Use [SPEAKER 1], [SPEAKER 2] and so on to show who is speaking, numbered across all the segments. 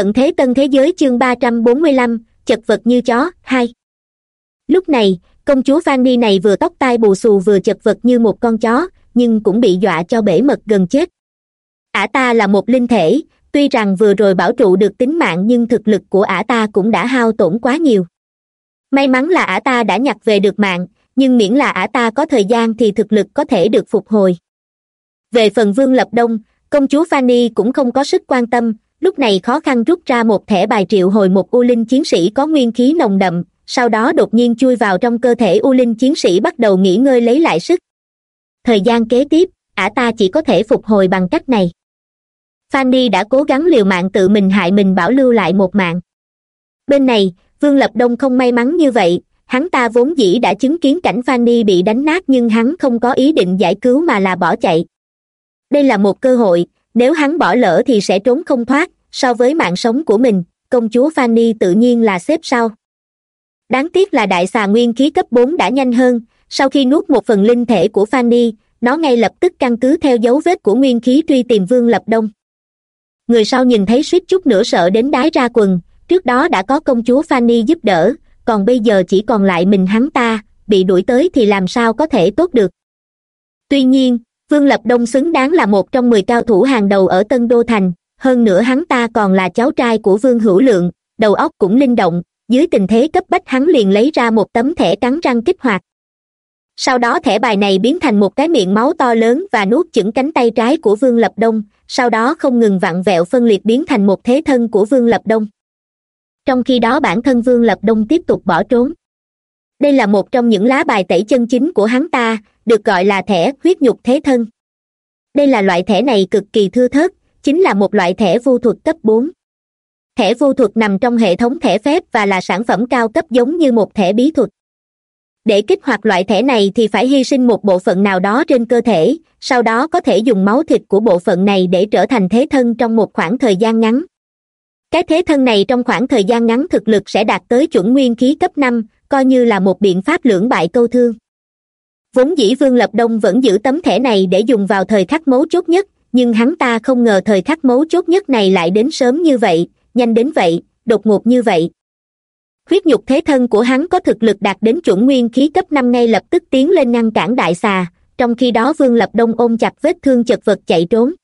[SPEAKER 1] tận thế tân thế giới chương ba trăm bốn mươi lăm, chật vật như chó, hai. Lúc này, công chúa fanny này vừa tóc tai bù xù vừa chật vật như một con chó, nhưng cũng bị dọa cho bể mật gần chết. Ả ta là một linh thể, tuy rằng vừa rồi bảo trụ được tính mạng nhưng thực lực của ả ta cũng đã hao tổn quá nhiều. May mắn là ả ta đã nhặt về được mạng, nhưng miễn là ả ta có thời gian thì thực lực có thể được phục hồi. Về phần vương lập đông, công chúa fanny cũng không có sức quan tâm lúc này khó khăn rút ra một thẻ bài triệu hồi một u linh chiến sĩ có nguyên khí nồng đậm, sau đó đột nhiên chui vào trong cơ thể u linh chiến sĩ bắt đầu nghỉ ngơi lấy lại sức. Thời gian kế tiếp, ả ta chỉ có thể phục hồi bằng cách này. Fanny đã cố gắng liều mạng tự mình hại mình bảo lưu lại một mạng. Bên này, vương lập đông không may mắn như vậy, hắn ta vốn dĩ đã chứng kiến cảnh fanny bị đánh nát nhưng hắn không có ý định giải cứu mà là bỏ chạy. Đây là một cơ hội, nếu hắn bỏ lỡ thì sẽ trốn không thoát so với mạng sống của mình, công chúa fanny tự nhiên là xếp sau. Đáng tiếc là đại xà nguyên khí cấp bốn đã nhanh hơn, sau khi nuốt một phần linh thể của fanny, nó ngay lập tức căn cứ theo dấu vết của nguyên khí truy tìm vương lập đông. Người sau nhìn thấy suýt chút nữa sợ đến đái ra quần, trước đó đã có công chúa fanny giúp đỡ, còn bây giờ chỉ còn lại mình hắn ta, bị đuổi tới thì làm sao có thể tốt được. Tuy nhiên, vương lập đông xứng đáng là một trong mười cao thủ hàng đầu ở tân đô thành hơn nữa hắn ta còn là cháu trai của vương hữu lượng, đầu óc cũng linh động, dưới tình thế cấp bách hắn liền lấy ra một tấm thẻ cắn răng kích hoạt. Sau đó thẻ bài này biến thành một cái miệng máu to lớn và nuốt chửng cánh tay trái của vương lập đông, sau đó không ngừng vặn vẹo phân liệt biến thành một thế thân của vương lập đông. Trong khi đó bản thân vương lập đông tiếp tục bỏ trốn. Đây là một trong những lá bài tẩy chân chính của hắn ta, được gọi là thẻ huyết nhục thế thân. Đây là loại thẻ này cực kỳ thưa thớt chính là một loại thẻ vô thuật cấp bốn. Thẻ vô thuật nằm trong hệ thống thẻ phép và là sản phẩm cao cấp giống như một thẻ bí thuật. Để kích hoạt loại thẻ này thì phải hy sinh một bộ phận nào đó trên cơ thể, sau đó có thể dùng máu thịt của bộ phận này để trở thành thế thân trong một khoảng thời gian ngắn. Cái thế thân này trong khoảng thời gian ngắn thực lực sẽ đạt tới chuẩn nguyên khí cấp năm, coi như là một biện pháp lưỡng bại câu thương. Vốn dĩ vương lập đông vẫn giữ tấm thẻ này để dùng vào thời khắc mấu chốt nhất nhưng hắn ta không ngờ thời khắc mấu chốt nhất này lại đến sớm như vậy, nhanh đến vậy, đột ngột như vậy. Huyết nhục thế thân của hắn có thực lực đạt đến chuẩn nguyên khí cấp năm ngay lập tức tiến lên ngăn cản đại xà, trong khi đó vương lập đông ôm chặt vết thương chật vật chạy trốn.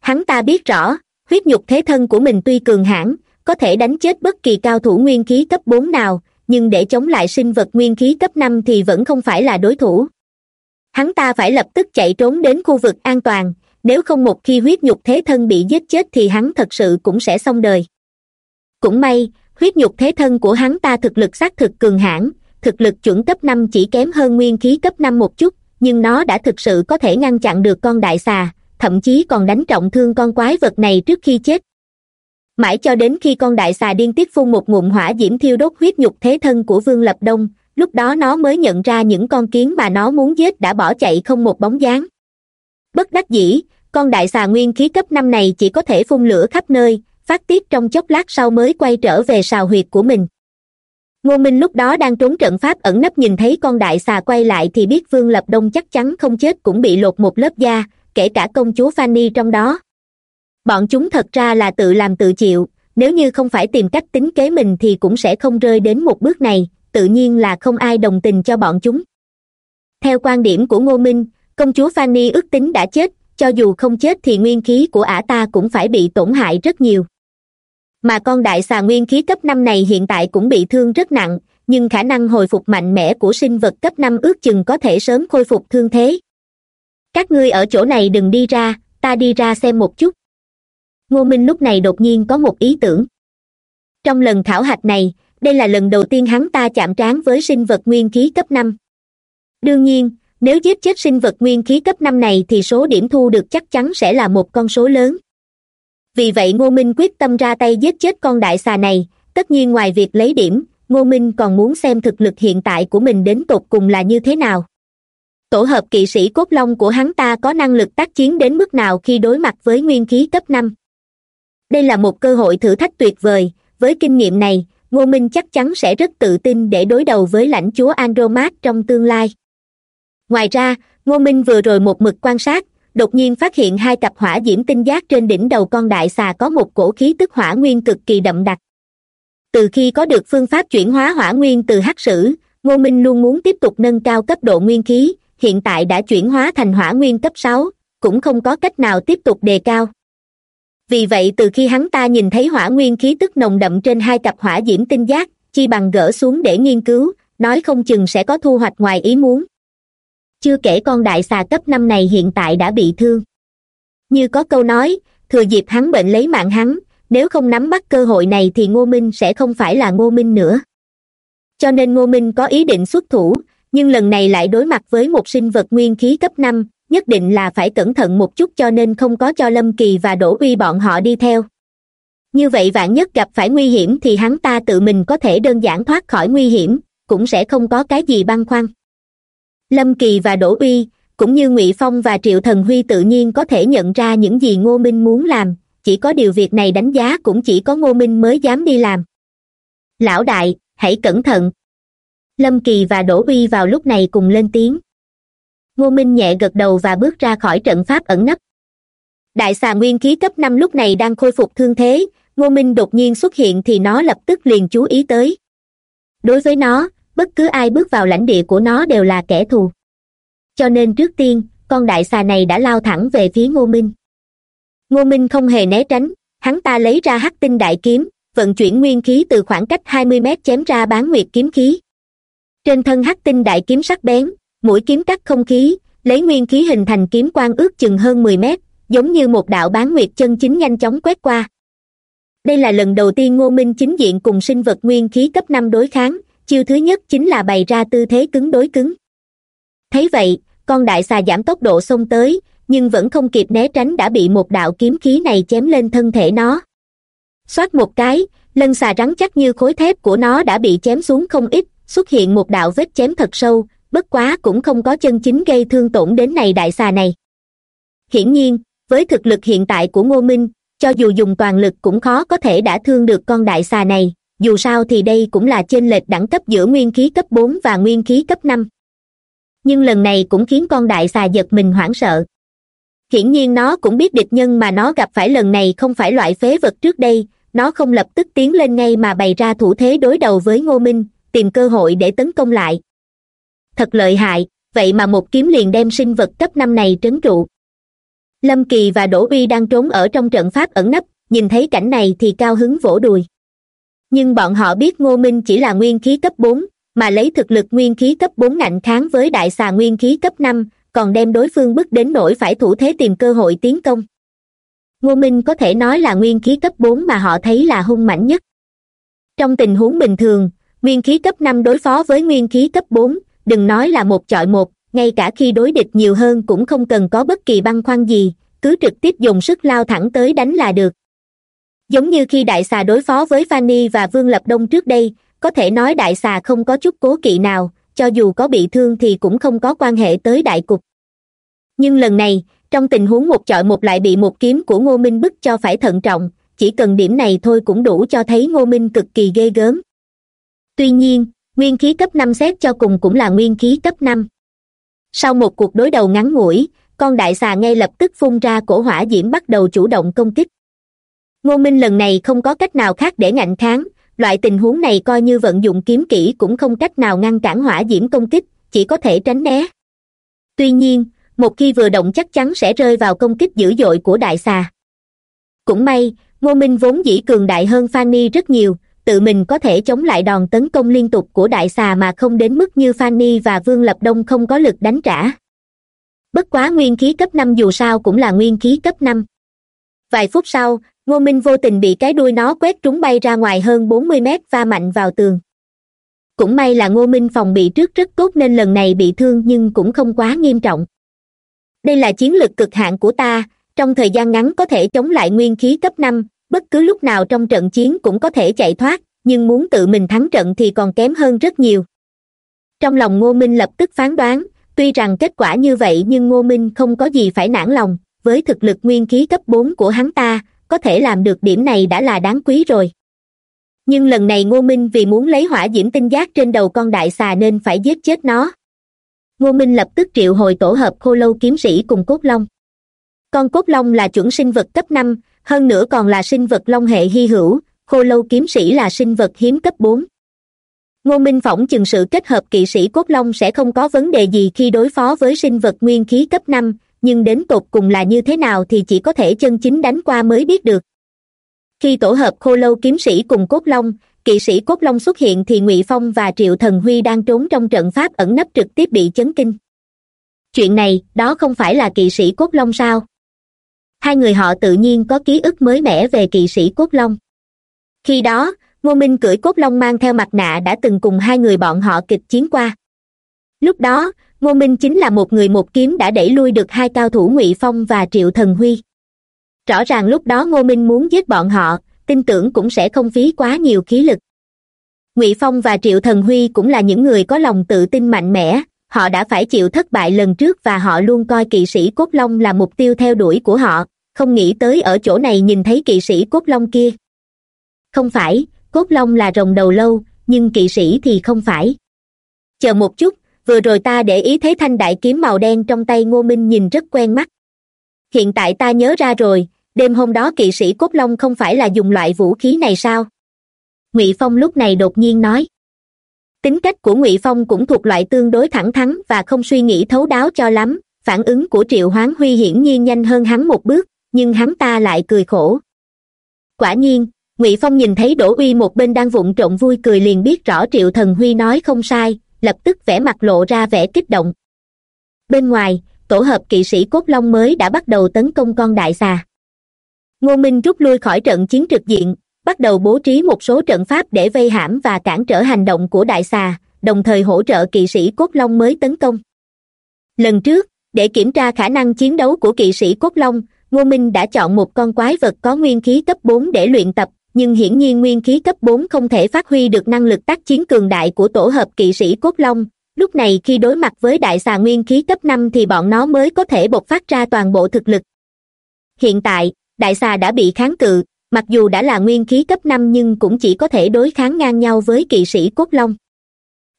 [SPEAKER 1] Hắn ta biết rõ, huyết nhục thế thân của mình tuy cường hãn, có thể đánh chết bất kỳ cao thủ nguyên khí cấp bốn nào, nhưng để chống lại sinh vật nguyên khí cấp năm thì vẫn không phải là đối thủ. Hắn ta phải lập tức chạy trốn đến khu vực an toàn nếu không một khi huyết nhục thế thân bị giết chết thì hắn thật sự cũng sẽ xong đời. Cũng may, huyết nhục thế thân của hắn ta thực lực xác thực cường hãn, thực lực chuẩn cấp năm chỉ kém hơn nguyên khí cấp năm một chút, nhưng nó đã thực sự có thể ngăn chặn được con đại xà, thậm chí còn đánh trọng thương con quái vật này trước khi chết. Mãi cho đến khi con đại xà điên tiết phun một ngụm hỏa diễm thiêu đốt huyết nhục thế thân của vương lập đông, lúc đó nó mới nhận ra những con kiến mà nó muốn giết đã bỏ chạy không một bóng dáng bất đắc dĩ, con đại xà nguyên khí cấp năm này chỉ có thể phun lửa khắp nơi, phát tiết trong chốc lát sau mới quay trở về sào huyệt của mình. Ngô minh lúc đó đang trốn trận pháp ẩn nấp nhìn thấy con đại xà quay lại thì biết vương lập đông chắc chắn không chết cũng bị lột một lớp da, kể cả công chúa fanny trong đó. Bọn chúng thật ra là tự làm tự chịu, nếu như không phải tìm cách tính kế mình thì cũng sẽ không rơi đến một bước này, tự nhiên là không ai đồng tình cho bọn chúng. Theo quan điểm của ngô minh công chúa fanny ước tính đã chết, cho dù không chết thì nguyên khí của ả ta cũng phải bị tổn hại rất nhiều. Mà con đại xà nguyên khí cấp năm này hiện tại cũng bị thương rất nặng, nhưng khả năng hồi phục mạnh mẽ của sinh vật cấp năm ước chừng có thể sớm khôi phục thương thế. Các ngươi ở chỗ này đừng đi ra, ta đi ra xem một chút. Ngô minh lúc này đột nhiên có một ý tưởng. Trong lần khảo hạch này, đây là lần đầu tiên hắn ta chạm trán với sinh vật nguyên khí cấp năm. Đương nhiên nếu giết chết sinh vật nguyên khí cấp năm này thì số điểm thu được chắc chắn sẽ là một con số lớn. Vì vậy ngô minh quyết tâm ra tay giết chết con đại xà này. Tất nhiên ngoài việc lấy điểm, ngô minh còn muốn xem thực lực hiện tại của mình đến tột cùng là như thế nào. Tổ hợp kỵ sĩ cốt long của hắn ta có năng lực tác chiến đến mức nào khi đối mặt với nguyên khí cấp năm? Đây là một cơ hội thử thách tuyệt vời. Với kinh nghiệm này, ngô minh chắc chắn sẽ rất tự tin để đối đầu với lãnh chúa andromat trong tương lai ngoài ra, ngô minh vừa rồi một mực quan sát, đột nhiên phát hiện hai cặp hỏa diễm tinh giác trên đỉnh đầu con đại xà có một cổ khí tức hỏa nguyên cực kỳ đậm đặc. Từ khi có được phương pháp chuyển hóa hỏa nguyên từ hắc sử, ngô minh luôn muốn tiếp tục nâng cao cấp độ nguyên khí, hiện tại đã chuyển hóa thành hỏa nguyên cấp sáu, cũng không có cách nào tiếp tục đề cao. Vì vậy, từ khi hắn ta nhìn thấy hỏa nguyên khí tức nồng đậm trên hai cặp hỏa diễm tinh giác, chi bằng gỡ xuống để nghiên cứu, nói không chừng sẽ có thu hoạch ngoài ý muốn chưa kể con đại xà cấp năm này hiện tại đã bị thương. Như có câu nói, thừa dịp hắn bệnh lấy mạng hắn, nếu không nắm bắt cơ hội này thì ngô minh sẽ không phải là ngô minh nữa. Cho nên ngô minh có ý định xuất thủ, nhưng lần này lại đối mặt với một sinh vật nguyên khí cấp năm, nhất định là phải cẩn thận một chút cho nên không có cho lâm kỳ và đỗ uy bọn họ đi theo. Như vậy vạn nhất gặp phải nguy hiểm thì hắn ta tự mình có thể đơn giản thoát khỏi nguy hiểm, cũng sẽ không có cái gì băn khoăn lâm kỳ và đỗ uy, cũng như ngụy phong và triệu thần huy tự nhiên có thể nhận ra những gì ngô minh muốn làm, chỉ có điều việc này đánh giá cũng chỉ có ngô minh mới dám đi làm. Lão đại, hãy cẩn thận. Lâm kỳ và đỗ uy vào lúc này cùng lên tiếng. Ngô minh nhẹ gật đầu và bước ra khỏi trận pháp ẩn nấp. Đại xà nguyên khí cấp năm lúc này đang khôi phục thương thế, ngô minh đột nhiên xuất hiện thì nó lập tức liền chú ý tới. Đối với nó bất cứ ai bước vào lãnh địa của nó đều là kẻ thù. Cho nên trước tiên, con đại xà này đã lao thẳng về phía ngô minh. Ngô minh không hề né tránh, hắn ta lấy ra hắc tinh đại kiếm, vận chuyển nguyên khí từ khoảng cách hai mươi mét chém ra bán nguyệt kiếm khí. Trên thân hắc tinh đại kiếm sắc bén, mũi kiếm cắt không khí, lấy nguyên khí hình thành kiếm quang ước chừng hơn mười mét, giống như một đạo bán nguyệt chân chính nhanh chóng quét qua. Đây là lần đầu tiên ngô minh chính diện cùng sinh vật nguyên khí cấp năm đối kháng chiêu thứ nhất chính là bày ra tư thế cứng đối cứng. Thấy vậy, con đại xà giảm tốc độ xông tới, nhưng vẫn không kịp né tránh đã bị một đạo kiếm khí này chém lên thân thể nó. Xoát một cái, lân xà rắn chắc như khối thép của nó đã bị chém xuống không ít, xuất hiện một đạo vết chém thật sâu, bất quá cũng không có chân chính gây thương tổn đến này đại xà này. Hiển nhiên, với thực lực hiện tại của ngô minh, cho dù dùng toàn lực cũng khó có thể đã thương được con đại xà này dù sao thì đây cũng là chênh lệch đẳng cấp giữa nguyên khí cấp bốn và nguyên khí cấp năm. Nhưng lần này cũng khiến con đại xà giật mình hoảng sợ. Hiển nhiên nó cũng biết địch nhân mà nó gặp phải lần này không phải loại phế vật trước đây, nó không lập tức tiến lên ngay mà bày ra thủ thế đối đầu với ngô minh, tìm cơ hội để tấn công lại. Thật lợi hại, vậy mà một kiếm liền đem sinh vật cấp năm này trấn trụ. Lâm kỳ và đỗ uy đang trốn ở trong trận pháp ẩn nấp, nhìn thấy cảnh này thì cao hứng vỗ đùi nhưng bọn họ biết ngô minh chỉ là nguyên khí cấp bốn, mà lấy thực lực nguyên khí cấp bốn ngạnh kháng với đại xà nguyên khí cấp năm, còn đem đối phương bức đến nỗi phải thủ thế tìm cơ hội tiến công. Ngô minh có thể nói là nguyên khí cấp bốn mà họ thấy là hung mãnh nhất. Trong tình huống bình thường, nguyên khí cấp năm đối phó với nguyên khí cấp bốn, đừng nói là một chọi một, ngay cả khi đối địch nhiều hơn cũng không cần có bất kỳ băn khoăn gì, cứ trực tiếp dùng sức lao thẳng tới đánh là được giống như khi đại xà đối phó với Fanny và vương lập đông trước đây, có thể nói đại xà không có chút cố kỵ nào, cho dù có bị thương thì cũng không có quan hệ tới đại cục. Nhưng lần này, trong tình huống một chọi một lại bị một kiếm của ngô minh bức cho phải thận trọng, chỉ cần điểm này thôi cũng đủ cho thấy ngô minh cực kỳ ghê gớm. Tuy nhiên, nguyên khí cấp năm xét cho cùng cũng là nguyên khí cấp năm. Sau một cuộc đối đầu ngắn ngủi, con đại xà ngay lập tức phun ra cổ hỏa diễm bắt đầu chủ động công kích ngô minh lần này không có cách nào khác để ngạnh kháng, loại tình huống này coi như vận dụng kiếm kỹ cũng không cách nào ngăn cản hỏa diễm công kích, chỉ có thể tránh né. Tuy nhiên, một khi vừa động chắc chắn sẽ rơi vào công kích dữ dội của đại xà. Cũng may, ngô minh vốn dĩ cường đại hơn fanny rất nhiều, tự mình có thể chống lại đòn tấn công liên tục của đại xà mà không đến mức như fanny và vương lập đông không có lực đánh trả. Bất quá nguyên khí cấp năm dù sao cũng là nguyên khí cấp năm. Vài phút sau ngô minh vô tình bị cái đuôi nó quét trúng bay ra ngoài hơn bốn mươi mét va mạnh vào tường. Cũng may là ngô minh phòng bị trước rất tốt nên lần này bị thương nhưng cũng không quá nghiêm trọng. Đây là chiến lược cực hạn của ta, trong thời gian ngắn có thể chống lại nguyên khí cấp năm, bất cứ lúc nào trong trận chiến cũng có thể chạy thoát, nhưng muốn tự mình thắng trận thì còn kém hơn rất nhiều. Trong lòng ngô minh lập tức phán đoán, tuy rằng kết quả như vậy nhưng ngô minh không có gì phải nản lòng, với thực lực nguyên khí cấp bốn của hắn ta có thể làm được điểm này đã là đáng quý rồi. Nhưng lần này ngô minh vì muốn lấy hỏa diễm tinh giác trên đầu con đại xà nên phải giết chết nó. Ngô minh lập tức triệu hồi tổ hợp khô lâu kiếm sĩ cùng cốt long. Con cốt long là chuẩn sinh vật cấp năm, hơn nữa còn là sinh vật long hệ hy hữu, khô lâu kiếm sĩ là sinh vật hiếm cấp bốn. Ngô minh phỏng chừng sự kết hợp kỵ sĩ cốt long sẽ không có vấn đề gì khi đối phó với sinh vật nguyên khí cấp năm nhưng đến tột cùng là như thế nào thì chỉ có thể chân chính đánh qua mới biết được. Khi tổ hợp khô lâu kiếm sĩ cùng cốt long, kỵ sĩ cốt long xuất hiện thì ngụy phong và triệu thần huy đang trốn trong trận pháp ẩn nấp trực tiếp bị chấn kinh. Chuyện này, đó không phải là kỵ sĩ cốt long sao? Hai người họ tự nhiên có ký ức mới mẻ về kỵ sĩ cốt long. Khi đó, ngô minh cưỡi cốt long mang theo mặt nạ đã từng cùng hai người bọn họ kịch chiến qua. Lúc đó ngô minh chính là một người một kiếm đã đẩy lui được hai cao thủ ngụy phong và triệu thần huy. Rõ ràng lúc đó ngô minh muốn giết bọn họ, tin tưởng cũng sẽ không phí quá nhiều khí lực. Ngụy phong và triệu thần huy cũng là những người có lòng tự tin mạnh mẽ, họ đã phải chịu thất bại lần trước và họ luôn coi kỵ sĩ cốt long là mục tiêu theo đuổi của họ, không nghĩ tới ở chỗ này nhìn thấy kỵ sĩ cốt long kia. Không phải, cốt long là rồng đầu lâu, nhưng kỵ sĩ thì không phải. Chờ một chút vừa rồi ta để ý thấy thanh đại kiếm màu đen trong tay ngô minh nhìn rất quen mắt. Hiện tại ta nhớ ra rồi, đêm hôm đó kỵ sĩ cốt long không phải là dùng loại vũ khí này sao? Ngụy phong lúc này đột nhiên nói. Tính cách của ngụy phong cũng thuộc loại tương đối thẳng thắn và không suy nghĩ thấu đáo cho lắm, phản ứng của triệu hoán huy hiển nhiên nhanh hơn hắn một bước, nhưng hắn ta lại cười khổ. Quả nhiên, ngụy phong nhìn thấy đỗ uy một bên đang vụng trộm vui cười liền biết rõ triệu thần huy nói không sai lập tức vẻ mặt lộ ra vẻ kích động. Bên ngoài, tổ hợp kỵ sĩ cốt long mới đã bắt đầu tấn công con đại xà. Ngô minh rút lui khỏi trận chiến trực diện, bắt đầu bố trí một số trận pháp để vây hãm và cản trở hành động của đại xà, đồng thời hỗ trợ kỵ sĩ cốt long mới tấn công. Lần trước, để kiểm tra khả năng chiến đấu của kỵ sĩ cốt long, ngô minh đã chọn một con quái vật có nguyên khí cấp bốn để luyện tập nhưng hiển nhiên nguyên khí cấp bốn không thể phát huy được năng lực tác chiến cường đại của tổ hợp kỵ sĩ cốt long. Lúc này khi đối mặt với đại xà nguyên khí cấp năm thì bọn nó mới có thể bộc phát ra toàn bộ thực lực. Hiện tại, đại xà đã bị kháng cự, mặc dù đã là nguyên khí cấp năm nhưng cũng chỉ có thể đối kháng ngang nhau với kỵ sĩ cốt long.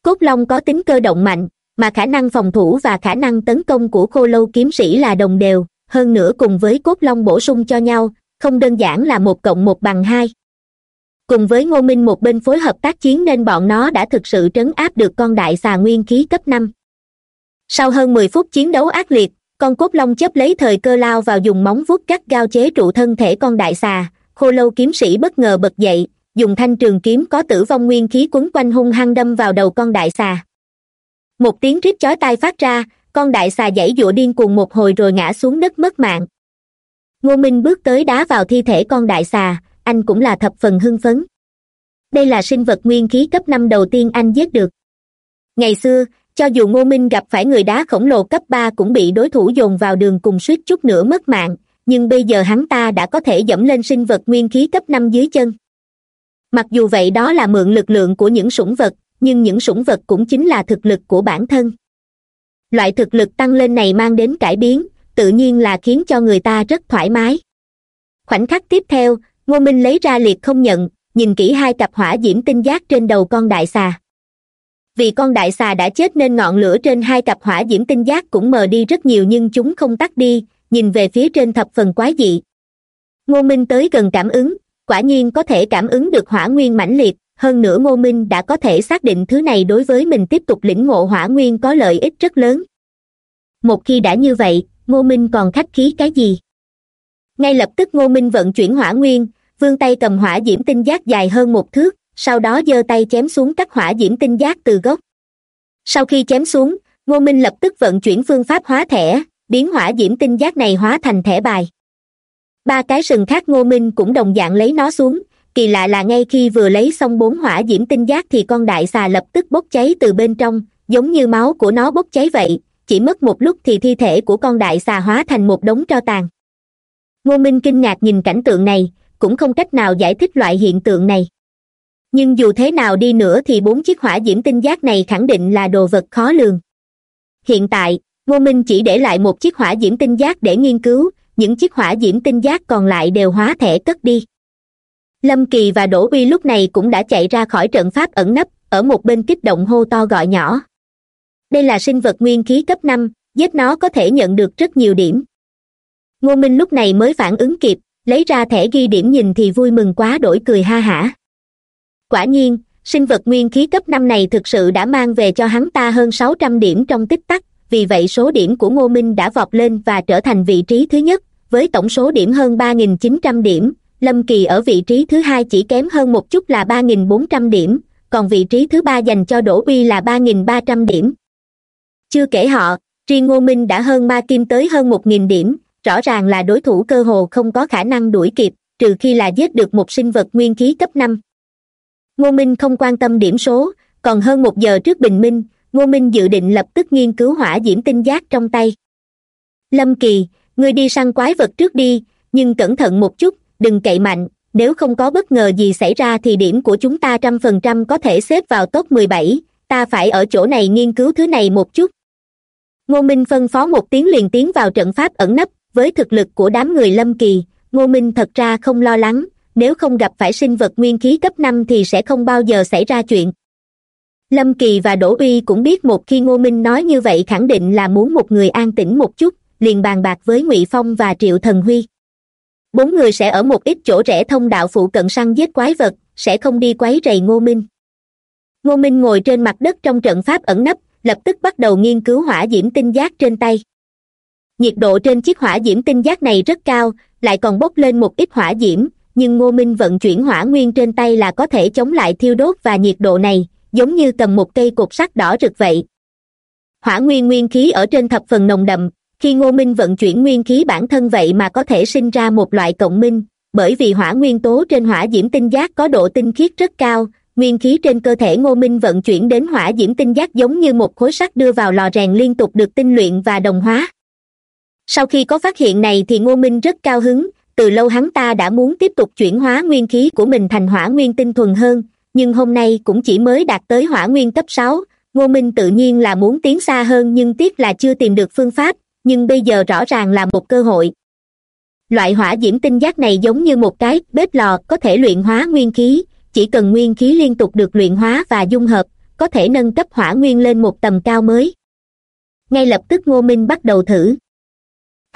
[SPEAKER 1] Cốt long có tính cơ động mạnh, mà khả năng phòng thủ và khả năng tấn công của khô lâu kiếm sĩ là đồng đều. Hơn nữa cùng với cốt long bổ sung cho nhau, không đơn giản là một cộng một bằng hai cùng với ngô minh một bên phối hợp tác chiến nên bọn nó đã thực sự trấn áp được con đại xà nguyên khí cấp năm. Sau hơn mười phút chiến đấu ác liệt, con cốt long chấp lấy thời cơ lao vào dùng móng vuốt cắt gao chế trụ thân thể con đại xà. Khô lâu kiếm sĩ bất ngờ bật dậy, dùng thanh trường kiếm có tử vong nguyên khí quấn quanh hung hăng đâm vào đầu con đại xà. Một tiếng rít chói tai phát ra, con đại xà dãy dụa điên cuồng một hồi rồi ngã xuống đất mất mạng. Ngô minh bước tới đá vào thi thể con đại xà anh cũng là thập phần hưng phấn. Đây là sinh vật nguyên khí cấp năm đầu tiên anh giết được. Ngày xưa, cho dù ngô minh gặp phải người đá khổng lồ cấp ba cũng bị đối thủ dồn vào đường cùng suýt chút nữa mất mạng, nhưng bây giờ hắn ta đã có thể dẫm lên sinh vật nguyên khí cấp năm dưới chân. Mặc dù vậy đó là mượn lực lượng của những sủng vật, nhưng những sủng vật cũng chính là thực lực của bản thân. Loại thực lực tăng lên này mang đến cải biến, tự nhiên là khiến cho người ta rất thoải mái. Khoảnh khắc tiếp theo ngô minh lấy ra liệt không nhận, nhìn kỹ hai cặp hỏa diễm tinh giác trên đầu con đại xà. Vì con đại xà đã chết nên ngọn lửa trên hai cặp hỏa diễm tinh giác cũng mờ đi rất nhiều nhưng chúng không tắt đi, nhìn về phía trên thập phần quái dị. Ngô minh tới gần cảm ứng, quả nhiên có thể cảm ứng được hỏa nguyên mãnh liệt, hơn nữa ngô minh đã có thể xác định thứ này đối với mình tiếp tục lĩnh ngộ hỏa nguyên có lợi ích rất lớn. Một khi đã như vậy, ngô minh còn khách khí cái gì? Ngay lập tức ngô minh vận chuyển hỏa nguyên, vương tay cầm hỏa diễm tinh giác dài hơn một thước, sau đó giơ tay chém xuống các hỏa diễm tinh giác từ gốc. Sau khi chém xuống, ngô minh lập tức vận chuyển phương pháp hóa thẻ, biến hỏa diễm tinh giác này hóa thành thẻ bài. Ba cái sừng khác ngô minh cũng đồng dạng lấy nó xuống, kỳ lạ là ngay khi vừa lấy xong bốn hỏa diễm tinh giác thì con đại xà lập tức bốc cháy từ bên trong, giống như máu của nó bốc cháy vậy, chỉ mất một lúc thì thi thể của con đại xà hóa thành một đống tro tàn ngô minh kinh ngạc nhìn cảnh tượng này, cũng không cách nào giải thích loại hiện tượng này. Nhưng dù thế nào đi nữa thì bốn chiếc hỏa diễm tinh giác này khẳng định là đồ vật khó lường. Hiện tại, ngô minh chỉ để lại một chiếc hỏa diễm tinh giác để nghiên cứu, những chiếc hỏa diễm tinh giác còn lại đều hóa thẻ cất đi. Lâm kỳ và đỗ uy lúc này cũng đã chạy ra khỏi trận pháp ẩn nấp, ở một bên kích động hô to gọi nhỏ. Đây là sinh vật nguyên khí cấp năm, giết nó có thể nhận được rất nhiều điểm ngô minh lúc này mới phản ứng kịp, lấy ra thẻ ghi điểm nhìn thì vui mừng quá đổi cười ha hả. Quả nhiên, sinh vật nguyên khí cấp năm này thực sự đã mang về cho hắn ta hơn sáu trăm điểm trong tích tắc, vì vậy số điểm của ngô minh đã vọt lên và trở thành vị trí thứ nhất, với tổng số điểm hơn ba nghìn chín trăm điểm, lâm kỳ ở vị trí thứ hai chỉ kém hơn một chút là ba nghìn bốn trăm điểm, còn vị trí thứ ba dành cho đỗ uy là ba nghìn ba trăm điểm. Chưa kể họ, riêng ngô minh đã hơn ma kim tới hơn một nghìn điểm rõ ràng là đối thủ cơ hồ không có khả năng đuổi kịp, trừ khi là giết được một sinh vật nguyên khí cấp năm. Ngô minh không quan tâm điểm số, còn hơn một giờ trước bình minh, ngô minh dự định lập tức nghiên cứu hỏa diễm tinh giác trong tay. Lâm kỳ, ngươi đi săn quái vật trước đi, nhưng cẩn thận một chút, đừng cậy mạnh, nếu không có bất ngờ gì xảy ra thì điểm của chúng ta trăm phần trăm có thể xếp vào top mười bảy, ta phải ở chỗ này nghiên cứu thứ này một chút. Ngô minh phân phó một tiếng liền tiến vào trận pháp ẩn nấp với thực lực của đám người lâm kỳ, ngô minh thật ra không lo lắng, nếu không gặp phải sinh vật nguyên khí cấp năm thì sẽ không bao giờ xảy ra chuyện. Lâm kỳ và đỗ uy cũng biết một khi ngô minh nói như vậy khẳng định là muốn một người an tĩnh một chút, liền bàn bạc với ngụy phong và triệu thần huy. Bốn người sẽ ở một ít chỗ rẽ thông đạo phụ cận săn giết quái vật, sẽ không đi quấy rầy ngô minh. Ngô minh ngồi trên mặt đất trong trận pháp ẩn nấp, lập tức bắt đầu nghiên cứu hỏa diễm tinh giác trên tay nhiệt độ trên chiếc hỏa diễm tinh giác này rất cao, lại còn bốc lên một ít hỏa diễm, nhưng ngô minh vận chuyển hỏa nguyên trên tay là có thể chống lại thiêu đốt và nhiệt độ này, giống như cầm một cây cột sắt đỏ rực vậy. Hỏa nguyên nguyên khí ở trên thập phần nồng đậm, khi ngô minh vận chuyển nguyên khí bản thân vậy mà có thể sinh ra một loại cộng minh, bởi vì hỏa nguyên tố trên hỏa diễm tinh giác có độ tinh khiết rất cao, nguyên khí trên cơ thể ngô minh vận chuyển đến hỏa diễm tinh giác giống như một khối sắt đưa vào lò rèn liên tục được tinh luyện và đồng hóa sau khi có phát hiện này thì ngô minh rất cao hứng, từ lâu hắn ta đã muốn tiếp tục chuyển hóa nguyên khí của mình thành hỏa nguyên tinh thuần hơn, nhưng hôm nay cũng chỉ mới đạt tới hỏa nguyên cấp sáu, ngô minh tự nhiên là muốn tiến xa hơn nhưng tiếc là chưa tìm được phương pháp, nhưng bây giờ rõ ràng là một cơ hội. Loại hỏa diễm tinh giác này giống như một cái bếp lò có thể luyện hóa nguyên khí, chỉ cần nguyên khí liên tục được luyện hóa và dung hợp, có thể nâng cấp hỏa nguyên lên một tầm cao mới. Ngay lập tức ngô minh bắt đầu thử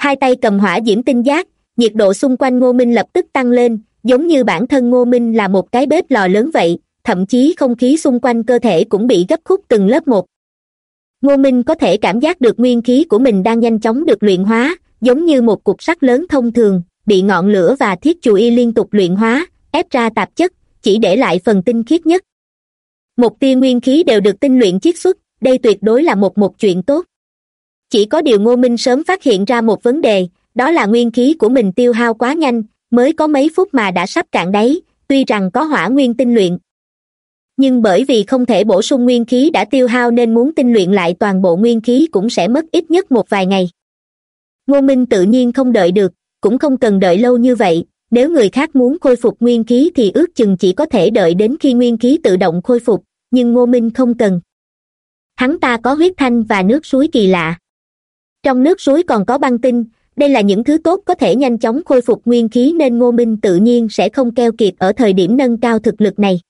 [SPEAKER 1] hai tay cầm hỏa diễm tinh giác, nhiệt độ xung quanh ngô minh lập tức tăng lên, giống như bản thân ngô minh là một cái bếp lò lớn vậy, thậm chí không khí xung quanh cơ thể cũng bị gấp khúc từng lớp một. Ngô minh có thể cảm giác được nguyên khí của mình đang nhanh chóng được luyện hóa, giống như một cục sắt lớn thông thường, bị ngọn lửa và thiết chù y liên tục luyện hóa, ép ra tạp chất, chỉ để lại phần tinh khiết nhất. Một tia nguyên khí đều được tinh luyện chiết xuất, đây tuyệt đối là một một chuyện tốt chỉ có điều ngô minh sớm phát hiện ra một vấn đề, đó là nguyên khí của mình tiêu hao quá nhanh, mới có mấy phút mà đã sắp cạn đáy, tuy rằng có hỏa nguyên tinh luyện. Nhưng bởi vì không thể bổ sung nguyên khí đã tiêu hao nên muốn tinh luyện lại toàn bộ nguyên khí cũng sẽ mất ít nhất một vài ngày. Ngô minh tự nhiên không đợi được, cũng không cần đợi lâu như vậy, nếu người khác muốn khôi phục nguyên khí thì ước chừng chỉ có thể đợi đến khi nguyên khí tự động khôi phục, nhưng ngô minh không cần. Hắn ta có huyết thanh và nước suối kỳ lạ trong nước suối còn có băng tinh, đây là những thứ tốt có thể nhanh chóng khôi phục nguyên khí nên ngô minh tự nhiên sẽ không keo kiệt ở thời điểm nâng cao thực lực này.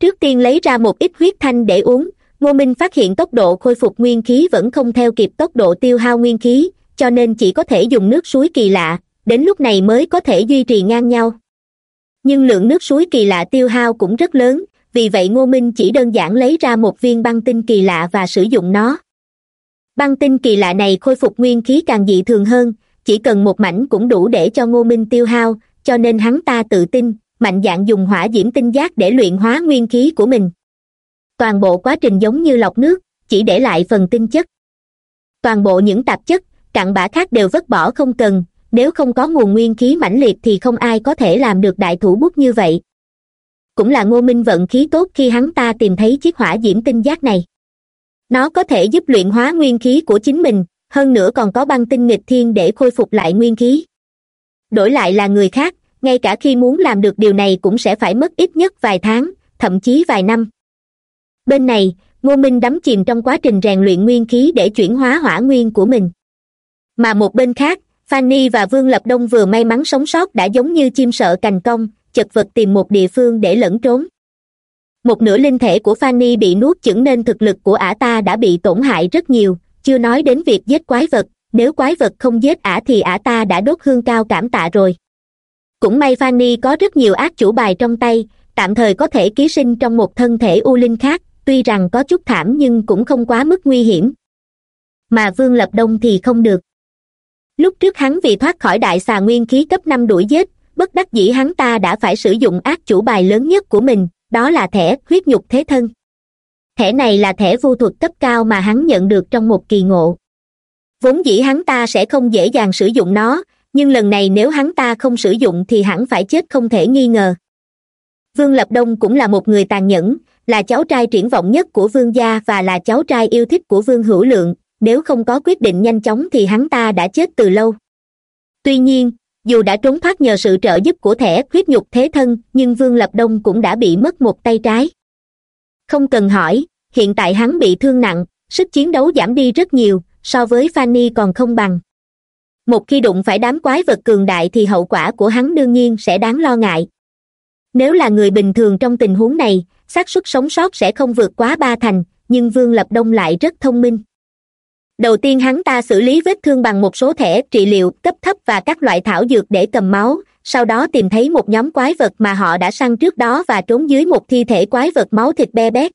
[SPEAKER 1] Trước tiên lấy ra một ít huyết thanh để uống, ngô minh phát hiện tốc độ khôi phục nguyên khí vẫn không theo kịp tốc độ tiêu hao nguyên khí, cho nên chỉ có thể dùng nước suối kỳ lạ, đến lúc này mới có thể duy trì ngang nhau. Nhưng lượng nước suối kỳ lạ tiêu hao cũng rất lớn, vì vậy ngô minh chỉ đơn giản lấy ra một viên băng tinh kỳ lạ và sử dụng nó băng tinh kỳ lạ này khôi phục nguyên khí càng dị thường hơn, chỉ cần một mảnh cũng đủ để cho ngô minh tiêu hao, cho nên hắn ta tự tin, mạnh dạn dùng hỏa diễm tinh giác để luyện hóa nguyên khí của mình. Toàn bộ quá trình giống như lọc nước, chỉ để lại phần tinh chất. Toàn bộ những tạp chất, cặn bã khác đều vứt bỏ không cần, nếu không có nguồn nguyên khí mãnh liệt thì không ai có thể làm được đại thủ bút như vậy. Cũng là ngô minh vận khí tốt khi hắn ta tìm thấy chiếc hỏa diễm tinh giác này nó có thể giúp luyện hóa nguyên khí của chính mình, hơn nữa còn có băng tinh nghịch thiên để khôi phục lại nguyên khí. Đổi lại là người khác, ngay cả khi muốn làm được điều này cũng sẽ phải mất ít nhất vài tháng, thậm chí vài năm. Bên này, ngô minh đắm chìm trong quá trình rèn luyện nguyên khí để chuyển hóa hỏa nguyên của mình. Mà một bên khác fanny và vương lập đông vừa may mắn sống sót đã giống như chim sợ cành cong chật vật tìm một địa phương để lẫn trốn một nửa linh thể của fanny bị nuốt chửng nên thực lực của ả ta đã bị tổn hại rất nhiều, chưa nói đến việc giết quái vật, nếu quái vật không giết ả thì ả ta đã đốt hương cao cảm tạ rồi. Cũng may fanny có rất nhiều ác chủ bài trong tay, tạm thời có thể ký sinh trong một thân thể u linh khác, tuy rằng có chút thảm nhưng cũng không quá mức nguy hiểm. Mà vương lập đông thì không được. Lúc trước hắn vì thoát khỏi đại xà nguyên khí cấp năm đuổi giết, bất đắc dĩ hắn ta đã phải sử dụng ác chủ bài lớn nhất của mình đó là thẻ huyết nhục thế thân. Thẻ này là thẻ vô thuật cấp cao mà hắn nhận được trong một kỳ ngộ. Vốn dĩ hắn ta sẽ không dễ dàng sử dụng nó, nhưng lần này nếu hắn ta không sử dụng thì hẳn phải chết không thể nghi ngờ. Vương lập đông cũng là một người tàn nhẫn, là cháu trai triển vọng nhất của vương gia và là cháu trai yêu thích của vương hữu lượng, nếu không có quyết định nhanh chóng thì hắn ta đã chết từ lâu. Tuy nhiên dù đã trốn thoát nhờ sự trợ giúp của thẻ khuyết nhục thế thân, nhưng vương lập đông cũng đã bị mất một tay trái. Không cần hỏi, hiện tại hắn bị thương nặng, sức chiến đấu giảm đi rất nhiều, so với fanny còn không bằng. Một khi đụng phải đám quái vật cường đại thì hậu quả của hắn đương nhiên sẽ đáng lo ngại. Nếu là người bình thường trong tình huống này, xác suất sống sót sẽ không vượt quá ba thành, nhưng vương lập đông lại rất thông minh đầu tiên hắn ta xử lý vết thương bằng một số thẻ, trị liệu, cấp thấp và các loại thảo dược để cầm máu, sau đó tìm thấy một nhóm quái vật mà họ đã săn trước đó và trốn dưới một thi thể quái vật máu thịt be bét.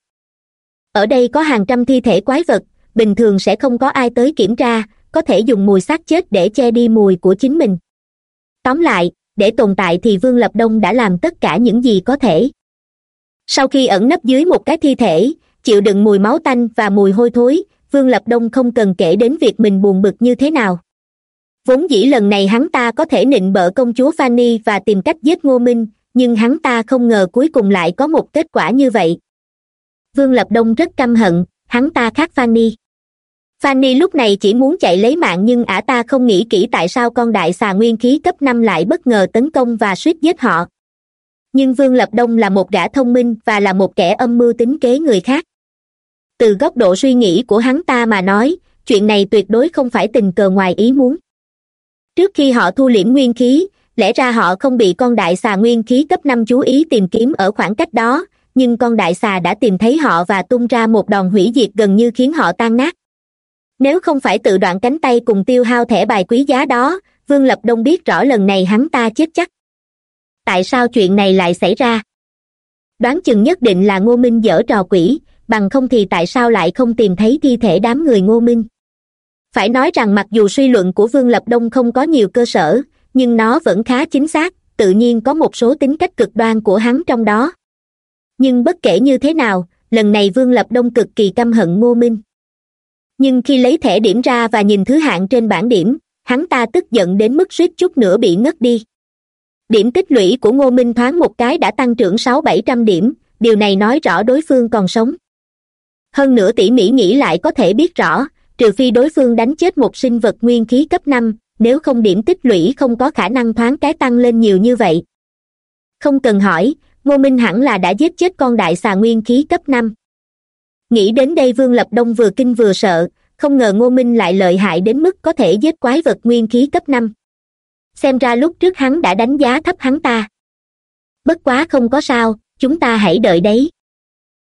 [SPEAKER 1] Ở đây có hàng trăm thi thể quái vật, bình thường sẽ không có ai tới kiểm tra, có thể dùng mùi xác chết để che đi mùi của chính mình. Tóm lại, để tồn tại thì vương lập đông đã làm tất cả những gì có thể. Sau khi ẩn nấp dưới một cái thi thể, chịu đựng mùi máu tanh và mùi hôi thối vương lập đông không cần kể đến việc mình buồn bực như thế nào. Vốn dĩ lần này hắn ta có thể nịnh bợ công chúa fanny và tìm cách giết ngô minh, nhưng hắn ta không ngờ cuối cùng lại có một kết quả như vậy. Vương lập đông rất căm hận, hắn ta khác fanny. Fanny lúc này chỉ muốn chạy lấy mạng nhưng ả ta không nghĩ kỹ tại sao con đại xà nguyên khí cấp năm lại bất ngờ tấn công và suýt giết họ. Nhưng vương lập đông là một gã thông minh và là một kẻ âm mưu tính kế người khác từ góc độ suy nghĩ của hắn ta mà nói, chuyện này tuyệt đối không phải tình cờ ngoài ý muốn. Trước khi họ thu liễm nguyên khí, lẽ ra họ không bị con đại xà nguyên khí cấp năm chú ý tìm kiếm ở khoảng cách đó, nhưng con đại xà đã tìm thấy họ và tung ra một đòn hủy diệt gần như khiến họ tan nát. Nếu không phải tự đoạn cánh tay cùng tiêu hao thẻ bài quý giá đó, vương lập đông biết rõ lần này hắn ta chết chắc. Tại sao chuyện này lại xảy ra? Đoán chừng nhất định là ngô minh dở trò quỷ bằng không thì tại sao lại không tìm thấy thi thể đám người ngô minh? Phải nói rằng mặc dù suy luận của vương lập đông không có nhiều cơ sở, nhưng nó vẫn khá chính xác, tự nhiên có một số tính cách cực đoan của hắn trong đó. Nhưng bất kể như thế nào, lần này vương lập đông cực kỳ căm hận ngô minh. Nhưng khi lấy thẻ điểm ra và nhìn thứ hạng trên bảng điểm, hắn ta tức giận đến mức suýt chút nữa bị ngất đi. Điểm tích lũy của ngô minh thoáng một cái đã tăng trưởng sáu bảy trăm điểm, điều này nói rõ đối phương còn sống hơn nữa tỉ mỉ nghĩ lại có thể biết rõ, trừ phi đối phương đánh chết một sinh vật nguyên khí cấp năm, nếu không điểm tích lũy không có khả năng thoáng cái tăng lên nhiều như vậy. Không cần hỏi, ngô minh hẳn là đã giết chết con đại xà nguyên khí cấp năm. Nghĩ đến đây vương lập đông vừa kinh vừa sợ, không ngờ ngô minh lại lợi hại đến mức có thể giết quái vật nguyên khí cấp năm. Xem ra lúc trước hắn đã đánh giá thấp hắn ta. Bất quá không có sao, chúng ta hãy đợi đấy.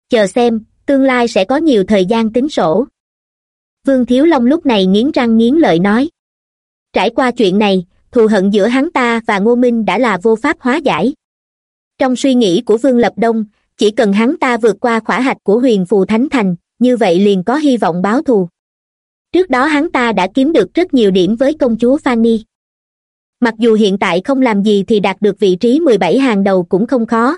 [SPEAKER 1] Chờ xem tương lai sẽ có nhiều thời gian tính sổ. Vương thiếu long lúc này nghiến răng nghiến lợi nói. Trải qua chuyện này, thù hận giữa hắn ta và ngô minh đã là vô pháp hóa giải. Trong suy nghĩ của vương lập đông, chỉ cần hắn ta vượt qua khỏa hạch của huyền phù thánh thành, như vậy liền có hy vọng báo thù. Trước đó hắn ta đã kiếm được rất nhiều điểm với công chúa fanny. Mặc dù hiện tại không làm gì thì đạt được vị trí mười bảy hàng đầu cũng không khó.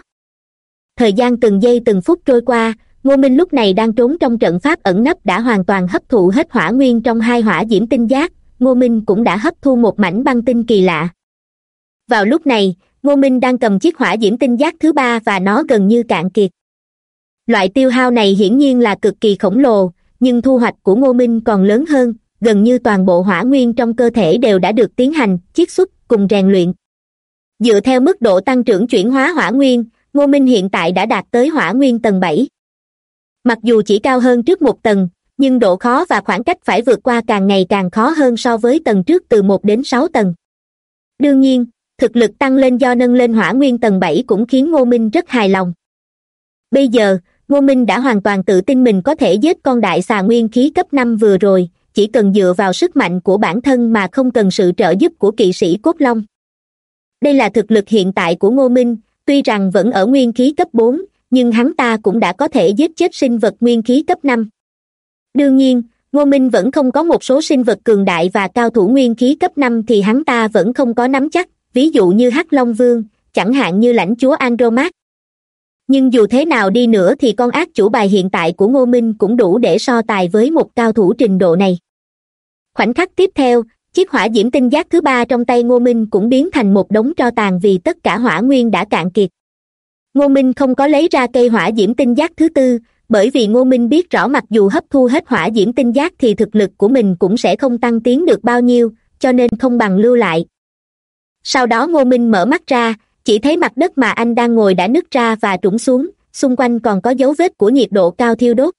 [SPEAKER 1] Thời gian từng giây từng phút trôi qua ngô minh lúc này đang trốn trong trận pháp ẩn nấp đã hoàn toàn hấp thụ hết hỏa nguyên trong hai hỏa diễm tinh giác, ngô minh cũng đã hấp thu một mảnh băng tinh kỳ lạ. Vào lúc này, ngô minh đang cầm chiếc hỏa diễm tinh giác thứ ba và nó gần như cạn kiệt. Loại tiêu hao này hiển nhiên là cực kỳ khổng lồ, nhưng thu hoạch của ngô minh còn lớn hơn, gần như toàn bộ hỏa nguyên trong cơ thể đều đã được tiến hành, chiết xuất, cùng rèn luyện. Dựa theo mức độ tăng trưởng chuyển hóa hỏa nguyên, ngô minh hiện tại đã đạt tới hỏa nguyên tầng bảy mặc dù chỉ cao hơn trước một tầng, nhưng độ khó và khoảng cách phải vượt qua càng ngày càng khó hơn so với tầng trước từ một đến sáu tầng. Đương nhiên, thực lực tăng lên do nâng lên hỏa nguyên tầng bảy cũng khiến ngô minh rất hài lòng. Bây giờ, ngô minh đã hoàn toàn tự tin mình có thể giết con đại xà nguyên khí cấp năm vừa rồi, chỉ cần dựa vào sức mạnh của bản thân mà không cần sự trợ giúp của kỵ sĩ cốt long. Đây là thực lực hiện tại của ngô minh, tuy rằng vẫn ở nguyên khí cấp bốn nhưng hắn ta cũng đã có thể giết chết sinh vật nguyên khí cấp năm. Đương nhiên, ngô minh vẫn không có một số sinh vật cường đại và cao thủ nguyên khí cấp năm thì hắn ta vẫn không có nắm chắc, ví dụ như hắc long vương, chẳng hạn như lãnh chúa andromat nhưng dù thế nào đi nữa thì con ác chủ bài hiện tại của ngô minh cũng đủ để so tài với một cao thủ trình độ này. Khoảnh khắc tiếp theo, chiếc hỏa diễm tinh giác thứ ba trong tay ngô minh cũng biến thành một đống tro tàn vì tất cả hỏa nguyên đã cạn kiệt ngô minh không có lấy ra cây hỏa diễm tinh giác thứ tư, bởi vì ngô minh biết rõ mặc dù hấp thu hết hỏa diễm tinh giác thì thực lực của mình cũng sẽ không tăng tiến được bao nhiêu, cho nên không bằng lưu lại. Sau đó ngô minh mở mắt ra, chỉ thấy mặt đất mà anh đang ngồi đã nứt ra và trũng xuống, xung quanh còn có dấu vết của nhiệt độ cao thiêu đốt.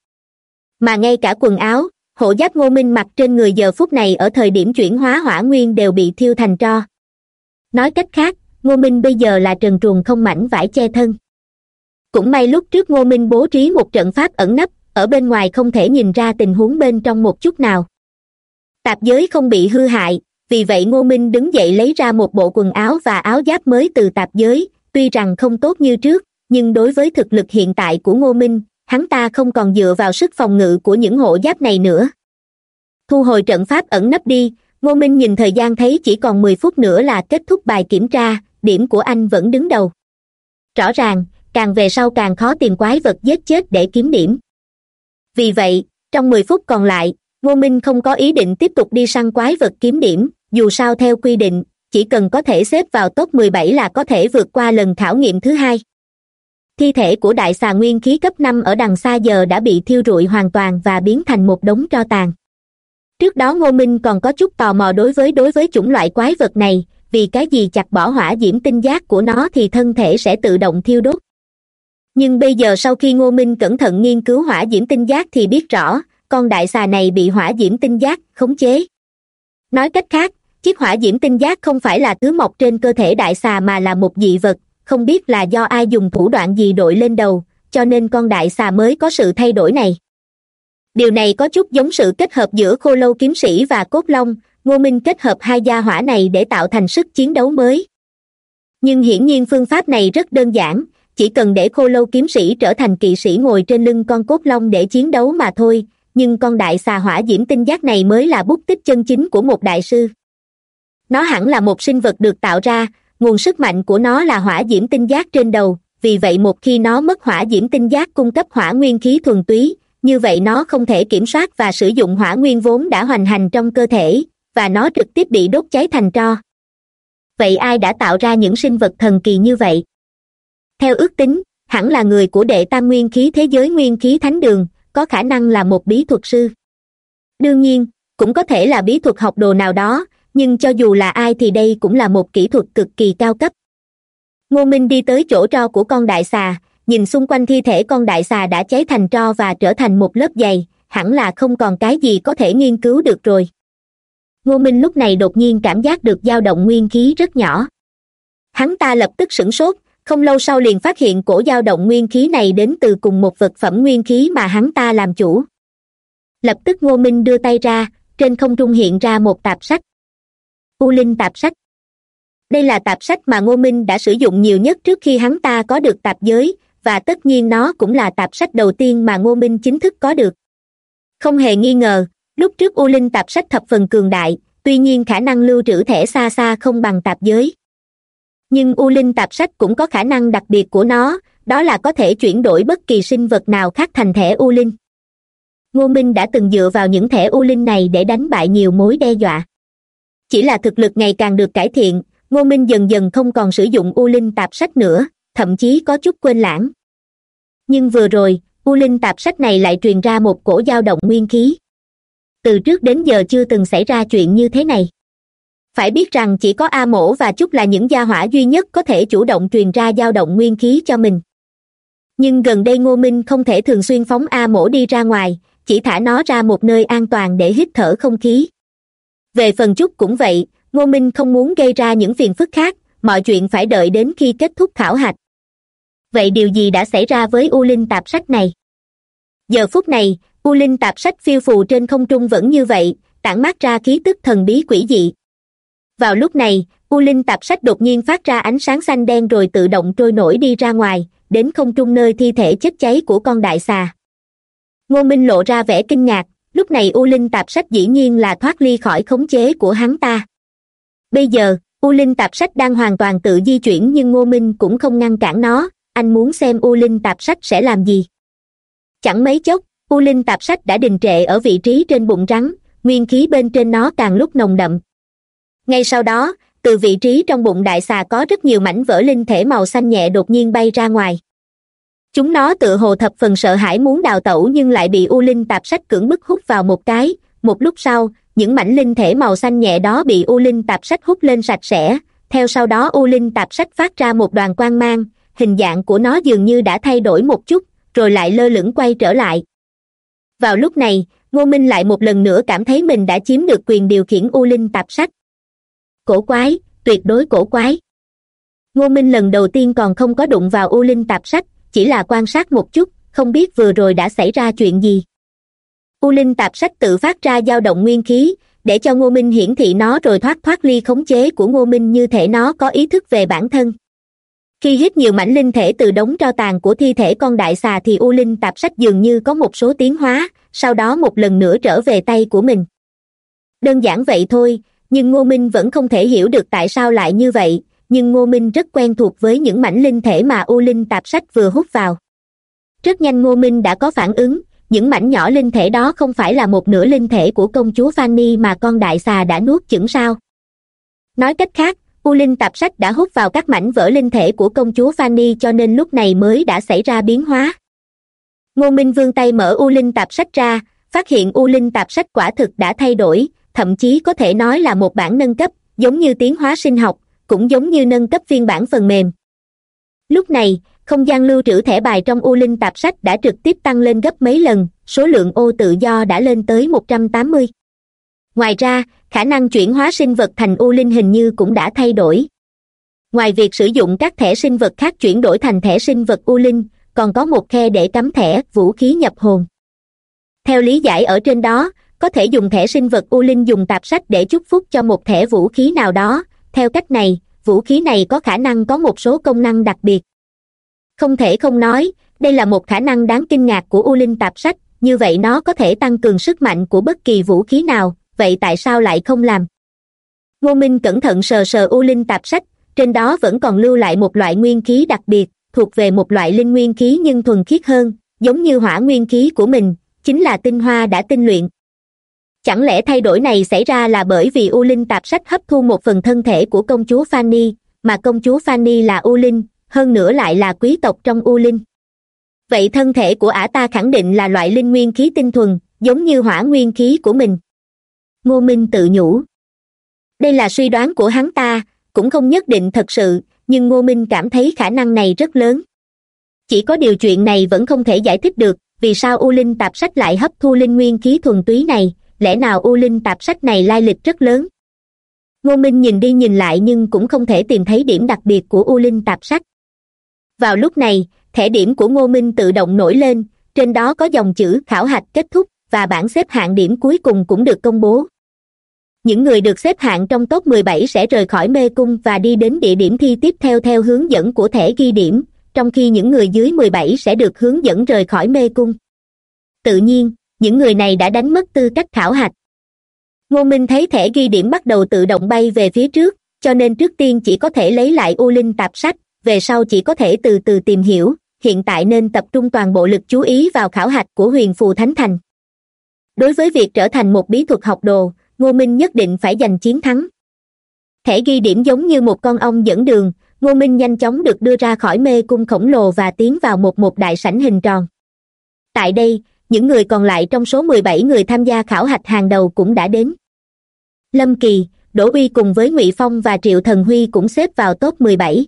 [SPEAKER 1] Mà ngay cả quần áo, hộ giáp ngô minh mặc trên người giờ phút này ở thời điểm chuyển hóa hỏa nguyên đều bị thiêu thành tro. Nói cách khác, ngô minh bây giờ là trần truồng không mảnh vải che thân cũng may lúc trước ngô minh bố trí một trận pháp ẩn nấp, ở bên ngoài không thể nhìn ra tình huống bên trong một chút nào. Tạp giới không bị hư hại, vì vậy ngô minh đứng dậy lấy ra một bộ quần áo và áo giáp mới từ tạp giới, tuy rằng không tốt như trước, nhưng đối với thực lực hiện tại của ngô minh, hắn ta không còn dựa vào sức phòng ngự của những hộ giáp này nữa. Thu hồi trận pháp ẩn nấp đi, ngô minh nhìn thời gian thấy chỉ còn mười phút nữa là kết thúc bài kiểm tra, điểm của anh vẫn đứng đầu. Rõ ràng càng về sau càng khó tìm quái vật giết chết để kiếm điểm. Vì vậy, trong mười phút còn lại, ngô minh không có ý định tiếp tục đi săn quái vật kiếm điểm, dù sao theo quy định, chỉ cần có thể xếp vào top mười bảy là có thể vượt qua lần khảo nghiệm thứ hai. Thi thể của đại xà nguyên khí cấp năm ở đằng xa giờ đã bị thiêu rụi hoàn toàn và biến thành một đống tro tàn. Trước đó ngô minh còn có chút tò mò đối với đối với chủng loại quái vật này, vì cái gì chặt bỏ hỏa diễm tinh giác của nó thì thân thể sẽ tự động thiêu đốt nhưng bây giờ sau khi ngô minh cẩn thận nghiên cứu hỏa diễm tinh giác thì biết rõ, con đại xà này bị hỏa diễm tinh giác khống chế. Nói cách khác, chiếc hỏa diễm tinh giác không phải là thứ mọc trên cơ thể đại xà mà là một dị vật, không biết là do ai dùng thủ đoạn gì đội lên đầu, cho nên con đại xà mới có sự thay đổi này. Điều này có chút giống sự kết hợp giữa khô lâu kiếm sĩ và cốt long, ngô minh kết hợp hai gia hỏa này để tạo thành sức chiến đấu mới. Nhưng hiển nhiên phương pháp này rất đơn giản chỉ cần để khô lâu kiếm sĩ trở thành kỵ sĩ ngồi trên lưng con cốt long để chiến đấu mà thôi. Nhưng con đại xà hỏa diễm tinh giác này mới là bút tích chân chính của một đại sư. Nó hẳn là một sinh vật được tạo ra. Nguồn sức mạnh của nó là hỏa diễm tinh giác trên đầu. Vì vậy một khi nó mất hỏa diễm tinh giác cung cấp hỏa nguyên khí thuần túy, như vậy nó không thể kiểm soát và sử dụng hỏa nguyên vốn đã hoành hành trong cơ thể, và nó trực tiếp bị đốt cháy thành tro. Vậy ai đã tạo ra những sinh vật thần kỳ như vậy? Theo ước tính, hẳn là người của đệ tam nguyên khí thế giới nguyên khí thánh đường, có khả năng là một bí thuật sư. Đương nhiên, cũng có thể là bí thuật học đồ nào đó, nhưng cho dù là ai thì đây cũng là một kỹ thuật cực kỳ cao cấp. Ngô minh đi tới chỗ tro của con đại xà, nhìn xung quanh thi thể con đại xà đã cháy thành tro và trở thành một lớp dày, hẳn là không còn cái gì có thể nghiên cứu được rồi. Ngô minh lúc này đột nhiên cảm giác được dao động nguyên khí rất nhỏ. Hắn ta lập tức sửng sốt không lâu sau liền phát hiện cổ dao động nguyên khí này đến từ cùng một vật phẩm nguyên khí mà hắn ta làm chủ. Lập tức ngô minh đưa tay ra, trên không trung hiện ra một tạp sách. U linh tạp sách. Đây là tạp sách mà ngô minh đã sử dụng nhiều nhất trước khi hắn ta có được tạp giới, và tất nhiên nó cũng là tạp sách đầu tiên mà ngô minh chính thức có được. Không hề nghi ngờ, lúc trước u linh tạp sách thập phần cường đại, tuy nhiên khả năng lưu trữ thẻ xa xa không bằng tạp giới nhưng u linh tạp sách cũng có khả năng đặc biệt của nó, đó là có thể chuyển đổi bất kỳ sinh vật nào khác thành thẻ u linh. Ngô minh đã từng dựa vào những thẻ u linh này để đánh bại nhiều mối đe dọa. Chỉ là thực lực ngày càng được cải thiện, ngô minh dần dần không còn sử dụng u linh tạp sách nữa, thậm chí có chút quên lãng. Nhưng vừa rồi, u linh tạp sách này lại truyền ra một cổ dao động nguyên khí. Từ trước đến giờ chưa từng xảy ra chuyện như thế này phải biết rằng chỉ có a mổ và chúc là những gia hỏa duy nhất có thể chủ động truyền ra dao động nguyên khí cho mình. Nhưng gần đây ngô minh không thể thường xuyên phóng a mổ đi ra ngoài, chỉ thả nó ra một nơi an toàn để hít thở không khí. Về phần chúc cũng vậy, ngô minh không muốn gây ra những phiền phức khác, mọi chuyện phải đợi đến khi kết thúc khảo hạch. Vậy điều gì đã xảy ra với u linh tạp sách này? Giờ phút này, u linh tạp sách phiêu phù trên không trung vẫn như vậy, tản mát ra khí tức thần bí quỷ dị vào lúc này, u linh tạp sách đột nhiên phát ra ánh sáng xanh đen rồi tự động trôi nổi đi ra ngoài, đến không trung nơi thi thể chết cháy của con đại xà. Ngô minh lộ ra vẻ kinh ngạc, lúc này u linh tạp sách dĩ nhiên là thoát ly khỏi khống chế của hắn ta. Bây giờ, u linh tạp sách đang hoàn toàn tự di chuyển nhưng ngô minh cũng không ngăn cản nó, anh muốn xem u linh tạp sách sẽ làm gì. Chẳng mấy chốc, u linh tạp sách đã đình trệ ở vị trí trên bụng rắn, nguyên khí bên trên nó càng lúc nồng đậm ngay sau đó, từ vị trí trong bụng đại xà có rất nhiều mảnh vỡ linh thể màu xanh nhẹ đột nhiên bay ra ngoài. Chúng nó tự hồ thập phần sợ hãi muốn đào tẩu nhưng lại bị u linh tạp sách cưỡng bức hút vào một cái. Một lúc sau, những mảnh linh thể màu xanh nhẹ đó bị u linh tạp sách hút lên sạch sẽ. Theo sau đó u linh tạp sách phát ra một đoàn quang mang. Hình dạng của nó dường như đã thay đổi một chút, rồi lại lơ lửng quay trở lại. Vào lúc này, ngô minh lại một lần nữa cảm thấy mình đã chiếm được quyền điều khiển u linh tạp sách cổ quái, tuyệt đối cổ quái. Ngô minh lần đầu tiên còn không có đụng vào u linh tạp sách, chỉ là quan sát một chút, không biết vừa rồi đã xảy ra chuyện gì. U linh tạp sách tự phát ra dao động nguyên khí, để cho ngô minh hiển thị nó rồi thoát thoát ly khống chế của ngô minh như thể nó có ý thức về bản thân. Khi hít nhiều mảnh linh thể từ đống tro tàn của thi thể con đại xà thì u linh tạp sách dường như có một số tiến hóa, sau đó một lần nữa trở về tay của mình. Đơn giản vậy thôi nhưng ngô minh vẫn không thể hiểu được tại sao lại như vậy, nhưng ngô minh rất quen thuộc với những mảnh linh thể mà u linh tạp sách vừa hút vào. Rất nhanh ngô minh đã có phản ứng, những mảnh nhỏ linh thể đó không phải là một nửa linh thể của công chúa Fanny mà con đại xà đã nuốt chửng sao. Nói cách khác, u linh tạp sách đã hút vào các mảnh vỡ linh thể của công chúa Fanny cho nên lúc này mới đã xảy ra biến hóa. Ngô minh vươn tay mở u linh tạp sách ra, phát hiện u linh tạp sách quả thực đã thay đổi thậm chí có thể nói là một bản nâng cấp, giống như tiến hóa sinh học, cũng giống như nâng cấp phiên bản phần mềm. Lúc này, không gian lưu trữ thẻ bài trong u linh tạp sách đã trực tiếp tăng lên gấp mấy lần, số lượng ô tự do đã lên tới một trăm tám mươi. Ngoài ra, khả năng chuyển hóa sinh vật thành u linh hình như cũng đã thay đổi. Ngoài việc sử dụng các thẻ sinh vật khác chuyển đổi thành thẻ sinh vật u linh, còn có một khe để cắm thẻ vũ khí nhập hồn. Theo lý giải ở trên đó có thể dùng thẻ sinh vật u linh dùng tạp sách để chúc phúc cho một thẻ vũ khí nào đó. Theo cách này, vũ khí này có khả năng có một số công năng đặc biệt. Không thể không nói, đây là một khả năng đáng kinh ngạc của u linh tạp sách. Như vậy nó có thể tăng cường sức mạnh của bất kỳ vũ khí nào. Vậy tại sao lại không làm? Ngô minh cẩn thận sờ sờ u linh tạp sách. Trên đó vẫn còn lưu lại một loại nguyên khí đặc biệt, thuộc về một loại linh nguyên khí nhưng thuần khiết hơn. Giống như hỏa nguyên khí của mình, chính là tinh hoa đã tinh luyện chẳng lẽ thay đổi này xảy ra là bởi vì u linh tạp sách hấp thu một phần thân thể của công chúa fanny, mà công chúa fanny là u linh, hơn nữa lại là quý tộc trong u linh? Vậy thân thể của ả ta khẳng định là loại linh nguyên khí tinh thuần, giống như hỏa nguyên khí của mình. Ngô minh tự nhủ. Đây là suy đoán của hắn ta, cũng không nhất định thật sự, nhưng ngô minh cảm thấy khả năng này rất lớn. Chỉ có điều chuyện này vẫn không thể giải thích được, vì sao u linh tạp sách lại hấp thu linh nguyên khí thuần túy này lẽ nào u linh tạp sách này lai lịch rất lớn? Ngô minh nhìn đi nhìn lại nhưng cũng không thể tìm thấy điểm đặc biệt của u linh tạp sách. Vào lúc này, thẻ điểm của ngô minh tự động nổi lên, trên đó có dòng chữ khảo hạch kết thúc và bảng xếp hạng điểm cuối cùng cũng được công bố. Những người được xếp hạng trong top 17 sẽ rời khỏi mê cung và đi đến địa điểm thi tiếp theo theo hướng dẫn của thẻ ghi điểm, trong khi những người dưới 17 sẽ được hướng dẫn rời khỏi mê cung. Tự nhiên những người này đã đánh mất tư cách khảo hạch. Ngô minh thấy thẻ ghi điểm bắt đầu tự động bay về phía trước, cho nên trước tiên chỉ có thể lấy lại u linh tạp sách, về sau chỉ có thể từ từ tìm hiểu, hiện tại nên tập trung toàn bộ lực chú ý vào khảo hạch của huyền phù thánh thành. Đối với việc trở thành một bí thuật học đồ, ngô minh nhất định phải giành chiến thắng. Thẻ ghi điểm giống như một con ong dẫn đường, ngô minh nhanh chóng được đưa ra khỏi mê cung khổng lồ và tiến vào một một đại sảnh hình tròn. Tại đây những người còn lại trong số mười bảy người tham gia khảo hạch hàng đầu cũng đã đến. Lâm kỳ, đỗ uy cùng với ngụy phong và triệu thần huy cũng xếp vào top mười bảy.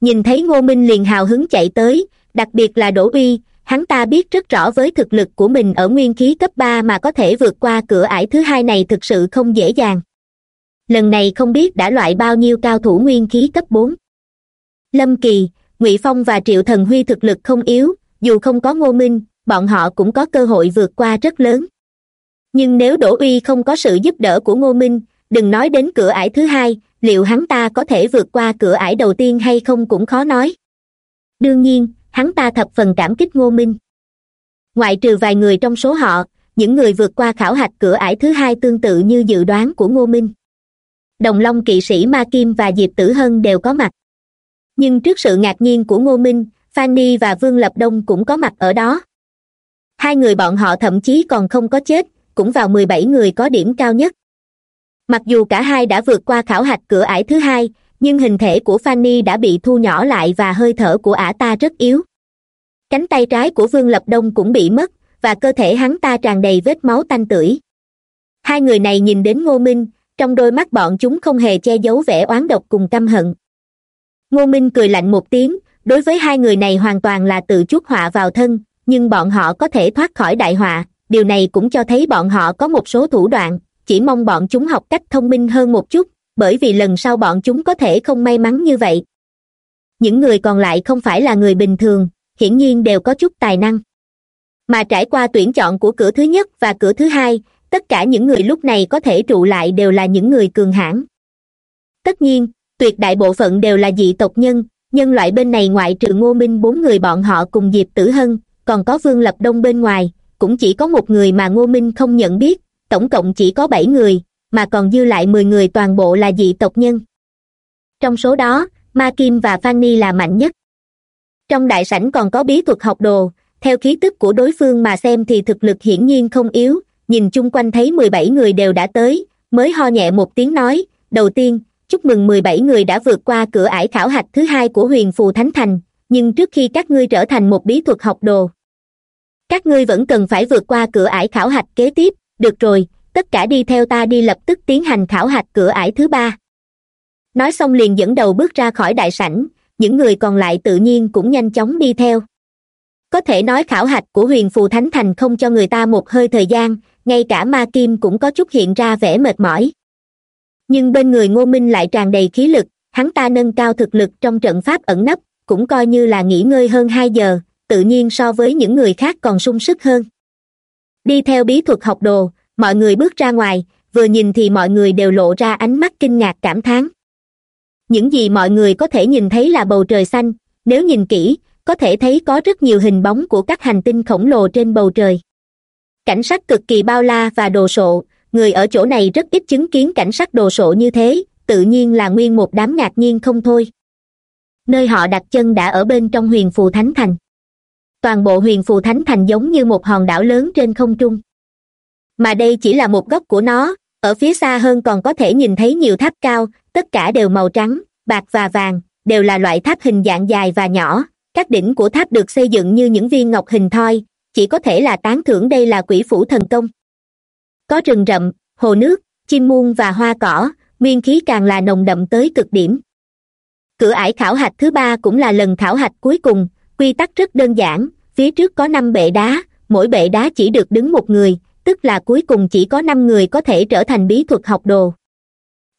[SPEAKER 1] Nhìn thấy ngô minh liền hào hứng chạy tới, đặc biệt là đỗ uy, hắn ta biết rất rõ với thực lực của mình ở nguyên khí cấp ba mà có thể vượt qua cửa ải thứ hai này thực sự không dễ dàng. Lần này không biết đã loại bao nhiêu cao thủ nguyên khí cấp bốn. Lâm kỳ, ngụy phong và triệu thần huy thực lực không yếu, dù không có ngô minh bọn họ cũng có cơ hội vượt qua rất lớn. Nhưng nếu đỗ uy không có sự giúp đỡ của ngô minh, đừng nói đến cửa ải thứ hai, liệu hắn ta có thể vượt qua cửa ải đầu tiên hay không cũng khó nói. Đương nhiên, hắn ta thập phần cảm kích ngô minh. Ngoại trừ vài người trong số họ, những người vượt qua khảo hạch cửa ải thứ hai tương tự như dự đoán của ngô minh. Đồng long kỵ sĩ ma kim và diệp tử hân đều có mặt. Nhưng trước sự ngạc nhiên của ngô minh fanny và vương lập đông cũng có mặt ở đó hai người bọn họ thậm chí còn không có chết, cũng vào mười bảy người có điểm cao nhất. Mặc dù cả hai đã vượt qua khảo hạch cửa ải thứ hai, nhưng hình thể của fanny đã bị thu nhỏ lại và hơi thở của ả ta rất yếu. Cánh tay trái của vương lập đông cũng bị mất, và cơ thể hắn ta tràn đầy vết máu tanh tưởi. Hai người này nhìn đến ngô minh, trong đôi mắt bọn chúng không hề che giấu vẻ oán độc cùng căm hận. Ngô minh cười lạnh một tiếng, đối với hai người này hoàn toàn là tự chuốc họa vào thân nhưng bọn họ có thể thoát khỏi đại họa. Điều này cũng cho thấy bọn họ có một số thủ đoạn. Chỉ mong bọn chúng học cách thông minh hơn một chút, bởi vì lần sau bọn chúng có thể không may mắn như vậy. Những người còn lại không phải là người bình thường, hiển nhiên đều có chút tài năng. Mà trải qua tuyển chọn của cửa thứ nhất và cửa thứ hai, tất cả những người lúc này có thể trụ lại đều là những người cường hãn. Tất nhiên, tuyệt đại bộ phận đều là dị tộc nhân nhân loại bên này ngoại trừ ngô minh bốn người bọn họ cùng diệp tử hân còn có vương lập đông bên ngoài, cũng chỉ có một người mà ngô minh không nhận biết, tổng cộng chỉ có bảy người, mà còn dư lại mười người toàn bộ là dị tộc nhân. Trong số đó, ma kim và phan ni là mạnh nhất. Trong đại sảnh còn có bí thuật học đồ, theo khí tức của đối phương mà xem thì thực lực hiển nhiên không yếu, nhìn chung quanh thấy mười bảy người đều đã tới, mới ho nhẹ một tiếng nói, đầu tiên, chúc mừng mười bảy người đã vượt qua cửa ải khảo hạch thứ hai của huyền phù thánh thành, nhưng trước khi các ngươi trở thành một bí thuật học đồ các ngươi vẫn cần phải vượt qua cửa ải khảo hạch kế tiếp. Được rồi, tất cả đi theo ta đi lập tức tiến hành khảo hạch cửa ải thứ ba. Nói xong liền dẫn đầu bước ra khỏi đại sảnh. Những người còn lại tự nhiên cũng nhanh chóng đi theo. Có thể nói khảo hạch của huyền phù thánh thành không cho người ta một hơi thời gian, ngay cả ma kim cũng có chút hiện ra vẻ mệt mỏi. Nhưng bên người ngô minh lại tràn đầy khí lực, hắn ta nâng cao thực lực trong trận pháp ẩn nấp, cũng coi như là nghỉ ngơi hơn hai giờ tự nhiên so với những người khác còn sung sức hơn. Đi theo bí thuật học đồ, mọi người bước ra ngoài, vừa nhìn thì mọi người đều lộ ra ánh mắt kinh ngạc cảm thán. Những gì mọi người có thể nhìn thấy là bầu trời xanh, nếu nhìn kỹ, có thể thấy có rất nhiều hình bóng của các hành tinh khổng lồ trên bầu trời. Cảnh sắc cực kỳ bao la và đồ sộ, người ở chỗ này rất ít chứng kiến cảnh sắc đồ sộ như thế, tự nhiên là nguyên một đám ngạc nhiên không thôi. Nơi họ đặt chân đã ở bên trong huyền phù thánh thành toàn bộ huyền phù thánh thành giống như một hòn đảo lớn trên không trung. Mà đây chỉ là một góc của nó, ở phía xa hơn còn có thể nhìn thấy nhiều tháp cao, tất cả đều màu trắng, bạc và vàng, đều là loại tháp hình dạng dài và nhỏ. Các đỉnh của tháp được xây dựng như những viên ngọc hình thoi, chỉ có thể là tán thưởng đây là quỷ phủ thần công. Có rừng rậm, hồ nước, chim muôn và hoa cỏ, nguyên khí càng là nồng đậm tới cực điểm. Cửa ải khảo hạch thứ ba cũng là lần khảo hạch cuối cùng quy tắc rất đơn giản, phía trước có năm bệ đá, mỗi bệ đá chỉ được đứng một người, tức là cuối cùng chỉ có năm người có thể trở thành bí thuật học đồ.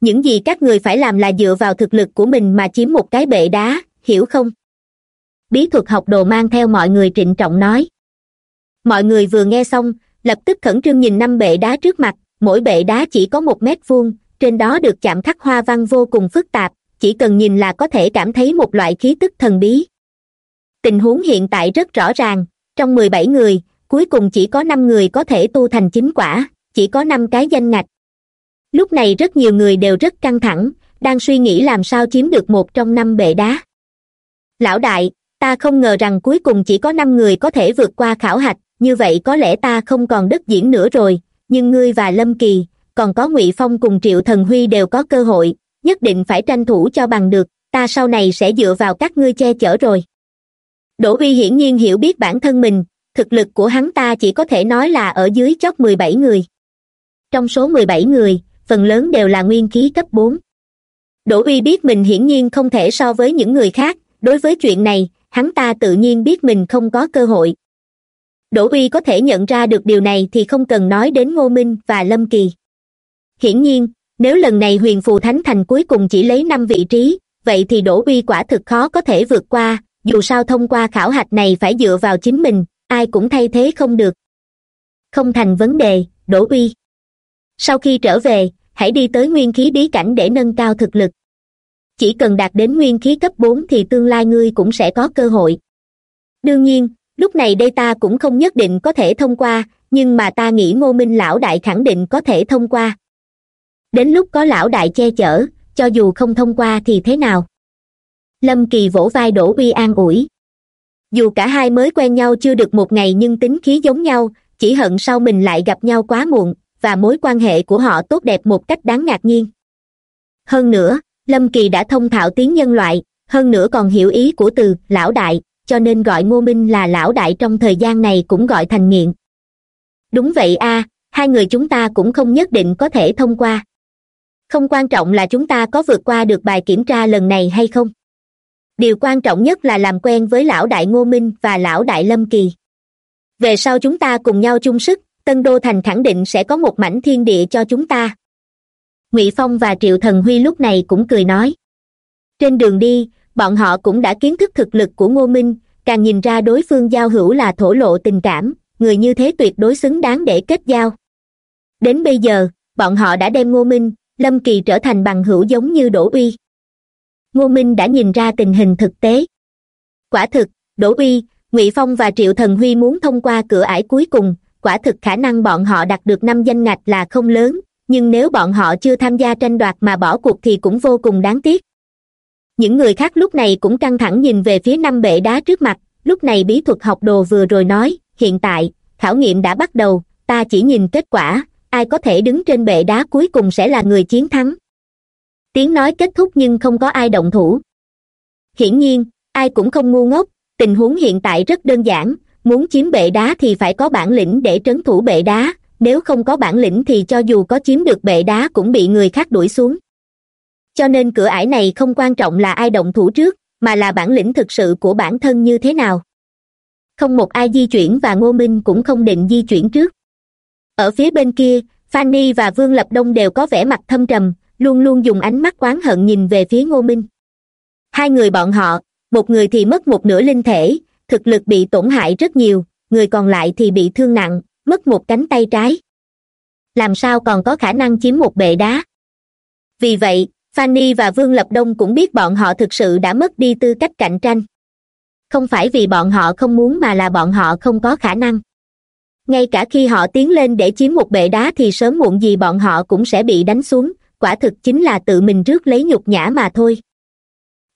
[SPEAKER 1] Những gì các người phải làm là dựa vào thực lực của mình mà chiếm một cái bệ đá, hiểu không? Bí thuật học đồ mang theo mọi người trịnh trọng nói. Mọi người vừa nghe xong, lập tức khẩn trương nhìn năm bệ đá trước mặt, mỗi bệ đá chỉ có một mét vuông, trên đó được chạm khắc hoa văn vô cùng phức tạp, chỉ cần nhìn là có thể cảm thấy một loại khí tức thần bí tình huống hiện tại rất rõ ràng. Trong mười bảy người, cuối cùng chỉ có năm người có thể tu thành chính quả, chỉ có năm cái danh ngạch. Lúc này rất nhiều người đều rất căng thẳng, đang suy nghĩ làm sao chiếm được một trong năm bệ đá. Lão đại, ta không ngờ rằng cuối cùng chỉ có năm người có thể vượt qua khảo hạch, như vậy có lẽ ta không còn đất diễn nữa rồi, nhưng ngươi và lâm kỳ, còn có ngụy phong cùng triệu thần huy đều có cơ hội, nhất định phải tranh thủ cho bằng được, ta sau này sẽ dựa vào các ngươi che chở rồi đỗ uy hiển nhiên hiểu biết bản thân mình, thực lực của hắn ta chỉ có thể nói là ở dưới chót mười bảy người. Trong số mười bảy người, phần lớn đều là nguyên khí cấp bốn. Đỗ uy biết mình hiển nhiên không thể so với những người khác, đối với chuyện này, hắn ta tự nhiên biết mình không có cơ hội. Đỗ uy có thể nhận ra được điều này thì không cần nói đến ngô minh và lâm kỳ. Hiển nhiên, nếu lần này huyền phù thánh thành cuối cùng chỉ lấy năm vị trí, vậy thì đỗ uy quả thực khó có thể vượt qua dù sao thông qua khảo hạch này phải dựa vào chính mình, ai cũng thay thế không được. Không thành vấn đề đỗ uy. Sau khi trở về, hãy đi tới nguyên khí bí cảnh để nâng cao thực lực. Chỉ cần đạt đến nguyên khí cấp bốn thì tương lai ngươi cũng sẽ có cơ hội. Đương nhiên, lúc này đây ta cũng không nhất định có thể thông qua, nhưng mà ta nghĩ ngô minh lão đại khẳng định có thể thông qua. Đến lúc có lão đại che chở, cho dù không thông qua thì thế nào? Lâm kỳ vỗ vai đỗ uy an ủi. Dù cả hai mới quen nhau chưa được một ngày nhưng tính khí giống nhau, chỉ hận sau mình lại gặp nhau quá muộn, và mối quan hệ của họ tốt đẹp một cách đáng ngạc nhiên. Hơn nữa, lâm kỳ đã thông thạo tiếng nhân loại, hơn nữa còn hiểu ý của từ lão đại, cho nên gọi ngô minh là lão đại trong thời gian này cũng gọi thành nghiện. Đúng vậy a, hai người chúng ta cũng không nhất định có thể thông qua. Không quan trọng là chúng ta có vượt qua được bài kiểm tra lần này hay không điều quan trọng nhất là làm quen với lão đại ngô minh và lão đại lâm kỳ. Về sau chúng ta cùng nhau chung sức, tân đô thành khẳng định sẽ có một mảnh thiên địa cho chúng ta. Ngụy phong và triệu thần huy lúc này cũng cười nói. Trên đường đi, bọn họ cũng đã kiến thức thực lực của ngô minh, càng nhìn ra đối phương giao hữu là thổ lộ tình cảm, người như thế tuyệt đối xứng đáng để kết giao. Đến bây giờ, bọn họ đã đem ngô minh, lâm kỳ trở thành bằng hữu giống như đỗ uy ngô minh đã nhìn ra tình hình thực tế. Quả thực, đỗ uy, ngụy phong và triệu thần huy muốn thông qua cửa ải cuối cùng, quả thực khả năng bọn họ đạt được năm danh ngạch là không lớn, nhưng nếu bọn họ chưa tham gia tranh đoạt mà bỏ cuộc thì cũng vô cùng đáng tiếc. Những người khác lúc này cũng căng thẳng nhìn về phía năm bệ đá trước mặt, lúc này bí thuật học đồ vừa rồi nói, hiện tại, khảo nghiệm đã bắt đầu, ta chỉ nhìn kết quả, ai có thể đứng trên bệ đá cuối cùng sẽ là người chiến thắng tiếng nói kết thúc nhưng không có ai động thủ. Hiển nhiên, ai cũng không ngu ngốc, tình huống hiện tại rất đơn giản, muốn chiếm bệ đá thì phải có bản lĩnh để trấn thủ bệ đá, nếu không có bản lĩnh thì cho dù có chiếm được bệ đá cũng bị người khác đuổi xuống. Cho nên cửa ải này không quan trọng là ai động thủ trước, mà là bản lĩnh thực sự của bản thân như thế nào. Không một ai di chuyển và ngô minh cũng không định di chuyển trước. Ở phía bên kia fanny và vương lập đông đều có vẻ mặt thâm trầm luôn luôn dùng ánh mắt oán hận nhìn về phía ngô minh. Hai người bọn họ, một người thì mất một nửa linh thể, thực lực bị tổn hại rất nhiều, người còn lại thì bị thương nặng, mất một cánh tay trái. Làm sao còn có khả năng chiếm một bệ đá? Vì vậy, fanny và vương lập đông cũng biết bọn họ thực sự đã mất đi tư cách cạnh tranh. Không phải vì bọn họ không muốn mà là bọn họ không có khả năng. Ngay cả khi họ tiến lên để chiếm một bệ đá thì sớm muộn gì bọn họ cũng sẽ bị đánh xuống quả thực chính là tự mình rước lấy nhục nhã mà thôi.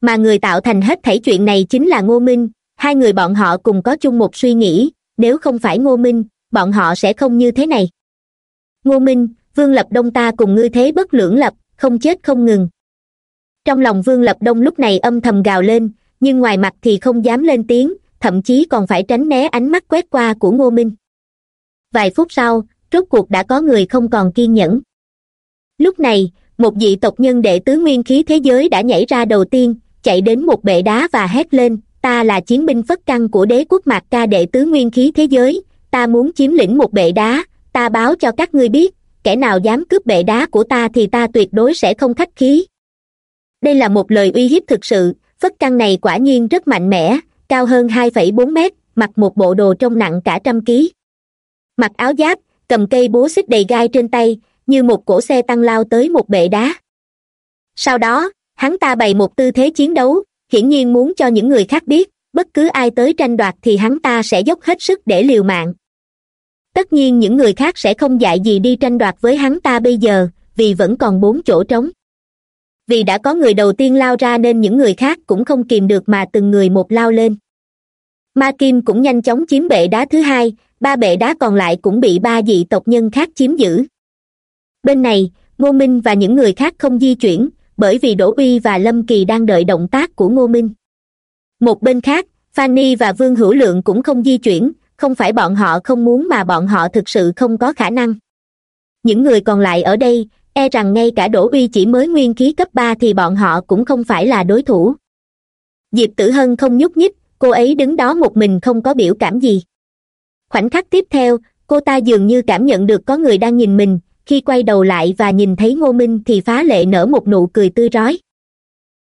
[SPEAKER 1] Mà người tạo thành hết thảy chuyện này chính là ngô minh, hai người bọn họ cùng có chung một suy nghĩ, nếu không phải ngô minh, bọn họ sẽ không như thế này. Ngô minh, vương lập đông ta cùng ngươi thế bất lưỡng lập, không chết không ngừng. Trong lòng vương lập đông lúc này âm thầm gào lên, nhưng ngoài mặt thì không dám lên tiếng, thậm chí còn phải tránh né ánh mắt quét qua của ngô minh. Vài phút sau, rốt cuộc đã có người không còn kiên nhẫn lúc này, một vị tộc nhân đệ tứ nguyên khí thế giới đã nhảy ra đầu tiên, chạy đến một bệ đá và hét lên, ta là chiến binh phất căng của đế quốc mạc ca đệ tứ nguyên khí thế giới, ta muốn chiếm lĩnh một bệ đá, ta báo cho các ngươi biết, kẻ nào dám cướp bệ đá của ta thì ta tuyệt đối sẽ không khách khí. Đây là một lời uy hiếp thực sự, phất căng này quả nhiên rất mạnh mẽ, cao hơn hai phẩy bốn mét, mặc một bộ đồ trông nặng cả trăm ký. Mặc áo giáp, cầm cây bố xích đầy gai trên tay như một cỗ xe tăng lao tới một bệ đá. Sau đó, hắn ta bày một tư thế chiến đấu, hiển nhiên muốn cho những người khác biết, bất cứ ai tới tranh đoạt thì hắn ta sẽ dốc hết sức để liều mạng. Tất nhiên những người khác sẽ không dạy gì đi tranh đoạt với hắn ta bây giờ, vì vẫn còn bốn chỗ trống. Vì đã có người đầu tiên lao ra nên những người khác cũng không kìm được mà từng người một lao lên. Ma kim cũng nhanh chóng chiếm bệ đá thứ hai, ba bệ đá còn lại cũng bị ba dị tộc nhân khác chiếm giữ bên này, ngô minh và những người khác không di chuyển, bởi vì đỗ uy và lâm kỳ đang đợi động tác của ngô minh. Một bên khác, fanny và vương hữu lượng cũng không di chuyển, không phải bọn họ không muốn mà bọn họ thực sự không có khả năng. Những người còn lại ở đây e rằng ngay cả đỗ uy chỉ mới nguyên khí cấp ba thì bọn họ cũng không phải là đối thủ. Diệp tử hân không nhúc nhích, cô ấy đứng đó một mình không có biểu cảm gì. Khoảnh khắc tiếp theo, cô ta dường như cảm nhận được có người đang nhìn mình khi quay đầu lại và nhìn thấy ngô minh thì phá lệ nở một nụ cười tươi rói.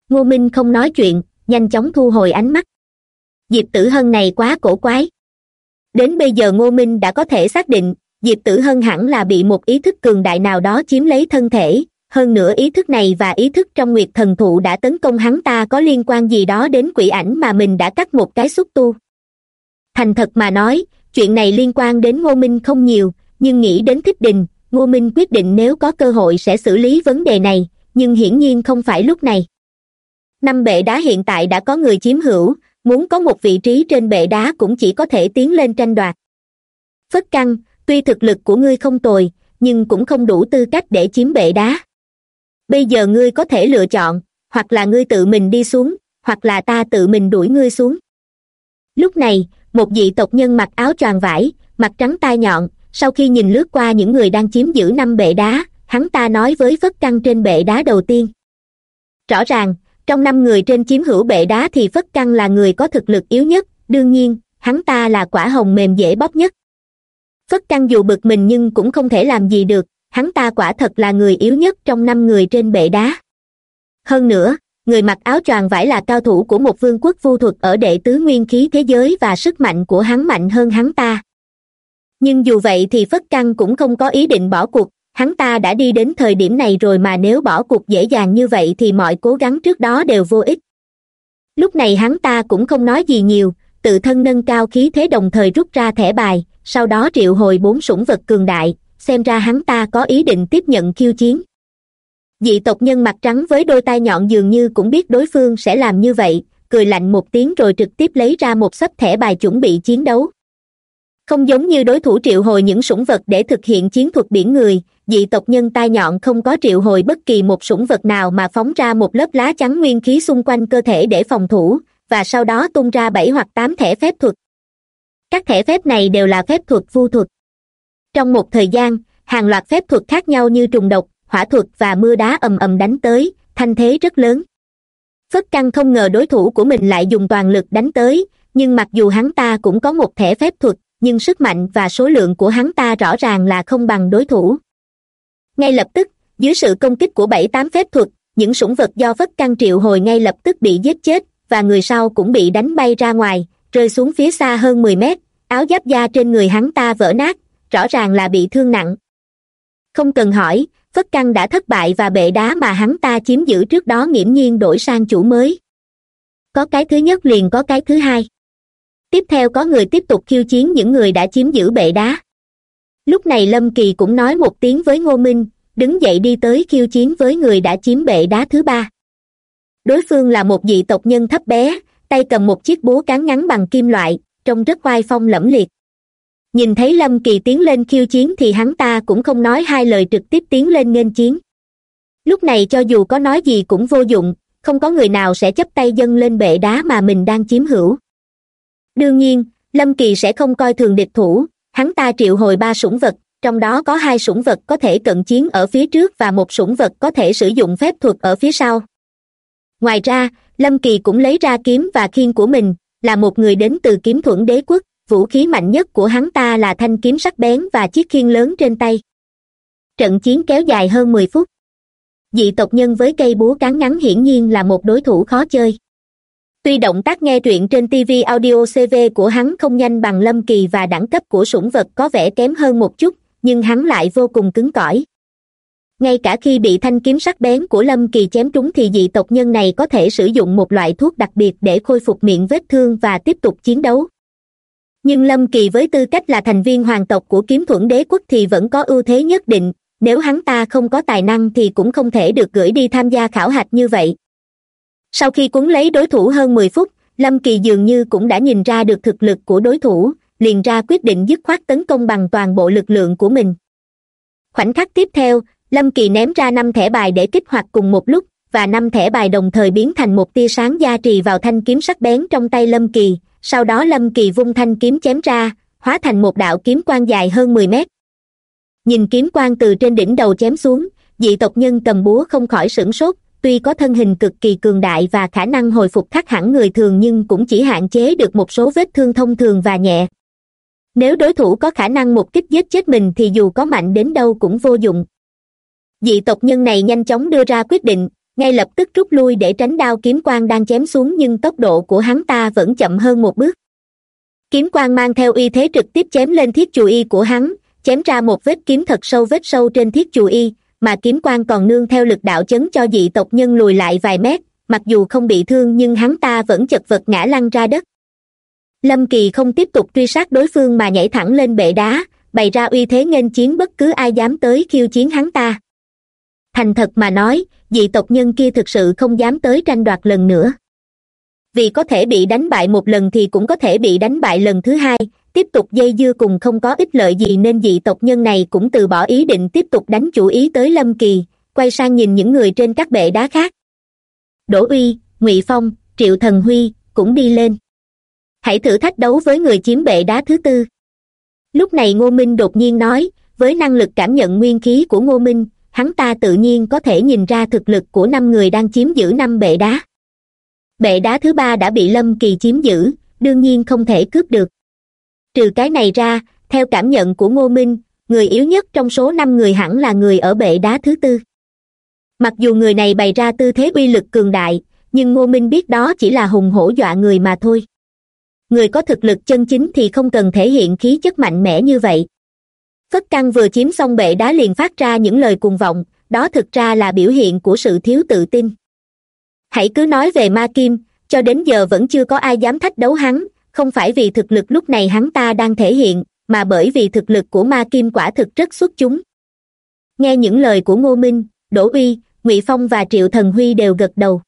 [SPEAKER 1] Ngô minh không nói chuyện, nhanh chóng thu hồi ánh mắt. Diệp tử hân này quá cổ quái. Đến bây giờ ngô minh đã có thể xác định, diệp tử hân hẳn là bị một ý thức cường đại nào đó chiếm lấy thân thể. Hơn nữa ý thức này và ý thức trong nguyệt thần thụ đã tấn công hắn ta có liên quan gì đó đến quỷ ảnh mà mình đã cắt một cái xúc tu. Thành thật mà nói, chuyện này liên quan đến ngô minh không nhiều, nhưng nghĩ đến thích đình ngô minh quyết định nếu có cơ hội sẽ xử lý vấn đề này, nhưng hiển nhiên không phải lúc này. Năm bệ đá hiện tại đã có người chiếm hữu, muốn có một vị trí trên bệ đá cũng chỉ có thể tiến lên tranh đoạt. Phất căng, tuy thực lực của ngươi không tồi, nhưng cũng không đủ tư cách để chiếm bệ đá. Bây giờ ngươi có thể lựa chọn, hoặc là ngươi tự mình đi xuống, hoặc là ta tự mình đuổi ngươi xuống. Lúc này, một vị tộc nhân mặc áo choàng vải, mặt trắng tai nhọn sau khi nhìn lướt qua những người đang chiếm giữ năm bệ đá, hắn ta nói với phất căng trên bệ đá đầu tiên. Rõ ràng, trong năm người trên chiếm hữu bệ đá thì phất căng là người có thực lực yếu nhất, đương nhiên, hắn ta là quả hồng mềm dễ bóp nhất. Phất căng dù bực mình nhưng cũng không thể làm gì được, hắn ta quả thật là người yếu nhất trong năm người trên bệ đá. Hơn nữa, người mặc áo choàng vải là cao thủ của một vương quốc vu thuật ở đệ tứ nguyên khí thế giới và sức mạnh của hắn mạnh hơn hắn ta nhưng dù vậy thì phất căng cũng không có ý định bỏ cuộc, hắn ta đã đi đến thời điểm này rồi mà nếu bỏ cuộc dễ dàng như vậy thì mọi cố gắng trước đó đều vô ích. Lúc này hắn ta cũng không nói gì nhiều, tự thân nâng cao khí thế đồng thời rút ra thẻ bài, sau đó triệu hồi bốn sủng vật cường đại, xem ra hắn ta có ý định tiếp nhận khiêu chiến. Dị tộc nhân mặt trắng với đôi tai nhọn dường như cũng biết đối phương sẽ làm như vậy, cười lạnh một tiếng rồi trực tiếp lấy ra một sấp thẻ bài chuẩn bị chiến đấu không giống như đối thủ triệu hồi những sủng vật để thực hiện chiến thuật biển người, dị tộc nhân tai nhọn không có triệu hồi bất kỳ một sủng vật nào mà phóng ra một lớp lá chắn nguyên khí xung quanh cơ thể để phòng thủ, và sau đó tung ra bảy hoặc tám thẻ phép thuật. Các thẻ phép này đều là phép thuật vu thuật. Trong một thời gian, hàng loạt phép thuật khác nhau như trùng độc, hỏa thuật và mưa đá ầm ầm đánh tới, thanh thế rất lớn. Phất căng không ngờ đối thủ của mình lại dùng toàn lực đánh tới, nhưng mặc dù hắn ta cũng có một thẻ phép thuật nhưng sức mạnh và số lượng của hắn ta rõ ràng là không bằng đối thủ. Ngay lập tức, dưới sự công kích của bảy tám phép thuật, những sủng vật do phất căng triệu hồi ngay lập tức bị giết chết và người sau cũng bị đánh bay ra ngoài, rơi xuống phía xa hơn mười mét, áo giáp da trên người hắn ta vỡ nát, rõ ràng là bị thương nặng. Không cần hỏi, phất căng đã thất bại và bệ đá mà hắn ta chiếm giữ trước đó nghiễm nhiên đổi sang chủ mới. Có cái thứ nhất liền có cái thứ hai tiếp theo có người tiếp tục khiêu chiến những người đã chiếm giữ bệ đá. Lúc này lâm kỳ cũng nói một tiếng với ngô minh, đứng dậy đi tới khiêu chiến với người đã chiếm bệ đá thứ ba. Đối phương là một vị tộc nhân thấp bé, tay cầm một chiếc búa cán ngắn bằng kim loại, trông rất oai phong lẫm liệt. Nhìn thấy lâm kỳ tiến lên khiêu chiến thì hắn ta cũng không nói hai lời trực tiếp tiến lên nghênh chiến. Lúc này cho dù có nói gì cũng vô dụng, không có người nào sẽ chấp tay dâng lên bệ đá mà mình đang chiếm hữu đương nhiên, lâm kỳ sẽ không coi thường địch thủ, hắn ta triệu hồi ba sủng vật, trong đó có hai sủng vật có thể cận chiến ở phía trước và một sủng vật có thể sử dụng phép thuật ở phía sau. Ngoài ra, lâm kỳ cũng lấy ra kiếm và khiên của mình, là một người đến từ kiếm thuẫn đế quốc, vũ khí mạnh nhất của hắn ta là thanh kiếm sắc bén và chiếc khiên lớn trên tay. Trận chiến kéo dài hơn mười phút. Dị tộc nhân với cây búa cán ngắn hiển nhiên là một đối thủ khó chơi tuy động tác nghe truyện trên tv audio cv của hắn không nhanh bằng lâm kỳ và đẳng cấp của sủng vật có vẻ kém hơn một chút, nhưng hắn lại vô cùng cứng cỏi. Ngay cả khi bị thanh kiếm sắc bén của lâm kỳ chém trúng thì dị tộc nhân này có thể sử dụng một loại thuốc đặc biệt để khôi phục miệng vết thương và tiếp tục chiến đấu. Nhưng lâm kỳ với tư cách là thành viên hoàng tộc của kiếm thuẫn đế quốc thì vẫn có ưu thế nhất định, nếu hắn ta không có tài năng thì cũng không thể được gửi đi tham gia khảo hạch như vậy sau khi cuốn lấy đối thủ hơn mười phút, lâm kỳ dường như cũng đã nhìn ra được thực lực của đối thủ, liền ra quyết định dứt khoát tấn công bằng toàn bộ lực lượng của mình. Khoảnh khắc tiếp theo, lâm kỳ ném ra năm thẻ bài để kích hoạt cùng một lúc, và năm thẻ bài đồng thời biến thành một tia sáng gia trì vào thanh kiếm sắc bén trong tay lâm kỳ. Sau đó lâm kỳ vung thanh kiếm chém ra, hóa thành một đạo kiếm quang dài hơn mười mét. Nhìn kiếm quang từ trên đỉnh đầu chém xuống, dị tộc nhân cầm búa không khỏi sửng sốt tuy có thân hình cực kỳ cường đại và khả năng hồi phục khác hẳn người thường nhưng cũng chỉ hạn chế được một số vết thương thông thường và nhẹ. Nếu đối thủ có khả năng một kích giết chết mình thì dù có mạnh đến đâu cũng vô dụng. Dị tộc nhân này nhanh chóng đưa ra quyết định, ngay lập tức rút lui để tránh đao kiếm quan đang chém xuống nhưng tốc độ của hắn ta vẫn chậm hơn một bước. Kiếm quan mang theo uy thế trực tiếp chém lên thiết chù y của hắn, chém ra một vết kiếm thật sâu vết sâu trên thiết chù y mà kiếm quan còn nương theo lực đạo chấn cho dị tộc nhân lùi lại vài mét, mặc dù không bị thương nhưng hắn ta vẫn chật vật ngã lăn ra đất. Lâm kỳ không tiếp tục truy sát đối phương mà nhảy thẳng lên bệ đá, bày ra uy thế nghênh chiến bất cứ ai dám tới khiêu chiến hắn ta. Thành thật mà nói, dị tộc nhân kia thực sự không dám tới tranh đoạt lần nữa. Vì có thể bị đánh bại một lần thì cũng có thể bị đánh bại lần thứ hai tiếp tục dây dưa cùng không có ích lợi gì nên dị tộc nhân này cũng từ bỏ ý định tiếp tục đánh chủ ý tới lâm kỳ, quay sang nhìn những người trên các bệ đá khác. Đỗ uy, ngụy phong, triệu thần huy cũng đi lên. Hãy thử thách đấu với người chiếm bệ đá thứ tư. Lúc này ngô minh đột nhiên nói, với năng lực cảm nhận nguyên khí của ngô minh, hắn ta tự nhiên có thể nhìn ra thực lực của năm người đang chiếm giữ năm bệ đá. Bệ đá thứ ba đã bị lâm kỳ chiếm giữ, đương nhiên không thể cướp được trừ cái này ra, theo cảm nhận của ngô minh, người yếu nhất trong số năm người hẳn là người ở bệ đá thứ tư. Mặc dù người này bày ra tư thế uy lực cường đại, nhưng ngô minh biết đó chỉ là hùng hổ dọa người mà thôi. Người có thực lực chân chính thì không cần thể hiện khí chất mạnh mẽ như vậy. Phất căng vừa chiếm xong bệ đá liền phát ra những lời cuồng vọng, đó thực ra là biểu hiện của sự thiếu tự tin. Hãy cứ nói về ma kim, cho đến giờ vẫn chưa có ai dám thách đấu hắn không phải vì thực lực lúc này hắn ta đang thể hiện, mà bởi vì thực lực của ma kim quả thực rất xuất chúng. Nghe những lời của ngô minh, đỗ uy, ngụy phong và triệu thần huy đều gật đầu.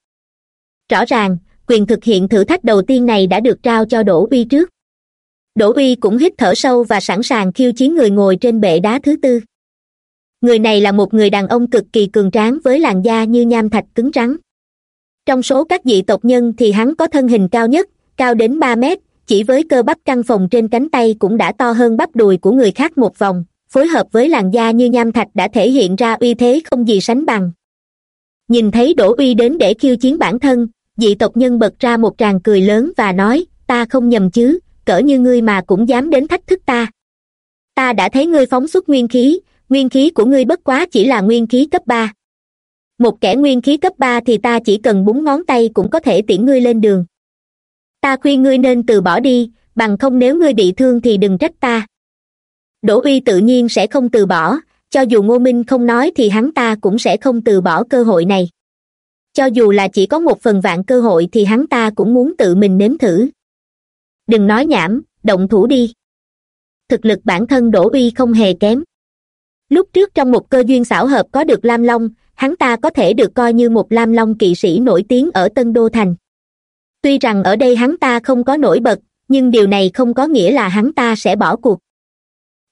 [SPEAKER 1] Rõ ràng, quyền thực hiện thử thách đầu tiên này đã được trao cho đỗ uy trước. Đỗ uy cũng hít thở sâu và sẵn sàng khiêu chiến người ngồi trên bệ đá thứ tư. Người này là một người đàn ông cực kỳ cường tráng với làn da như nham thạch cứng rắn. Trong số các dị tộc nhân thì hắn có thân hình cao nhất, cao đến ba mét chỉ với cơ bắp căng phòng trên cánh tay cũng đã to hơn bắp đùi của người khác một vòng, phối hợp với làn da như nham thạch đã thể hiện ra uy thế không gì sánh bằng. Nhìn thấy đỗ uy đến để khiêu chiến bản thân, dị tộc nhân bật ra một tràng cười lớn và nói, ta không nhầm chứ, cỡ như ngươi mà cũng dám đến thách thức ta. Ta đã thấy ngươi phóng xuất nguyên khí nguyên khí của ngươi bất quá chỉ là nguyên khí cấp ba. Một kẻ nguyên khí cấp ba thì ta chỉ cần búng ngón tay cũng có thể tiễn ngươi lên đường ta khuyên ngươi nên từ bỏ đi, bằng không nếu ngươi bị thương thì đừng trách ta. Đỗ uy tự nhiên sẽ không từ bỏ, cho dù ngô minh không nói thì hắn ta cũng sẽ không từ bỏ cơ hội này. Cho dù là chỉ có một phần vạn cơ hội thì hắn ta cũng muốn tự mình nếm thử. Đừng nói nhảm, động thủ đi. Thực lực bản thân đỗ uy không hề kém. Lúc trước trong một cơ duyên xảo hợp có được lam long, hắn ta có thể được coi như một lam long kỵ sĩ nổi tiếng ở tân đô thành tuy rằng ở đây hắn ta không có nổi bật, nhưng điều này không có nghĩa là hắn ta sẽ bỏ cuộc.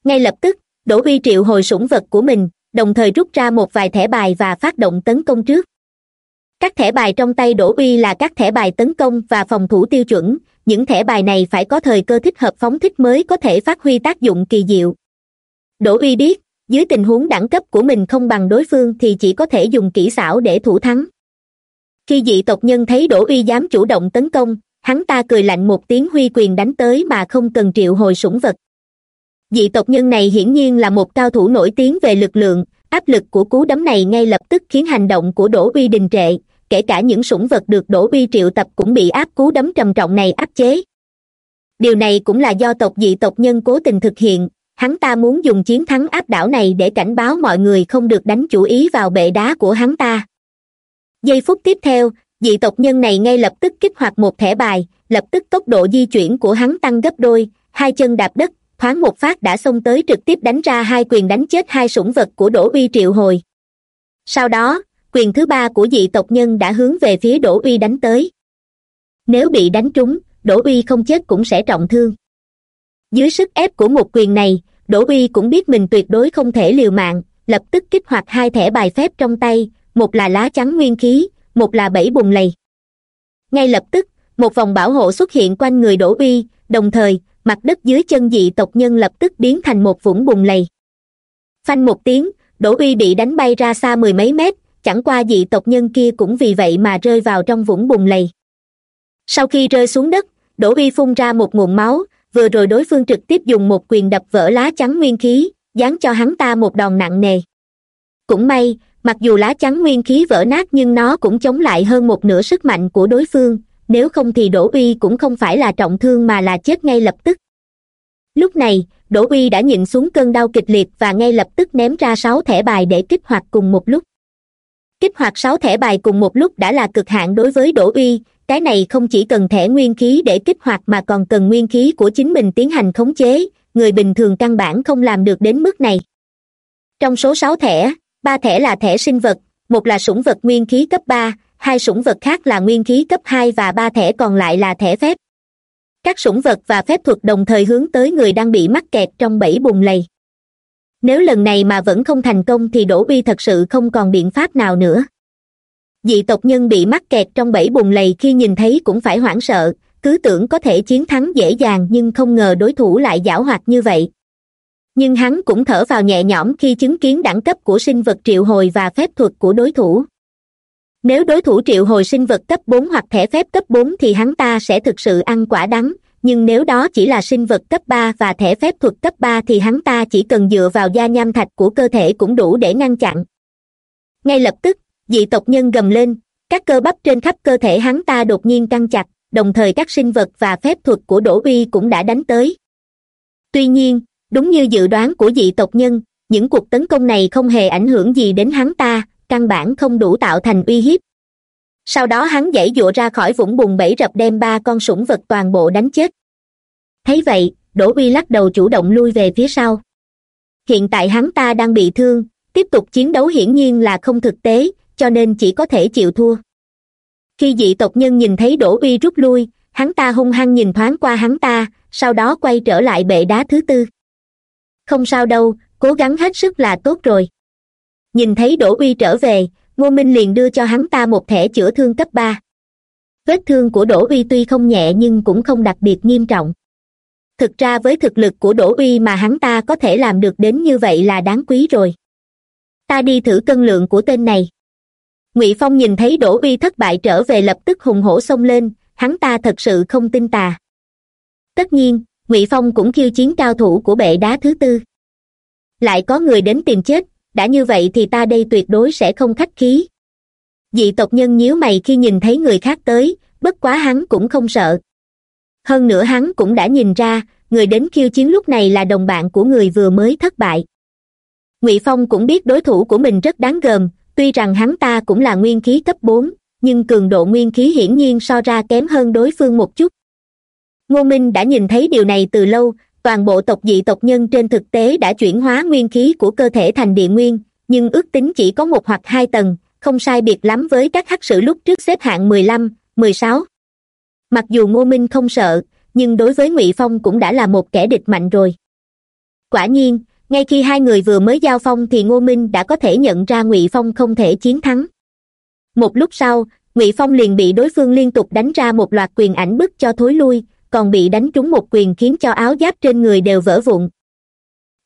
[SPEAKER 1] Ngay lập tức, đỗ huy triệu hồi sủng vật của mình, đồng thời rút ra một vài thẻ bài và phát động tấn công trước. Các thẻ bài trong tay đỗ uy là các thẻ bài tấn công và phòng thủ tiêu chuẩn, những thẻ bài này phải có thời cơ thích hợp phóng thích mới có thể phát huy tác dụng kỳ diệu. Đỗ uy biết, dưới tình huống đẳng cấp của mình không bằng đối phương thì chỉ có thể dùng kỹ xảo để thủ thắng khi dị tộc nhân thấy đỗ uy dám chủ động tấn công, hắn ta cười lạnh một tiếng huy quyền đánh tới mà không cần triệu hồi sủng vật. Dị tộc nhân này hiển nhiên là một cao thủ nổi tiếng về lực lượng, áp lực của cú đấm này ngay lập tức khiến hành động của đỗ uy đình trệ, kể cả những sủng vật được đỗ uy triệu tập cũng bị áp cú đấm trầm trọng này áp chế. Điều này cũng là do tộc dị tộc nhân cố tình thực hiện, hắn ta muốn dùng chiến thắng áp đảo này để cảnh báo mọi người không được đánh chủ ý vào bệ đá của hắn ta giây phút tiếp theo, dị tộc nhân này ngay lập tức kích hoạt một thẻ bài, lập tức tốc độ di chuyển của hắn tăng gấp đôi, hai chân đạp đất, thoáng một phát đã xông tới trực tiếp đánh ra hai quyền đánh chết hai sủng vật của đỗ uy triệu hồi. Sau đó, quyền thứ ba của dị tộc nhân đã hướng về phía đỗ uy đánh tới. Nếu bị đánh trúng, đỗ uy không chết cũng sẽ trọng thương. Dưới sức ép của một quyền này, đỗ uy cũng biết mình tuyệt đối không thể liều mạng, lập tức kích hoạt hai thẻ bài phép trong tay một là lá chắn nguyên khí, một là bẫy bùng lầy. Ngay lập tức, một vòng bảo hộ xuất hiện quanh người đỗ uy, đồng thời, mặt đất dưới chân dị tộc nhân lập tức biến thành một vũng bùng lầy. Phanh một tiếng đỗ uy bị đánh bay ra xa mười mấy mét, chẳng qua dị tộc nhân kia cũng vì vậy mà rơi vào trong vũng bùng lầy. Sau khi rơi xuống đất đỗ uy phun ra một nguồn máu, vừa rồi đối phương trực tiếp dùng một quyền đập vỡ lá chắn nguyên khí, dán cho hắn ta một đòn nặng nề. Cũng may mặc dù lá chắn nguyên khí vỡ nát nhưng nó cũng chống lại hơn một nửa sức mạnh của đối phương, nếu không thì đỗ uy cũng không phải là trọng thương mà là chết ngay lập tức. Lúc này, đỗ uy đã nhịn xuống cơn đau kịch liệt và ngay lập tức ném ra sáu thẻ bài để kích hoạt cùng một lúc. Kích hoạt sáu thẻ bài cùng một lúc đã là cực hạn đối với đỗ uy, cái này không chỉ cần thẻ nguyên khí để kích hoạt mà còn cần nguyên khí của chính mình tiến hành khống chế, người bình thường căn bản không làm được đến mức này. Trong số sáu thẻ ba thẻ là thẻ sinh vật, một là sủng vật nguyên khí cấp ba, hai sủng vật khác là nguyên khí cấp hai và ba thẻ còn lại là thẻ phép. Các sủng vật và phép thuật đồng thời hướng tới người đang bị mắc kẹt trong bẫy bùn lầy. Nếu lần này mà vẫn không thành công thì đỗ uy thật sự không còn biện pháp nào nữa. Dị tộc nhân bị mắc kẹt trong bẫy bùn lầy khi nhìn thấy cũng phải hoảng sợ, cứ tưởng có thể chiến thắng dễ dàng nhưng không ngờ đối thủ lại giảo hoạt như vậy nhưng hắn cũng thở vào nhẹ nhõm khi chứng kiến đẳng cấp của sinh vật triệu hồi và phép thuật của đối thủ. Nếu đối thủ triệu hồi sinh vật cấp bốn hoặc thẻ phép cấp bốn thì hắn ta sẽ thực sự ăn quả đắng, nhưng nếu đó chỉ là sinh vật cấp ba và thẻ phép thuật cấp ba thì hắn ta chỉ cần dựa vào da nham thạch của cơ thể cũng đủ để ngăn chặn. Ngay lập tức, dị tộc nhân gầm lên, các cơ bắp trên khắp cơ thể hắn ta đột nhiên căng chặt, đồng thời các sinh vật và phép thuật của đỗ uy cũng đã đánh tới. Tuy nhiên đúng như dự đoán của dị tộc nhân, những cuộc tấn công này không hề ảnh hưởng gì đến hắn ta, căn bản không đủ tạo thành uy hiếp. Sau đó hắn dãy dụa ra khỏi vũng bùn bẫy rập đem ba con sủng vật toàn bộ đánh chết. Thấy vậy, đỗ uy lắc đầu chủ động lui về phía sau. Hiện tại hắn ta đang bị thương, tiếp tục chiến đấu hiển nhiên là không thực tế, cho nên chỉ có thể chịu thua. Khi dị tộc nhân nhìn thấy đỗ uy rút lui, hắn ta hung hăng nhìn thoáng qua hắn ta, sau đó quay trở lại bệ đá thứ tư không sao đâu, cố gắng hết sức là tốt rồi. Nhìn thấy đỗ uy trở về, ngô minh liền đưa cho hắn ta một thẻ chữa thương cấp ba. Vết thương của đỗ uy tuy không nhẹ nhưng cũng không đặc biệt nghiêm trọng. Thực ra với thực lực của đỗ uy mà hắn ta có thể làm được đến như vậy là đáng quý rồi. Ta đi thử cân lượng của tên này. Ngụy phong nhìn thấy đỗ uy thất bại trở về lập tức hùng hổ xông lên, hắn ta thật sự không tin tà. Tất nhiên ngụy phong cũng khiêu chiến cao thủ của bệ đá thứ tư. Lại có người đến tìm chết, đã như vậy thì ta đây tuyệt đối sẽ không khách khí. Dị tộc nhân nhíu mày khi nhìn thấy người khác tới, bất quá hắn cũng không sợ. Hơn nữa hắn cũng đã nhìn ra, người đến khiêu chiến lúc này là đồng bạn của người vừa mới thất bại. Ngụy phong cũng biết đối thủ của mình rất đáng gờm, tuy rằng hắn ta cũng là nguyên khí cấp bốn, nhưng cường độ nguyên khí hiển nhiên so ra kém hơn đối phương một chút ngô minh đã nhìn thấy điều này từ lâu, toàn bộ tộc dị tộc nhân trên thực tế đã chuyển hóa nguyên khí của cơ thể thành địa nguyên, nhưng ước tính chỉ có một hoặc hai tầng, không sai biệt lắm với các hắc sử lúc trước xếp hạng mười lăm, mười sáu. Mặc dù ngô minh không sợ, nhưng đối với ngụy phong cũng đã là một kẻ địch mạnh rồi. Quả nhiên, ngay khi hai người vừa mới giao phong thì ngô minh đã có thể nhận ra ngụy phong không thể chiến thắng. Một lúc sau, ngụy phong liền bị đối phương liên tục đánh ra một loạt quyền ảnh bức cho thối lui còn bị đánh trúng một quyền khiến cho áo giáp trên người đều vỡ vụn.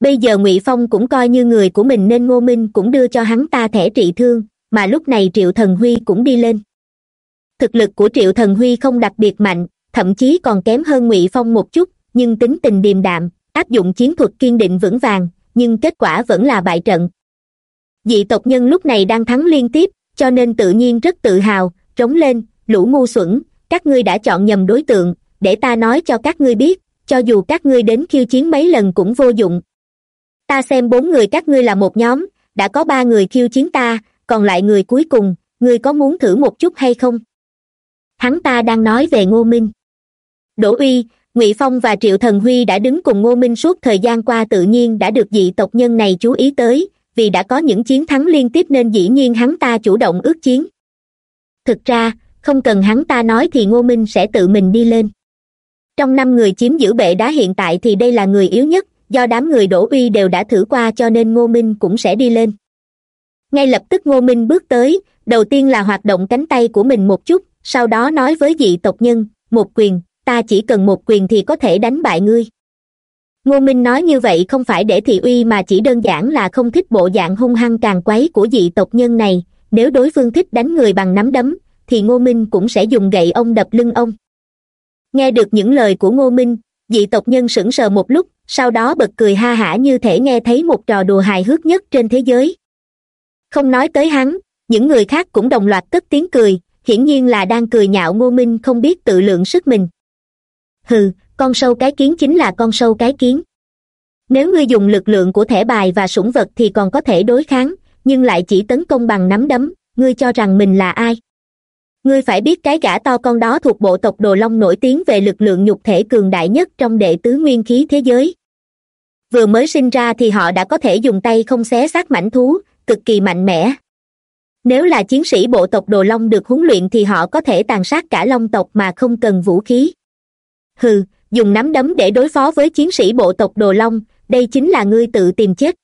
[SPEAKER 1] Bây giờ ngụy phong cũng coi như người của mình nên ngô minh cũng đưa cho hắn ta thẻ trị thương, mà lúc này triệu thần huy cũng đi lên. Thực lực của triệu thần huy không đặc biệt mạnh, thậm chí còn kém hơn ngụy phong một chút, nhưng tính tình điềm đạm, áp dụng chiến thuật kiên định vững vàng, nhưng kết quả vẫn là bại trận. Dị tộc nhân lúc này đang thắng liên tiếp, cho nên tự nhiên rất tự hào, trống lên, lũ ngu xuẩn, các ngươi đã chọn nhầm đối tượng để ta nói cho các ngươi biết, cho dù các ngươi đến khiêu chiến mấy lần cũng vô dụng. Ta xem bốn người các ngươi là một nhóm, đã có ba người khiêu chiến ta, còn lại người cuối cùng, ngươi có muốn thử một chút hay không? Hắn ta đang nói về ngô minh. Đỗ uy, ngụy phong và triệu thần huy đã đứng cùng ngô minh suốt thời gian qua tự nhiên đã được dị tộc nhân này chú ý tới, vì đã có những chiến thắng liên tiếp nên dĩ nhiên hắn ta chủ động ước chiến. Thực ra, không cần hắn ta nói thì ngô minh sẽ tự mình đi lên trong năm người chiếm giữ bệ đá hiện tại thì đây là người yếu nhất, do đám người đổ uy đều đã thử qua cho nên ngô minh cũng sẽ đi lên. Ngay lập tức ngô minh bước tới, đầu tiên là hoạt động cánh tay của mình một chút, sau đó nói với dị tộc nhân, một quyền, ta chỉ cần một quyền thì có thể đánh bại ngươi. Ngô minh nói như vậy không phải để thị uy mà chỉ đơn giản là không thích bộ dạng hung hăng càng quấy của dị tộc nhân này, nếu đối phương thích đánh người bằng nắm đấm, thì ngô minh cũng sẽ dùng gậy ông đập lưng ông nghe được những lời của ngô minh, dị tộc nhân sững sờ một lúc, sau đó bật cười ha hả như thể nghe thấy một trò đùa hài hước nhất trên thế giới. Không nói tới hắn, những người khác cũng đồng loạt cất tiếng cười, hiển nhiên là đang cười nhạo ngô minh không biết tự lượng sức mình. Hừ, con sâu cái kiến chính là con sâu cái kiến. Nếu ngươi dùng lực lượng của thẻ bài và sủng vật thì còn có thể đối kháng, nhưng lại chỉ tấn công bằng nắm đấm, ngươi cho rằng mình là ai? Ngươi phải biết cái gã to con đó thuộc bộ tộc đồ long nổi tiếng về lực lượng nhục thể cường đại nhất trong đệ tứ nguyên khí thế giới. Vừa mới sinh ra thì họ đã có thể dùng tay không xé xác mảnh thú, cực kỳ mạnh mẽ. Nếu là chiến sĩ bộ tộc đồ long được huấn luyện thì họ có thể tàn sát cả long tộc mà không cần vũ khí. Hừ, dùng nắm đấm để đối phó với chiến sĩ bộ tộc đồ long, đây chính là ngươi tự tìm chết.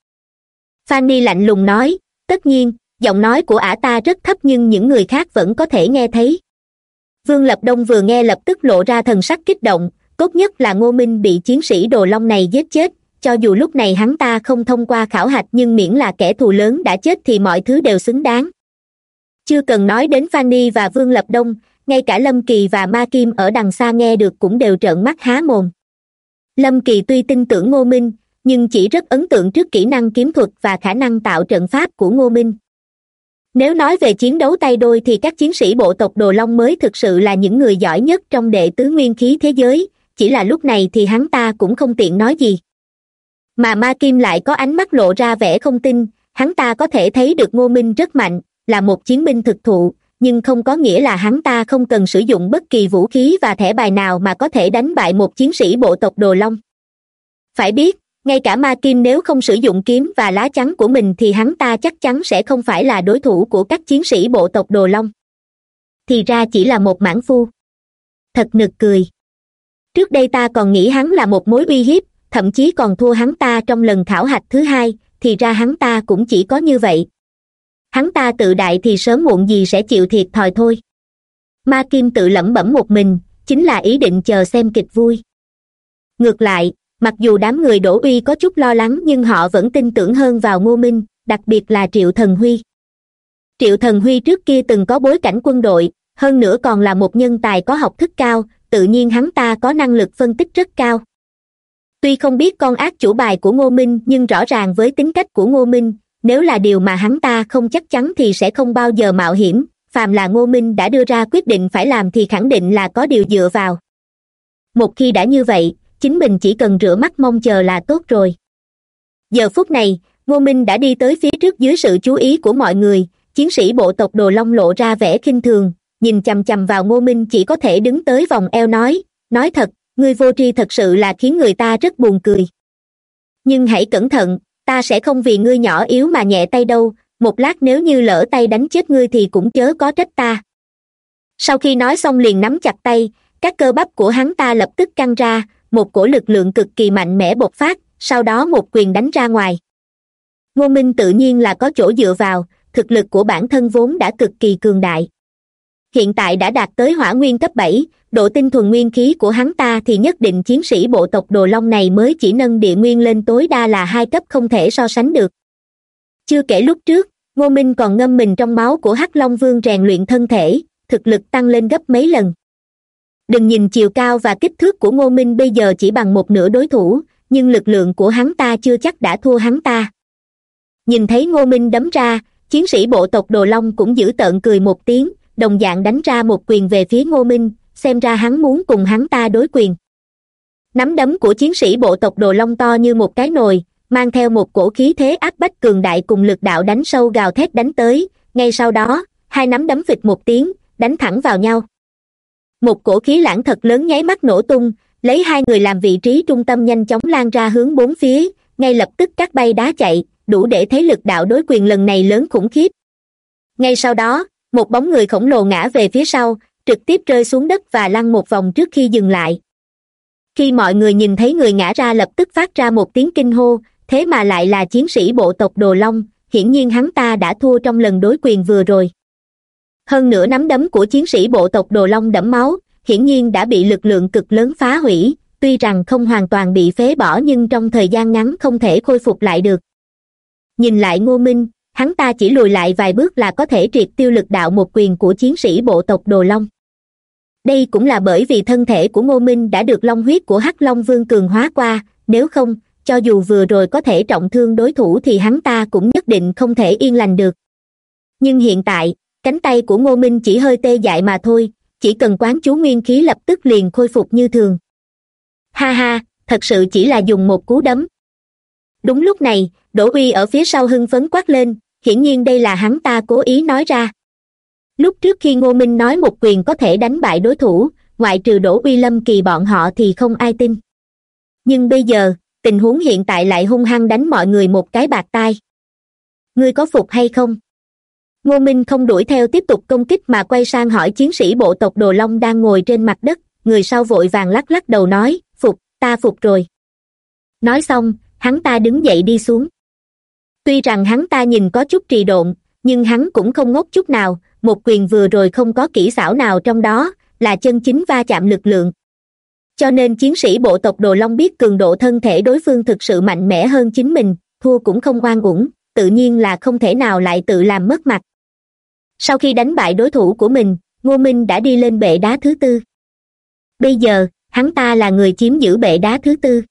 [SPEAKER 1] Fanny lạnh lùng nói, tất nhiên giọng nói của ả ta rất thấp nhưng những người khác vẫn có thể nghe thấy. Vương lập đông vừa nghe lập tức lộ ra thần sắc kích động, tốt nhất là ngô minh bị chiến sĩ đồ long này giết chết, cho dù lúc này hắn ta không thông qua khảo hạch nhưng miễn là kẻ thù lớn đã chết thì mọi thứ đều xứng đáng. Chưa cần nói đến fanny và vương lập đông, ngay cả lâm kỳ và ma kim ở đằng xa nghe được cũng đều trợn mắt há mồm. Lâm kỳ tuy tin tưởng ngô minh, nhưng chỉ rất ấn tượng trước kỹ năng kiếm thuật và khả năng tạo trận pháp của ngô minh nếu nói về chiến đấu tay đôi thì các chiến sĩ bộ tộc đồ long mới thực sự là những người giỏi nhất trong đệ tứ nguyên khí thế giới, chỉ là lúc này thì hắn ta cũng không tiện nói gì. Mà ma kim lại có ánh mắt lộ ra vẻ không tin, hắn ta có thể thấy được ngô minh rất mạnh, là một chiến binh thực thụ, nhưng không có nghĩa là hắn ta không cần sử dụng bất kỳ vũ khí và thẻ bài nào mà có thể đánh bại một chiến sĩ bộ tộc đồ long. Phải biết ngay cả ma kim nếu không sử dụng kiếm và lá chắn của mình thì hắn ta chắc chắn sẽ không phải là đối thủ của các chiến sĩ bộ tộc đồ long. Thì ra chỉ là một mãn phu. Thật nực cười. Trước đây ta còn nghĩ hắn là một mối uy hiếp, thậm chí còn thua hắn ta trong lần khảo hạch thứ hai, thì ra hắn ta cũng chỉ có như vậy. Hắn ta tự đại thì sớm muộn gì sẽ chịu thiệt thòi thôi. Ma kim tự lẩm bẩm một mình, chính là ý định chờ xem kịch vui. Ngược lại mặc dù đám người đổ uy có chút lo lắng nhưng họ vẫn tin tưởng hơn vào ngô minh, đặc biệt là triệu thần huy. Triệu thần huy trước kia từng có bối cảnh quân đội, hơn nữa còn là một nhân tài có học thức cao, tự nhiên hắn ta có năng lực phân tích rất cao. Tuy không biết con ác chủ bài của ngô minh nhưng rõ ràng với tính cách của ngô minh, nếu là điều mà hắn ta không chắc chắn thì sẽ không bao giờ mạo hiểm, phàm là ngô minh đã đưa ra quyết định phải làm thì khẳng định là có điều dựa vào. Một khi đã như vậy chính mình chỉ cần rửa mắt mong chờ là tốt rồi. Giờ phút này, ngô minh đã đi tới phía trước dưới sự chú ý của mọi người. Chiến sĩ bộ tộc đồ long lộ ra vẻ khinh thường, nhìn chằm chằm vào ngô minh chỉ có thể đứng tới vòng eo nói nói thật, ngươi vô tri thật sự là khiến người ta rất buồn cười. Nhưng hãy cẩn thận, ta sẽ không vì ngươi nhỏ yếu mà nhẹ tay đâu, một lát nếu như lỡ tay đánh chết ngươi thì cũng chớ có trách ta. Sau khi nói xong liền nắm chặt tay, các cơ bắp của hắn ta lập tức căng ra một cổ lực lượng cực kỳ mạnh mẽ bộc phát, sau đó một quyền đánh ra ngoài. Ngô minh tự nhiên là có chỗ dựa vào, thực lực của bản thân vốn đã cực kỳ cường đại. Hiện tại đã đạt tới hỏa nguyên cấp bảy, độ tinh thuần nguyên khí của hắn ta thì nhất định chiến sĩ bộ tộc đồ long này mới chỉ nâng địa nguyên lên tối đa là hai cấp không thể so sánh được. Chưa kể lúc trước, ngô minh còn ngâm mình trong máu của hắc long vương rèn luyện thân thể, thực lực tăng lên gấp mấy lần đừng nhìn chiều cao và kích thước của ngô minh bây giờ chỉ bằng một nửa đối thủ, nhưng lực lượng của hắn ta chưa chắc đã thua hắn ta. Nhìn thấy ngô minh đấm ra, chiến sĩ bộ tộc đồ long cũng giữ tợn cười một tiếng, đồng dạng đánh ra một quyền về phía ngô minh, xem ra hắn muốn cùng hắn ta đối quyền. Nắm đấm của chiến sĩ bộ tộc đồ long to như một cái nồi, mang theo một cổ khí thế áp bách cường đại cùng lực đạo đánh sâu gào thét đánh tới, ngay sau đó, hai nắm đấm vịt một tiếng, đánh thẳng vào nhau một cổ khí lãng thật lớn nháy mắt nổ tung, lấy hai người làm vị trí trung tâm nhanh chóng lan ra hướng bốn phía, ngay lập tức các bay đá chạy, đủ để thấy lực đạo đối quyền lần này lớn khủng khiếp. Ngay sau đó, một bóng người khổng lồ ngã về phía sau, trực tiếp rơi xuống đất và lăn một vòng trước khi dừng lại. Khi mọi người nhìn thấy người ngã ra lập tức phát ra một tiếng kinh hô, thế mà lại là chiến sĩ bộ tộc đồ long, hiển nhiên hắn ta đã thua trong lần đối quyền vừa rồi hơn nữa nắm đấm của chiến sĩ bộ tộc đồ long đẫm máu, hiển nhiên đã bị lực lượng cực lớn phá hủy. Tuy rằng không hoàn toàn bị phế bỏ nhưng trong thời gian ngắn không thể khôi phục lại được. Nhìn lại ngô minh, hắn ta chỉ lùi lại vài bước là có thể triệt tiêu lực đạo một quyền của chiến sĩ bộ tộc đồ long. Đây cũng là bởi vì thân thể của ngô minh đã được long huyết của hắc long vương cường hóa qua, nếu không, cho dù vừa rồi có thể trọng thương đối thủ thì hắn ta cũng nhất định không thể yên lành được. Nhưng hiện tại cánh tay của ngô minh chỉ hơi tê dại mà thôi, chỉ cần quán chú nguyên khí lập tức liền khôi phục như thường. Ha ha, thật sự chỉ là dùng một cú đấm. Đúng lúc này, đỗ uy ở phía sau hưng phấn quát lên, hiển nhiên đây là hắn ta cố ý nói ra. Lúc trước khi ngô minh nói một quyền có thể đánh bại đối thủ, ngoại trừ đỗ uy lâm kỳ bọn họ thì không ai tin. Nhưng bây giờ, tình huống hiện tại lại hung hăng đánh mọi người một cái bạc tai. Ngươi có phục hay không? Ngô minh không đuổi theo tiếp tục công kích mà quay sang hỏi chiến sĩ bộ tộc đồ long đang ngồi trên mặt đất. Người sau vội vàng lắc lắc đầu nói, phục, ta phục rồi. Nói xong, hắn ta đứng dậy đi xuống. Tuy rằng hắn ta nhìn có chút trì độn, nhưng hắn cũng không ngốc chút nào. Một quyền vừa rồi không có kỹ xảo nào trong đó, là chân chính va chạm lực lượng. Cho nên chiến sĩ bộ tộc đồ long biết cường độ thân thể đối phương thực sự mạnh mẽ hơn chính mình, thua cũng không oan uổng, tự nhiên là không thể nào lại tự làm mất mặt sau khi đánh bại đối thủ của mình, ngô minh đã đi lên bệ đá thứ tư. Bây giờ, hắn ta là người chiếm giữ bệ đá thứ tư.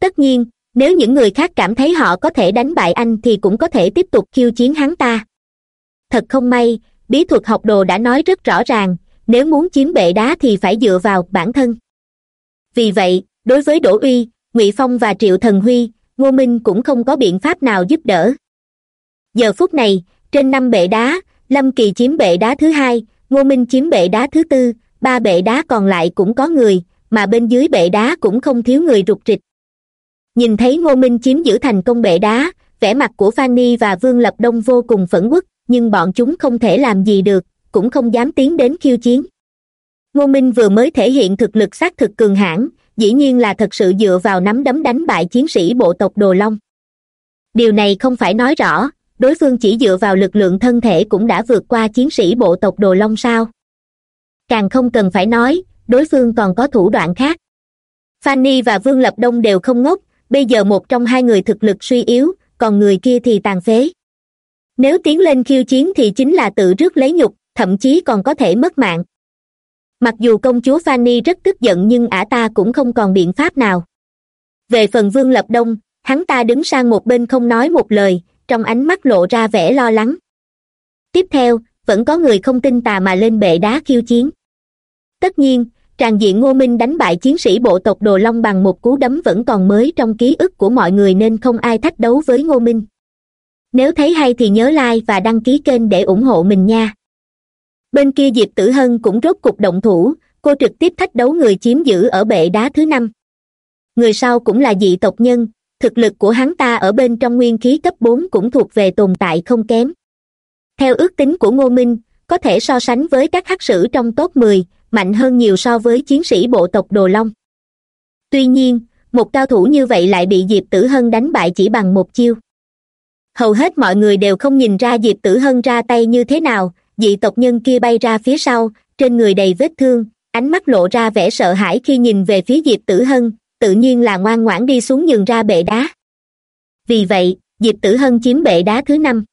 [SPEAKER 1] Tất nhiên, nếu những người khác cảm thấy họ có thể đánh bại anh thì cũng có thể tiếp tục khiêu chiến hắn ta. Thật không may, bí thuật học đồ đã nói rất rõ ràng, nếu muốn chiếm bệ đá thì phải dựa vào bản thân. Vì vậy, đối với đỗ uy, ngụy phong và triệu thần huy, ngô minh cũng không có biện pháp nào giúp đỡ. Giờ phút này, trên năm bệ đá lâm kỳ chiếm bệ đá thứ hai, ngô minh chiếm bệ đá thứ tư, ba bệ đá còn lại cũng có người, mà bên dưới bệ đá cũng không thiếu người rụt rịch. Nhìn thấy ngô minh chiếm giữ thành công bệ đá, vẻ mặt của Fanny và vương lập đông vô cùng phẫn uất, nhưng bọn chúng không thể làm gì được, cũng không dám tiến đến khiêu chiến. Ngô minh vừa mới thể hiện thực lực xác thực cường hãn, dĩ nhiên là thật sự dựa vào nắm đấm đánh bại chiến sĩ bộ tộc đồ long. Điều này không phải nói rõ đối phương chỉ dựa vào lực lượng thân thể cũng đã vượt qua chiến sĩ bộ tộc đồ long sao? Càng không cần phải nói, đối phương còn có thủ đoạn khác. Fanny và vương lập đông đều không ngốc, bây giờ một trong hai người thực lực suy yếu, còn người kia thì tàn phế. Nếu tiến lên khiêu chiến thì chính là tự rước lấy nhục, thậm chí còn có thể mất mạng. Mặc dù công chúa fanny rất tức giận nhưng ả ta cũng không còn biện pháp nào. Về phần vương lập đông, hắn ta đứng sang một bên không nói một lời trong ánh mắt lộ ra vẻ lo lắng. Tiếp theo, vẫn có người không tin tà mà lên bệ đá khiêu chiến. Tất nhiên, tràng diện ngô minh đánh bại chiến sĩ bộ tộc đồ long bằng một cú đấm vẫn còn mới trong ký ức của mọi người nên không ai thách đấu với ngô minh. Nếu thấy hay thì nhớ like và đăng ký kênh để ủng hộ mình nha. Bên kia diệp tử hân cũng rốt cục động thủ, cô trực tiếp thách đấu người chiếm giữ ở bệ đá thứ năm. Người sau cũng là dị tộc nhân thực lực của hắn ta ở bên trong nguyên khí cấp bốn cũng thuộc về tồn tại không kém. Theo ước tính của ngô minh, có thể so sánh với các hắc sử trong top mười, mạnh hơn nhiều so với chiến sĩ bộ tộc đồ long. Tuy nhiên, một cao thủ như vậy lại bị diệp tử hân đánh bại chỉ bằng một chiêu. Hầu hết mọi người đều không nhìn ra diệp tử hân ra tay như thế nào, dị tộc nhân kia bay ra phía sau, trên người đầy vết thương, ánh mắt lộ ra vẻ sợ hãi khi nhìn về phía diệp tử hân tự nhiên là ngoan ngoãn đi xuống nhường ra bệ đá. Vì vậy, diệp tử hân chiếm bệ đá thứ năm.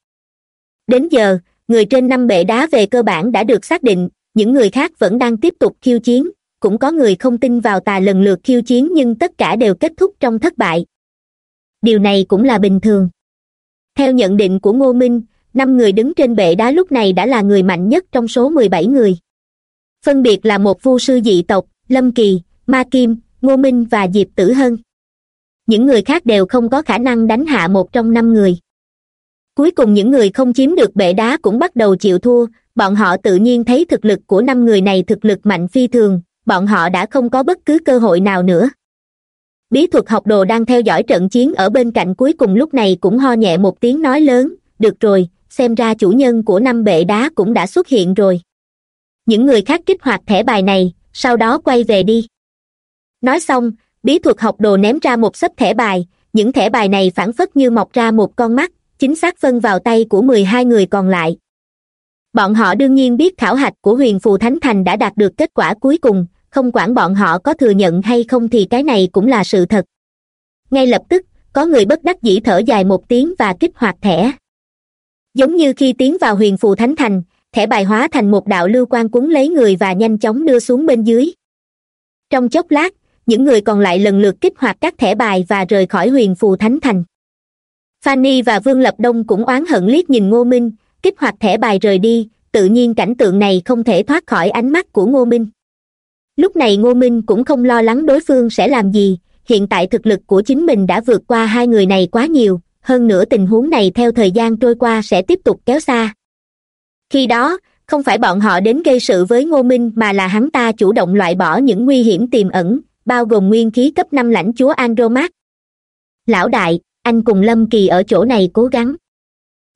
[SPEAKER 1] Đến giờ, người trên năm bệ đá về cơ bản đã được xác định, những người khác vẫn đang tiếp tục khiêu chiến, cũng có người không tin vào tà lần lượt khiêu chiến nhưng tất cả đều kết thúc trong thất bại. Điều này cũng là bình thường. Theo nhận định của ngô minh, năm người đứng trên bệ đá lúc này đã là người mạnh nhất trong số mười bảy người. Phân biệt là một vu sư dị tộc, lâm kỳ, ma kim ngô minh và diệp tử hân. Những người khác đều không có khả năng đánh hạ một trong năm người. Cuối cùng những người không chiếm được bệ đá cũng bắt đầu chịu thua, bọn họ tự nhiên thấy thực lực của năm người này thực lực mạnh phi thường, bọn họ đã không có bất cứ cơ hội nào nữa. Bí thuật học đồ đang theo dõi trận chiến ở bên cạnh cuối cùng lúc này cũng ho nhẹ một tiếng nói lớn, được rồi, xem ra chủ nhân của năm bệ đá cũng đã xuất hiện rồi. Những người khác kích hoạt thẻ bài này, sau đó quay về đi nói xong, bí thuật học đồ ném ra một sấp thẻ bài. Những thẻ bài này phản phất như mọc ra một con mắt, chính xác phân vào tay của mười hai người còn lại. Bọn họ đương nhiên biết khảo hạch của huyền phù thánh thành đã đạt được kết quả cuối cùng, không quản bọn họ có thừa nhận hay không thì cái này cũng là sự thật. Ngay lập tức, có người bất đắc dĩ thở dài một tiếng và kích hoạt thẻ. Giống như khi tiến vào huyền phù thánh thành, thẻ bài hóa thành một đạo lưu quan cuốn lấy người và nhanh chóng đưa xuống bên dưới. Trong chốc lát những người còn lại lần lượt kích hoạt các thẻ bài và rời khỏi huyền phù thánh thành. Fanny và vương lập đông cũng oán hận liếc nhìn ngô minh, kích hoạt thẻ bài rời đi, tự nhiên cảnh tượng này không thể thoát khỏi ánh mắt của ngô minh. Lúc này ngô minh cũng không lo lắng đối phương sẽ làm gì, hiện tại thực lực của chính mình đã vượt qua hai người này quá nhiều, hơn nữa tình huống này theo thời gian trôi qua sẽ tiếp tục kéo xa. Khi đó, không phải bọn họ đến gây sự với ngô minh mà là hắn ta chủ động loại bỏ những nguy hiểm tiềm ẩn bao gồm nguyên khí cấp năm lãnh chúa andromat lão đại, anh cùng lâm kỳ ở chỗ này cố gắng.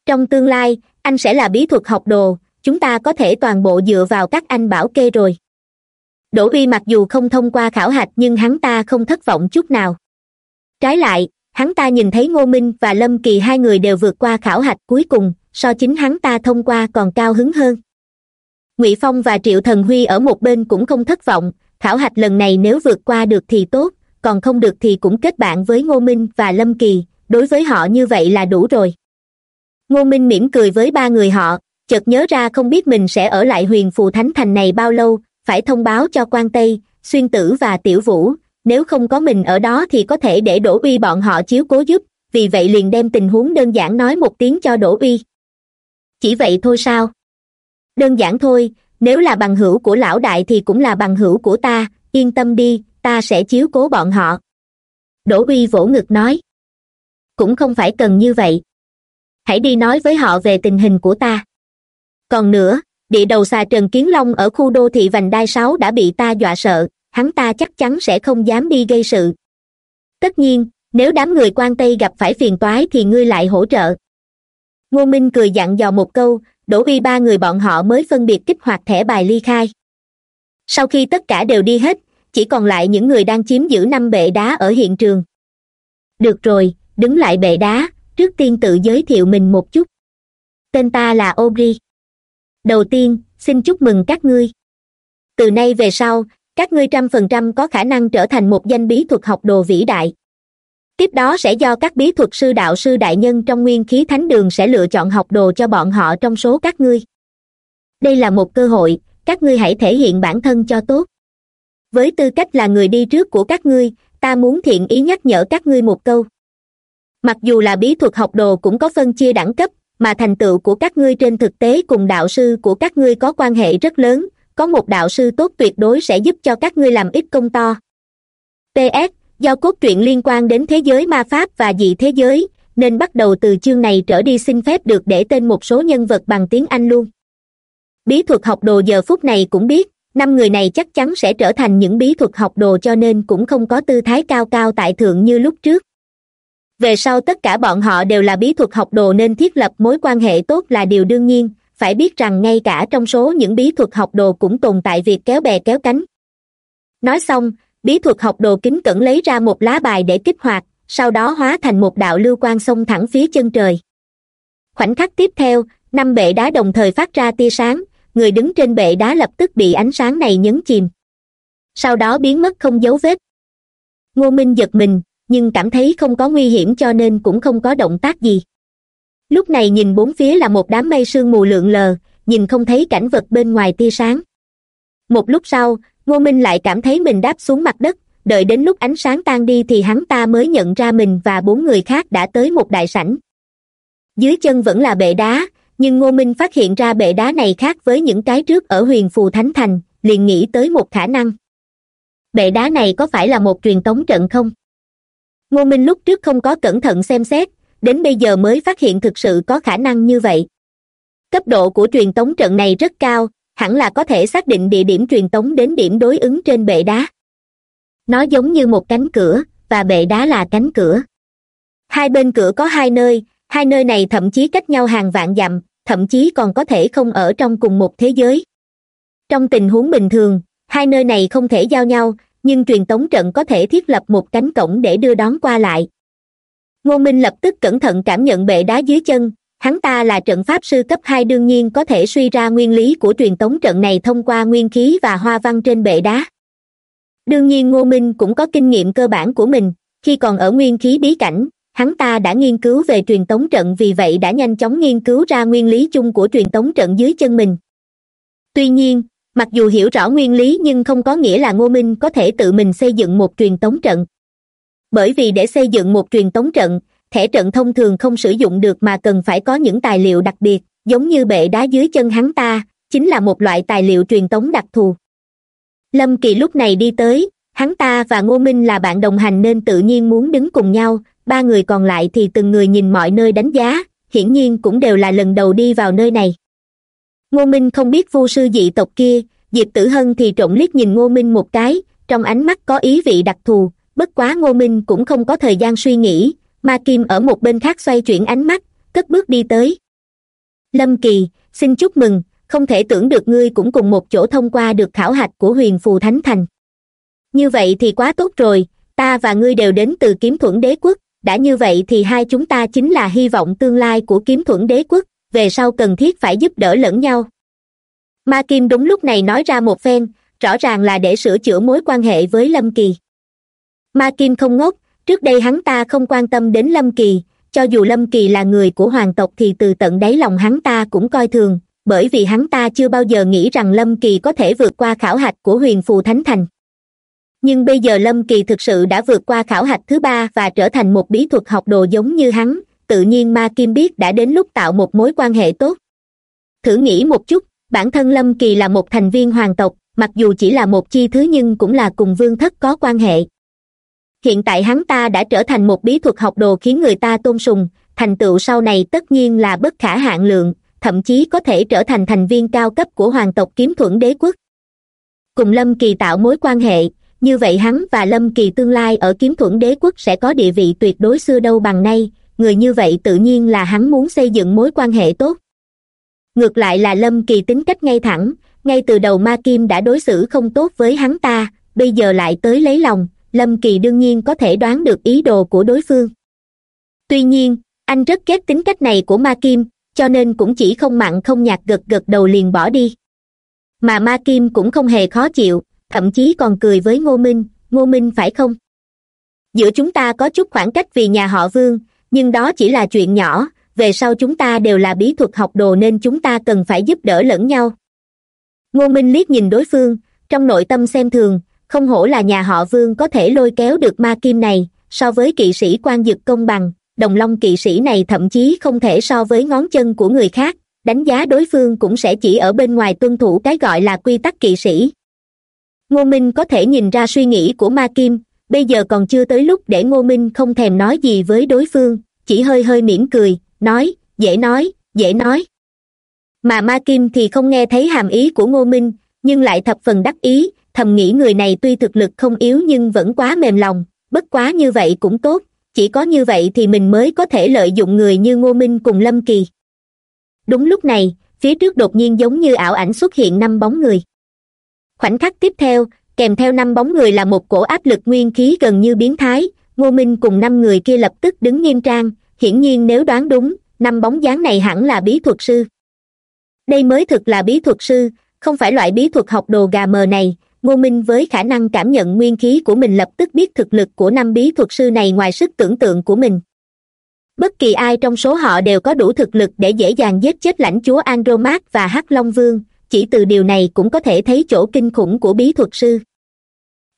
[SPEAKER 1] Trong tương lai, anh sẽ là bí thuật học đồ, chúng ta có thể toàn bộ dựa vào các anh bảo kê rồi. Đỗ uy mặc dù không thông qua khảo hạch nhưng hắn ta không thất vọng chút nào. Trái lại, hắn ta nhìn thấy ngô minh và lâm kỳ hai người đều vượt qua khảo hạch cuối cùng, so chính hắn ta thông qua còn cao hứng hơn. Ngụy phong và triệu thần huy ở một bên cũng không thất vọng khảo hạch lần này nếu vượt qua được thì tốt, còn không được thì cũng kết bạn với ngô minh và lâm kỳ, đối với họ như vậy là đủ rồi. Ngô minh mỉm cười với ba người họ, chợt nhớ ra không biết mình sẽ ở lại huyền phù thánh thành này bao lâu, phải thông báo cho quan tây, xuyên tử và tiểu vũ, nếu không có mình ở đó thì có thể để đỗ uy bọn họ chiếu cố giúp, vì vậy liền đem tình huống đơn giản nói một tiếng cho đỗ uy. Chỉ vậy thôi sao? Đơn giản thôi nếu là bằng hữu của lão đại thì cũng là bằng hữu của ta, yên tâm đi, ta sẽ chiếu cố bọn họ. Đỗ uy vỗ ngực nói. Cũng không phải cần như vậy. Hãy đi nói với họ về tình hình của ta. Còn nữa, địa đầu xà trần kiến long ở khu đô thị vành đai sáu đã bị ta dọa sợ, hắn ta chắc chắn sẽ không dám đi gây sự. Tất nhiên, nếu đám người quan tây gặp phải phiền toái thì ngươi lại hỗ trợ. Ngô minh cười dặn dò một câu đỗ uy ba người bọn họ mới phân biệt kích hoạt thẻ bài ly khai. Sau khi tất cả đều đi hết, chỉ còn lại những người đang chiếm giữ năm bệ đá ở hiện trường. Được rồi, đứng lại bệ đá, trước tiên tự giới thiệu mình một chút. Tên ta là obri đầu tiên, xin chúc mừng các ngươi. Từ nay về sau, các ngươi trăm phần trăm có khả năng trở thành một danh bí thuật học đồ vĩ đại tiếp đó sẽ do các bí thuật sư đạo sư đại nhân trong nguyên khí thánh đường sẽ lựa chọn học đồ cho bọn họ trong số các ngươi. Đây là một cơ hội, các ngươi hãy thể hiện bản thân cho tốt. Với tư cách là người đi trước của các ngươi, ta muốn thiện ý nhắc nhở các ngươi một câu. Mặc dù là bí thuật học đồ cũng có phân chia đẳng cấp, mà thành tựu của các ngươi trên thực tế cùng đạo sư của các ngươi có quan hệ rất lớn, có một đạo sư tốt tuyệt đối sẽ giúp cho các ngươi làm ít công to. Ps do cốt truyện liên quan đến thế giới ma pháp và dị thế giới, nên bắt đầu từ chương này trở đi xin phép được để tên một số nhân vật bằng tiếng anh luôn. Bí thuật học đồ giờ phút này cũng biết, năm người này chắc chắn sẽ trở thành những bí thuật học đồ cho nên cũng không có tư thái cao cao tại thượng như lúc trước. Về sau tất cả bọn họ đều là bí thuật học đồ nên thiết lập mối quan hệ tốt là điều đương nhiên, phải biết rằng ngay cả trong số những bí thuật học đồ cũng tồn tại việc kéo bè kéo cánh. Nói xong bí thuật học đồ kính cẩn lấy ra một lá bài để kích hoạt, sau đó hóa thành một đạo lưu quang xông thẳng phía chân trời. Khoảnh khắc tiếp theo, năm bệ đá đồng thời phát ra tia sáng, người đứng trên bệ đá lập tức bị ánh sáng này nhấn chìm. Sau đó biến mất không dấu vết. Ngô minh giật mình, nhưng cảm thấy không có nguy hiểm cho nên cũng không có động tác gì. Lúc này nhìn bốn phía là một đám mây sương mù lượn lờ, nhìn không thấy cảnh vật bên ngoài tia sáng. Một lúc sau ngô minh lại cảm thấy mình đáp xuống mặt đất, đợi đến lúc ánh sáng tan đi thì hắn ta mới nhận ra mình và bốn người khác đã tới một đại sảnh. Dưới chân vẫn là bệ đá, nhưng ngô minh phát hiện ra bệ đá này khác với những cái trước ở huyền phù thánh thành, liền nghĩ tới một khả năng. Bệ đá này có phải là một truyền tống trận không? Ngô minh lúc trước không có cẩn thận xem xét, đến bây giờ mới phát hiện thực sự có khả năng như vậy. Cấp độ của truyền tống trận này rất cao hẳn là có thể xác định địa điểm truyền tống đến điểm đối ứng trên bệ đá. Nó giống như một cánh cửa, và bệ đá là cánh cửa. Hai bên cửa có hai nơi hai nơi này thậm chí cách nhau hàng vạn dặm, thậm chí còn có thể không ở trong cùng một thế giới. Trong tình huống bình thường, hai nơi này không thể giao nhau, nhưng truyền tống trận có thể thiết lập một cánh cổng để đưa đón qua lại. Ngô minh lập tức cẩn thận cảm nhận bệ đá dưới chân hắn ta là trận pháp sư cấp hai đương nhiên có thể suy ra nguyên lý của truyền tống trận này thông qua nguyên khí và hoa văn trên bệ đá. Đương nhiên ngô minh cũng có kinh nghiệm cơ bản của mình, khi còn ở nguyên khí bí cảnh, hắn ta đã nghiên cứu về truyền tống trận vì vậy đã nhanh chóng nghiên cứu ra nguyên lý chung của truyền tống trận dưới chân mình. Tuy nhiên, mặc dù hiểu rõ nguyên lý nhưng không có nghĩa là ngô minh có thể tự mình xây dựng một truyền tống trận. Bởi vì để xây dựng một truyền tống trận thẻ trận thông thường không sử dụng được mà cần phải có những tài liệu đặc biệt, giống như bệ đá dưới chân hắn ta, chính là một loại tài liệu truyền tống đặc thù. Lâm kỳ lúc này đi tới, hắn ta và ngô minh là bạn đồng hành nên tự nhiên muốn đứng cùng nhau, ba người còn lại thì từng người nhìn mọi nơi đánh giá, hiển nhiên cũng đều là lần đầu đi vào nơi này. Ngô minh không biết vu sư dị tộc kia, diệp tử hân thì trộn liếc nhìn ngô minh một cái, trong ánh mắt có ý vị đặc thù, bất quá ngô minh cũng không có thời gian suy nghĩ ma kim ở một bên khác xoay chuyển ánh mắt, cất bước đi tới. Lâm kỳ, xin chúc mừng, không thể tưởng được ngươi cũng cùng một chỗ thông qua được khảo hạch của huyền phù thánh thành. Như vậy thì quá tốt rồi, ta và ngươi đều đến từ kiếm thuẫn đế quốc, đã như vậy thì hai chúng ta chính là hy vọng tương lai của kiếm thuẫn đế quốc, về sau cần thiết phải giúp đỡ lẫn nhau. Ma kim đúng lúc này nói ra một phen, rõ ràng là để sửa chữa mối quan hệ với lâm kỳ. Ma kim không ngốc trước đây hắn ta không quan tâm đến lâm kỳ, cho dù lâm kỳ là người của hoàng tộc thì từ tận đáy lòng hắn ta cũng coi thường, bởi vì hắn ta chưa bao giờ nghĩ rằng lâm kỳ có thể vượt qua khảo hạch của huyền phù thánh thành. Nhưng bây giờ lâm kỳ thực sự đã vượt qua khảo hạch thứ ba và trở thành một bí thuật học đồ giống như hắn, tự nhiên ma kim biết đã đến lúc tạo một mối quan hệ tốt. Thử nghĩ một chút, bản thân lâm kỳ là một thành viên hoàng tộc, mặc dù chỉ là một chi thứ nhưng cũng là cùng vương thất có quan hệ hiện tại hắn ta đã trở thành một bí thuật học đồ khiến người ta tôn sùng, thành tựu sau này tất nhiên là bất khả hạn lượng, thậm chí có thể trở thành thành viên cao cấp của hoàng tộc kiếm thuẫn đế quốc. Cùng lâm kỳ tạo mối quan hệ, như vậy hắn và lâm kỳ tương lai ở kiếm thuẫn đế quốc sẽ có địa vị tuyệt đối xưa đâu bằng nay, người như vậy tự nhiên là hắn muốn xây dựng mối quan hệ tốt. Ngược lại là lâm kỳ tính cách ngay thẳng, ngay từ đầu ma kim đã đối xử không tốt với hắn ta, bây giờ lại tới lấy lòng lâm kỳ đương nhiên có thể đoán được ý đồ của đối phương. Tuy nhiên, anh rất ghét tính cách này của ma kim, cho nên cũng chỉ không mặn không nhạt gật gật đầu liền bỏ đi. Mà ma kim cũng không hề khó chịu, thậm chí còn cười với ngô minh ngô minh phải không? Giữa chúng ta có chút khoảng cách vì nhà họ vương, nhưng đó chỉ là chuyện nhỏ, về sau chúng ta đều là bí thuật học đồ nên chúng ta cần phải giúp đỡ lẫn nhau. Ngô minh liếc nhìn đối phương, trong nội tâm xem thường không hổ là nhà họ vương có thể lôi kéo được ma kim này, so với kỵ sĩ quan dực công bằng. Đồng long kỵ sĩ này thậm chí không thể so với ngón chân của người khác, đánh giá đối phương cũng sẽ chỉ ở bên ngoài tuân thủ cái gọi là quy tắc kỵ sĩ. Ngô minh có thể nhìn ra suy nghĩ của ma kim, bây giờ còn chưa tới lúc để ngô minh không thèm nói gì với đối phương, chỉ hơi hơi mỉm cười, nói, dễ nói dễ nói. Mà ma kim thì không nghe thấy hàm ý của ngô minh, nhưng lại thập phần đắc ý thầm nghĩ người này tuy thực lực không yếu nhưng vẫn quá mềm lòng, bất quá như vậy cũng tốt, chỉ có như vậy thì mình mới có thể lợi dụng người như ngô minh cùng lâm kỳ. Đúng lúc này, phía trước đột nhiên giống như ảo ảnh xuất hiện năm bóng người. Khoảnh khắc tiếp theo, kèm theo năm bóng người là một cổ áp lực nguyên khí gần như biến thái, ngô minh cùng năm người kia lập tức đứng nghiêm trang, hiển nhiên nếu đoán đúng, năm bóng dáng này hẳn là bí thuật sư. Đây mới thực là bí thuật sư, không phải loại bí thuật học đồ gà mờ này ngô minh với khả năng cảm nhận nguyên khí của mình lập tức biết thực lực của năm bí thuật sư này ngoài sức tưởng tượng của mình. Bất kỳ ai trong số họ đều có đủ thực lực để dễ dàng giết chết lãnh chúa andromat và hắc long vương, chỉ từ điều này cũng có thể thấy chỗ kinh khủng của bí thuật sư.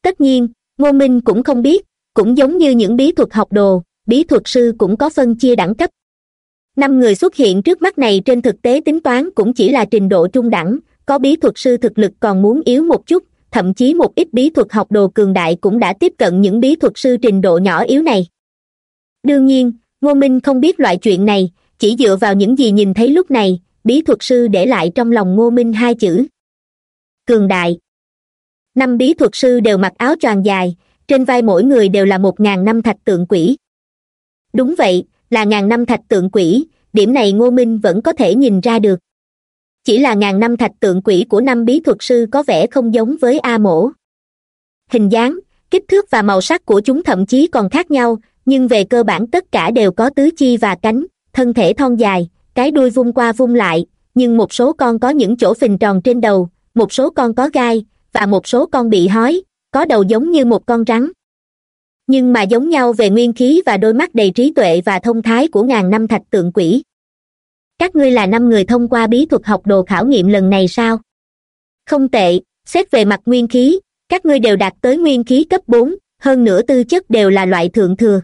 [SPEAKER 1] Tất nhiên, ngô minh cũng không biết, cũng giống như những bí thuật học đồ, bí thuật sư cũng có phân chia đẳng cấp. Năm người xuất hiện trước mắt này trên thực tế tính toán cũng chỉ là trình độ trung đẳng, có bí thuật sư thực lực còn muốn yếu một chút thậm chí một ít bí thuật học đồ cường đại cũng đã tiếp cận những bí thuật sư trình độ nhỏ yếu này. Đương nhiên, ngô minh không biết loại chuyện này, chỉ dựa vào những gì nhìn thấy lúc này, bí thuật sư để lại trong lòng ngô minh hai chữ. Cường đại. Năm bí thuật sư đều mặc áo choàng dài, trên vai mỗi người đều là một ngàn năm thạch tượng quỷ. Đúng vậy, là ngàn năm thạch tượng quỷ, điểm này ngô minh vẫn có thể nhìn ra được chỉ là ngàn năm thạch tượng quỷ của năm bí thuật sư có vẻ không giống với a mổ. Hình dáng, kích thước và màu sắc của chúng thậm chí còn khác nhau, nhưng về cơ bản tất cả đều có tứ chi và cánh, thân thể thon dài, cái đuôi vung qua vung lại, nhưng một số con có những chỗ phình tròn trên đầu, một số con có gai, và một số con bị hói, có đầu giống như một con rắn. Nhưng mà giống nhau về nguyên khí và đôi mắt đầy trí tuệ và thông thái của ngàn năm thạch tượng quỷ các ngươi là năm người thông qua bí thuật học đồ khảo nghiệm lần này sao? Không tệ, xét về mặt nguyên khí, các ngươi đều đạt tới nguyên khí cấp bốn, hơn nữa tư chất đều là loại thượng thừa.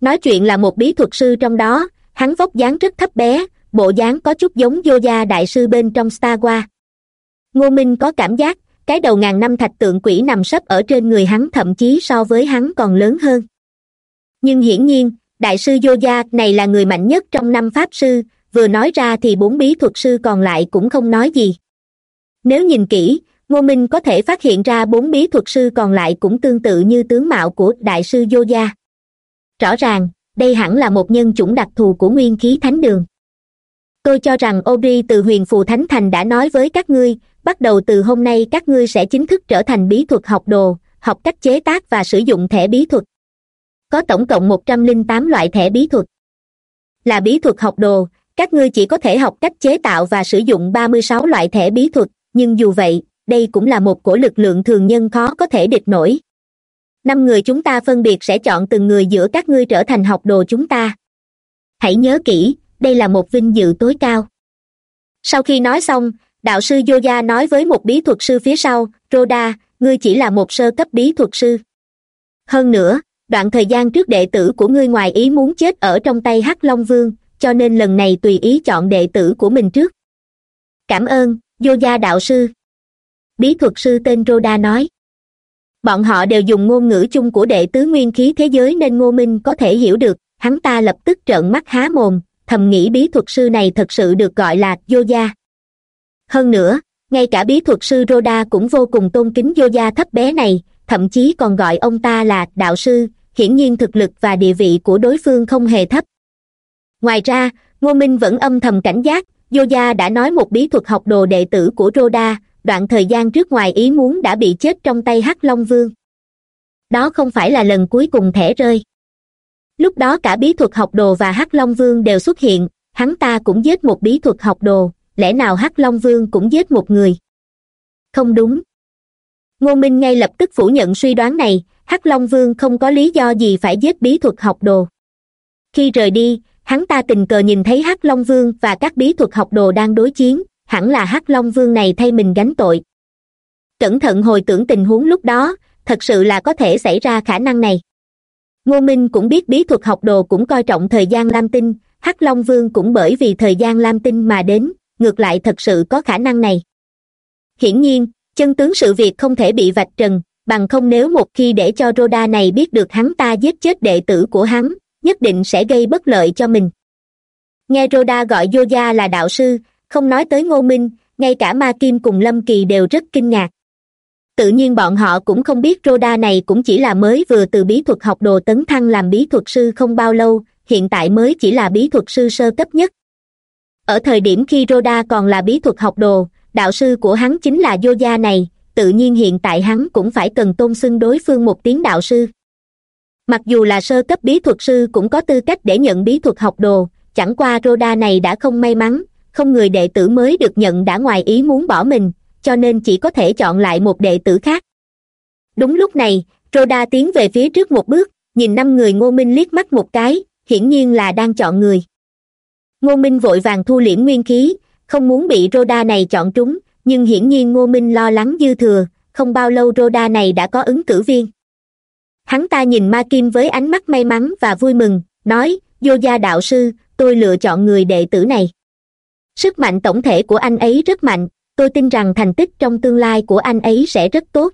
[SPEAKER 1] Nói chuyện là một bí thuật sư trong đó, hắn vóc dáng rất thấp bé, bộ dáng có chút giống vô gia đại sư bên trong star qua ngô minh có cảm giác, cái đầu ngàn năm thạch tượng quỷ nằm sấp ở trên người hắn thậm chí so với hắn còn lớn hơn. Nhưng hiển nhiên, đại sư vô gia này là người mạnh nhất trong năm pháp sư vừa nói ra thì bốn bí thuật sư còn lại cũng không nói gì. Nếu nhìn kỹ, ngô minh có thể phát hiện ra bốn bí thuật sư còn lại cũng tương tự như tướng mạo của đại sư yoga rõ ràng, đây hẳn là một nhân chủng đặc thù của nguyên khí thánh đường. Tôi cho rằng Audrey từ huyền phù thánh thành đã nói với các ngươi, bắt đầu từ hôm nay các ngươi sẽ chính thức trở thành bí thuật học đồ, học cách chế tác và sử dụng thẻ bí thuật. Có tổng cộng một trăm linh tám loại thẻ bí thuật. Là bí thuật học đồ các ngươi chỉ có thể học cách chế tạo và sử dụng ba mươi sáu loại thẻ bí thuật nhưng dù vậy đây cũng là một cổ lực lượng thường nhân khó có thể địch nổi. Năm người chúng ta phân biệt sẽ chọn từng người giữa các ngươi trở thành học đồ chúng ta. Hãy nhớ kỹ đây là một vinh dự tối cao. Sau khi nói xong đạo sư yoga nói với một bí thuật sư phía sau roda, ngươi chỉ là một sơ cấp bí thuật sư. Hơn nữa đoạn thời gian trước đệ tử của ngươi ngoài ý muốn chết ở trong tay hắc long vương cho nên lần này tùy ý chọn đệ tử của mình trước. Cảm ơn yoga đạo sư. Bí thuật sư tên Roda nói. Bọn họ đều dùng ngôn ngữ chung của đệ tứ nguyên khí thế giới nên ngô minh có thể hiểu được, hắn ta lập tức trợn mắt há mồm, thầm nghĩ bí thuật sư này thật sự được gọi là yoga hơn nữa, ngay cả bí thuật sư Roda cũng vô cùng tôn kính yoga thấp bé này, thậm chí còn gọi ông ta là đạo sư, hiển nhiên thực lực và địa vị của đối phương không hề thấp ngoài ra, ngô minh vẫn âm thầm cảnh giác yoga đã nói một bí thuật học đồ đệ tử của roda đoạn thời gian trước ngoài ý muốn đã bị chết trong tay hắc long vương. Đó không phải là lần cuối cùng thẻ rơi. Lúc đó cả bí thuật học đồ và hắc long vương đều xuất hiện, hắn ta cũng giết một bí thuật học đồ, lẽ nào hắc long vương cũng giết một người? Không đúng. Ngô minh ngay lập tức phủ nhận suy đoán này, hắc long vương không có lý do gì phải giết bí thuật học đồ. Khi rời đi hắn ta tình cờ nhìn thấy hắc long vương và các bí thuật học đồ đang đối chiến, hẳn là hắc long vương này thay mình gánh tội. Cẩn thận hồi tưởng tình huống lúc đó, thật sự là có thể xảy ra khả năng này. Ngô minh cũng biết bí thuật học đồ cũng coi trọng thời gian lam tinh, hắc long vương cũng bởi vì thời gian lam tinh mà đến, ngược lại thật sự có khả năng này. Hiển nhiên, chân tướng sự việc không thể bị vạch trần, bằng không nếu một khi để cho roda này biết được hắn ta giết chết đệ tử của hắn nhất định sẽ gây bất lợi cho mình. Nghe Roda gọi yoga là đạo sư, không nói tới ngô minh, ngay cả ma kim cùng lâm kỳ đều rất kinh ngạc. Tự nhiên bọn họ cũng không biết Roda này cũng chỉ là mới vừa từ bí thuật học đồ tấn thăng làm bí thuật sư không bao lâu, hiện tại mới chỉ là bí thuật sư sơ cấp nhất. Ở thời điểm khi Roda còn là bí thuật học đồ, đạo sư của hắn chính là yoga này, tự nhiên hiện tại hắn cũng phải cần tôn xưng đối phương một tiếng đạo sư mặc dù là sơ cấp bí thuật sư cũng có tư cách để nhận bí thuật học đồ, chẳng qua Roda này đã không may mắn, không người đệ tử mới được nhận đã ngoài ý muốn bỏ mình, cho nên chỉ có thể chọn lại một đệ tử khác. Đúng lúc này Roda tiến về phía trước một bước, nhìn năm người ngô minh liếc mắt một cái, hiển nhiên là đang chọn người. Ngô minh vội vàng thu liễm nguyên khí, không muốn bị Roda này chọn trúng, nhưng hiển nhiên ngô minh lo lắng dư thừa, không bao lâu Roda này đã có ứng cử viên hắn ta nhìn ma kim với ánh mắt may mắn và vui mừng, nói, vô gia đạo sư, tôi lựa chọn người đệ tử này. Sức mạnh tổng thể của anh ấy rất mạnh, tôi tin rằng thành tích trong tương lai của anh ấy sẽ rất tốt.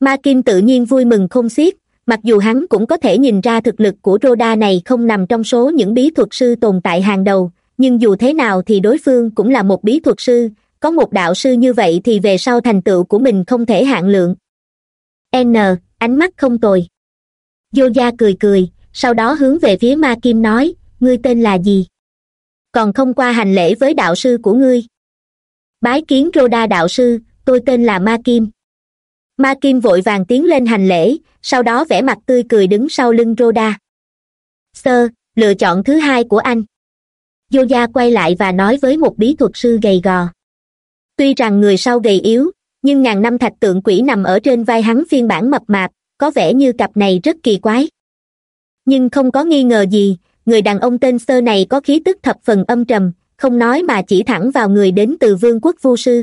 [SPEAKER 1] Ma kim tự nhiên vui mừng không xiết, mặc dù hắn cũng có thể nhìn ra thực lực của roda này không nằm trong số những bí thuật sư tồn tại hàng đầu, nhưng dù thế nào thì đối phương cũng là một bí thuật sư, có một đạo sư như vậy thì về sau thành tựu của mình không thể hạn lượng n, ánh mắt không tồi. Yoga cười cười, sau đó hướng về phía ma kim nói, ngươi tên là gì? Còn không qua hành lễ với đạo sư của ngươi. Bái kiến rhoda đạo sư, tôi tên là ma kim. Ma kim vội vàng tiến lên hành lễ, sau đó vẻ mặt tươi cười đứng sau lưng rhoda sơ lựa chọn thứ hai của anh. Yoga quay lại và nói với một bí thuật sư gầy gò. Tuy rằng người sau gầy yếu nhưng ngàn năm thạch tượng quỷ nằm ở trên vai hắn phiên bản mập mạp, có vẻ như cặp này rất kỳ quái. Nhưng không có nghi ngờ gì, người đàn ông tên sơ này có khí tức thập phần âm trầm, không nói mà chỉ thẳng vào người đến từ vương quốc vu sư.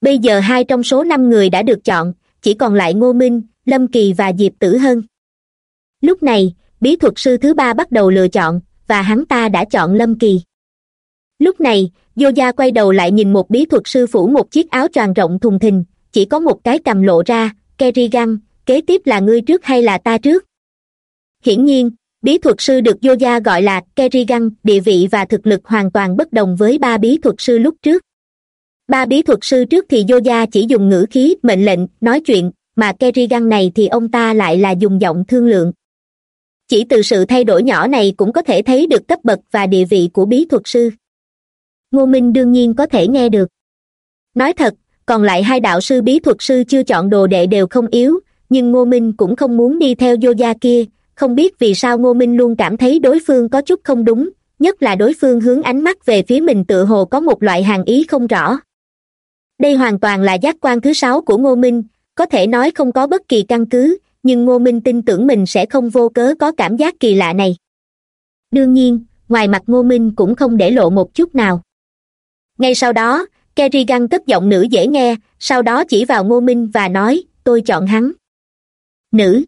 [SPEAKER 1] Bây giờ hai trong số năm người đã được chọn, chỉ còn lại ngô minh, lâm kỳ và diệp tử hân. Lúc này, bí thuật sư thứ ba bắt đầu lựa chọn, và hắn ta đã chọn lâm kỳ lúc này yoga quay đầu lại nhìn một bí thuật sư phủ một chiếc áo choàng rộng thùng thình, chỉ có một cái cầm lộ ra kerrigan kế tiếp là ngươi trước hay là ta trước? Hiển nhiên, bí thuật sư được yoga gọi là kerrigan địa vị và thực lực hoàn toàn bất đồng với ba bí thuật sư lúc trước. Ba bí thuật sư trước thì yoga chỉ dùng ngữ khí, mệnh lệnh, nói chuyện, mà kerrigan này thì ông ta lại là dùng giọng thương lượng. Chỉ từ sự thay đổi nhỏ này cũng có thể thấy được cấp bậc và địa vị của bí thuật sư ngô minh đương nhiên có thể nghe được. Nói thật, còn lại hai đạo sư bí thuật sư chưa chọn đồ đệ đều không yếu, nhưng ngô minh cũng không muốn đi theo yoga kia. Không biết vì sao ngô minh luôn cảm thấy đối phương có chút không đúng, nhất là đối phương hướng ánh mắt về phía mình tự hồ có một loại hàng ý không rõ. Đây hoàn toàn là giác quan thứ sáu của ngô minh, có thể nói không có bất kỳ căn cứ, nhưng ngô minh tin tưởng mình sẽ không vô cớ có cảm giác kỳ lạ này. Đương nhiên, ngoài mặt ngô minh cũng không để lộ một chút nào ngay sau đó, kerrigan cất giọng nữ dễ nghe, sau đó chỉ vào ngô minh và nói, tôi chọn hắn. Nữ.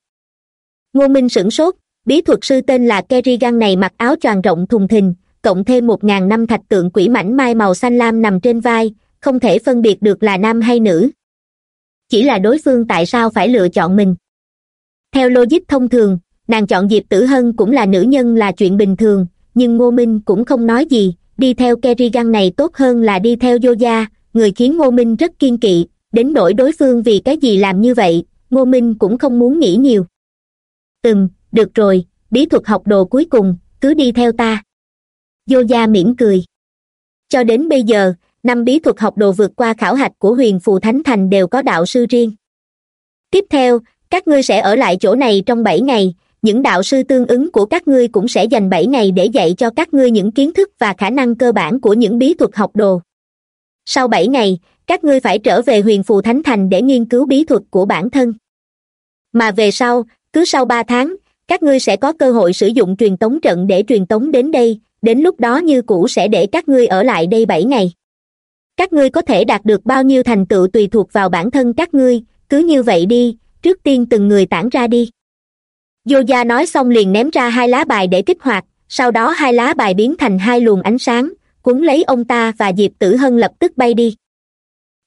[SPEAKER 1] Ngô minh sửng sốt, bí thuật sư tên là kerrigan này mặc áo choàng rộng thùng thình, cộng thêm một ngàn năm thạch tượng quỷ mảnh mai màu xanh lam nằm trên vai, không thể phân biệt được là nam hay nữ. Chỉ là đối phương tại sao phải lựa chọn mình? Theo logic thông thường, nàng chọn diệp tử hân cũng là nữ nhân là chuyện bình thường, nhưng ngô minh cũng không nói gì đi theo kerrigan này tốt hơn là đi theo yoga người khiến ngô minh rất kiên kỵ, đến nỗi đối phương vì cái gì làm như vậy, ngô minh cũng không muốn nghĩ nhiều. Ừm, được rồi, bí thuật học đồ cuối cùng, cứ đi theo ta. Yoga mỉm cười. Cho đến bây giờ, năm bí thuật học đồ vượt qua khảo hạch của huyền phù thánh thành đều có đạo sư riêng. Tiếp theo, các ngươi sẽ ở lại chỗ này trong bảy ngày những đạo sư tương ứng của các ngươi cũng sẽ dành bảy ngày để dạy cho các ngươi những kiến thức và khả năng cơ bản của những bí thuật học đồ. Sau bảy ngày, các ngươi phải trở về huyền phù thánh thành để nghiên cứu bí thuật của bản thân. Mà về sau, cứ sau ba tháng, các ngươi sẽ có cơ hội sử dụng truyền tống trận để truyền tống đến đây, đến lúc đó như cũ sẽ để các ngươi ở lại đây bảy ngày. Các ngươi có thể đạt được bao nhiêu thành tựu tùy thuộc vào bản thân các ngươi, cứ như vậy đi, trước tiên từng người tản ra đi yoga nói xong liền ném ra hai lá bài để kích hoạt, sau đó hai lá bài biến thành hai luồng ánh sáng, cuốn lấy ông ta và diệp tử hân lập tức bay đi.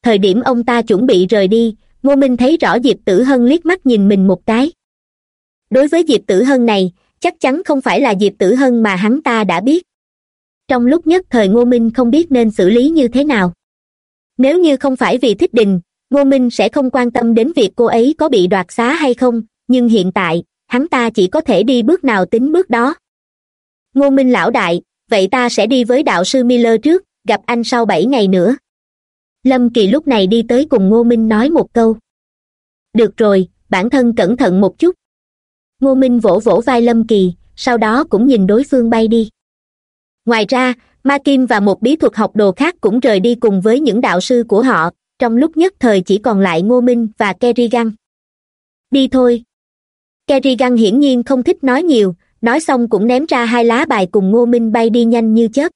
[SPEAKER 1] Thời điểm ông ta chuẩn bị rời đi, ngô minh thấy rõ diệp tử hân liếc mắt nhìn mình một cái. Đối với diệp tử hân này, chắc chắn không phải là diệp tử hân mà hắn ta đã biết. Trong lúc nhất thời ngô minh không biết nên xử lý như thế nào. Nếu như không phải vì thích đình, ngô minh sẽ không quan tâm đến việc cô ấy có bị đoạt xá hay không, nhưng hiện tại hắn ta chỉ có thể đi bước nào tính bước đó. Ngô minh lão đại, vậy ta sẽ đi với đạo sư miller trước, gặp anh sau bảy ngày nữa. Lâm kỳ lúc này đi tới cùng ngô minh nói một câu. Được rồi, bản thân cẩn thận một chút. Ngô minh vỗ vỗ vai lâm kỳ, sau đó cũng nhìn đối phương bay đi. Ngoài ra, ma kim và một bí thuật học đồ khác cũng rời đi cùng với những đạo sư của họ, trong lúc nhất thời chỉ còn lại ngô minh và kerrigan. Đi thôi kerrigan hiển nhiên không thích nói nhiều, nói xong cũng ném ra hai lá bài cùng ngô minh bay đi nhanh như chớp.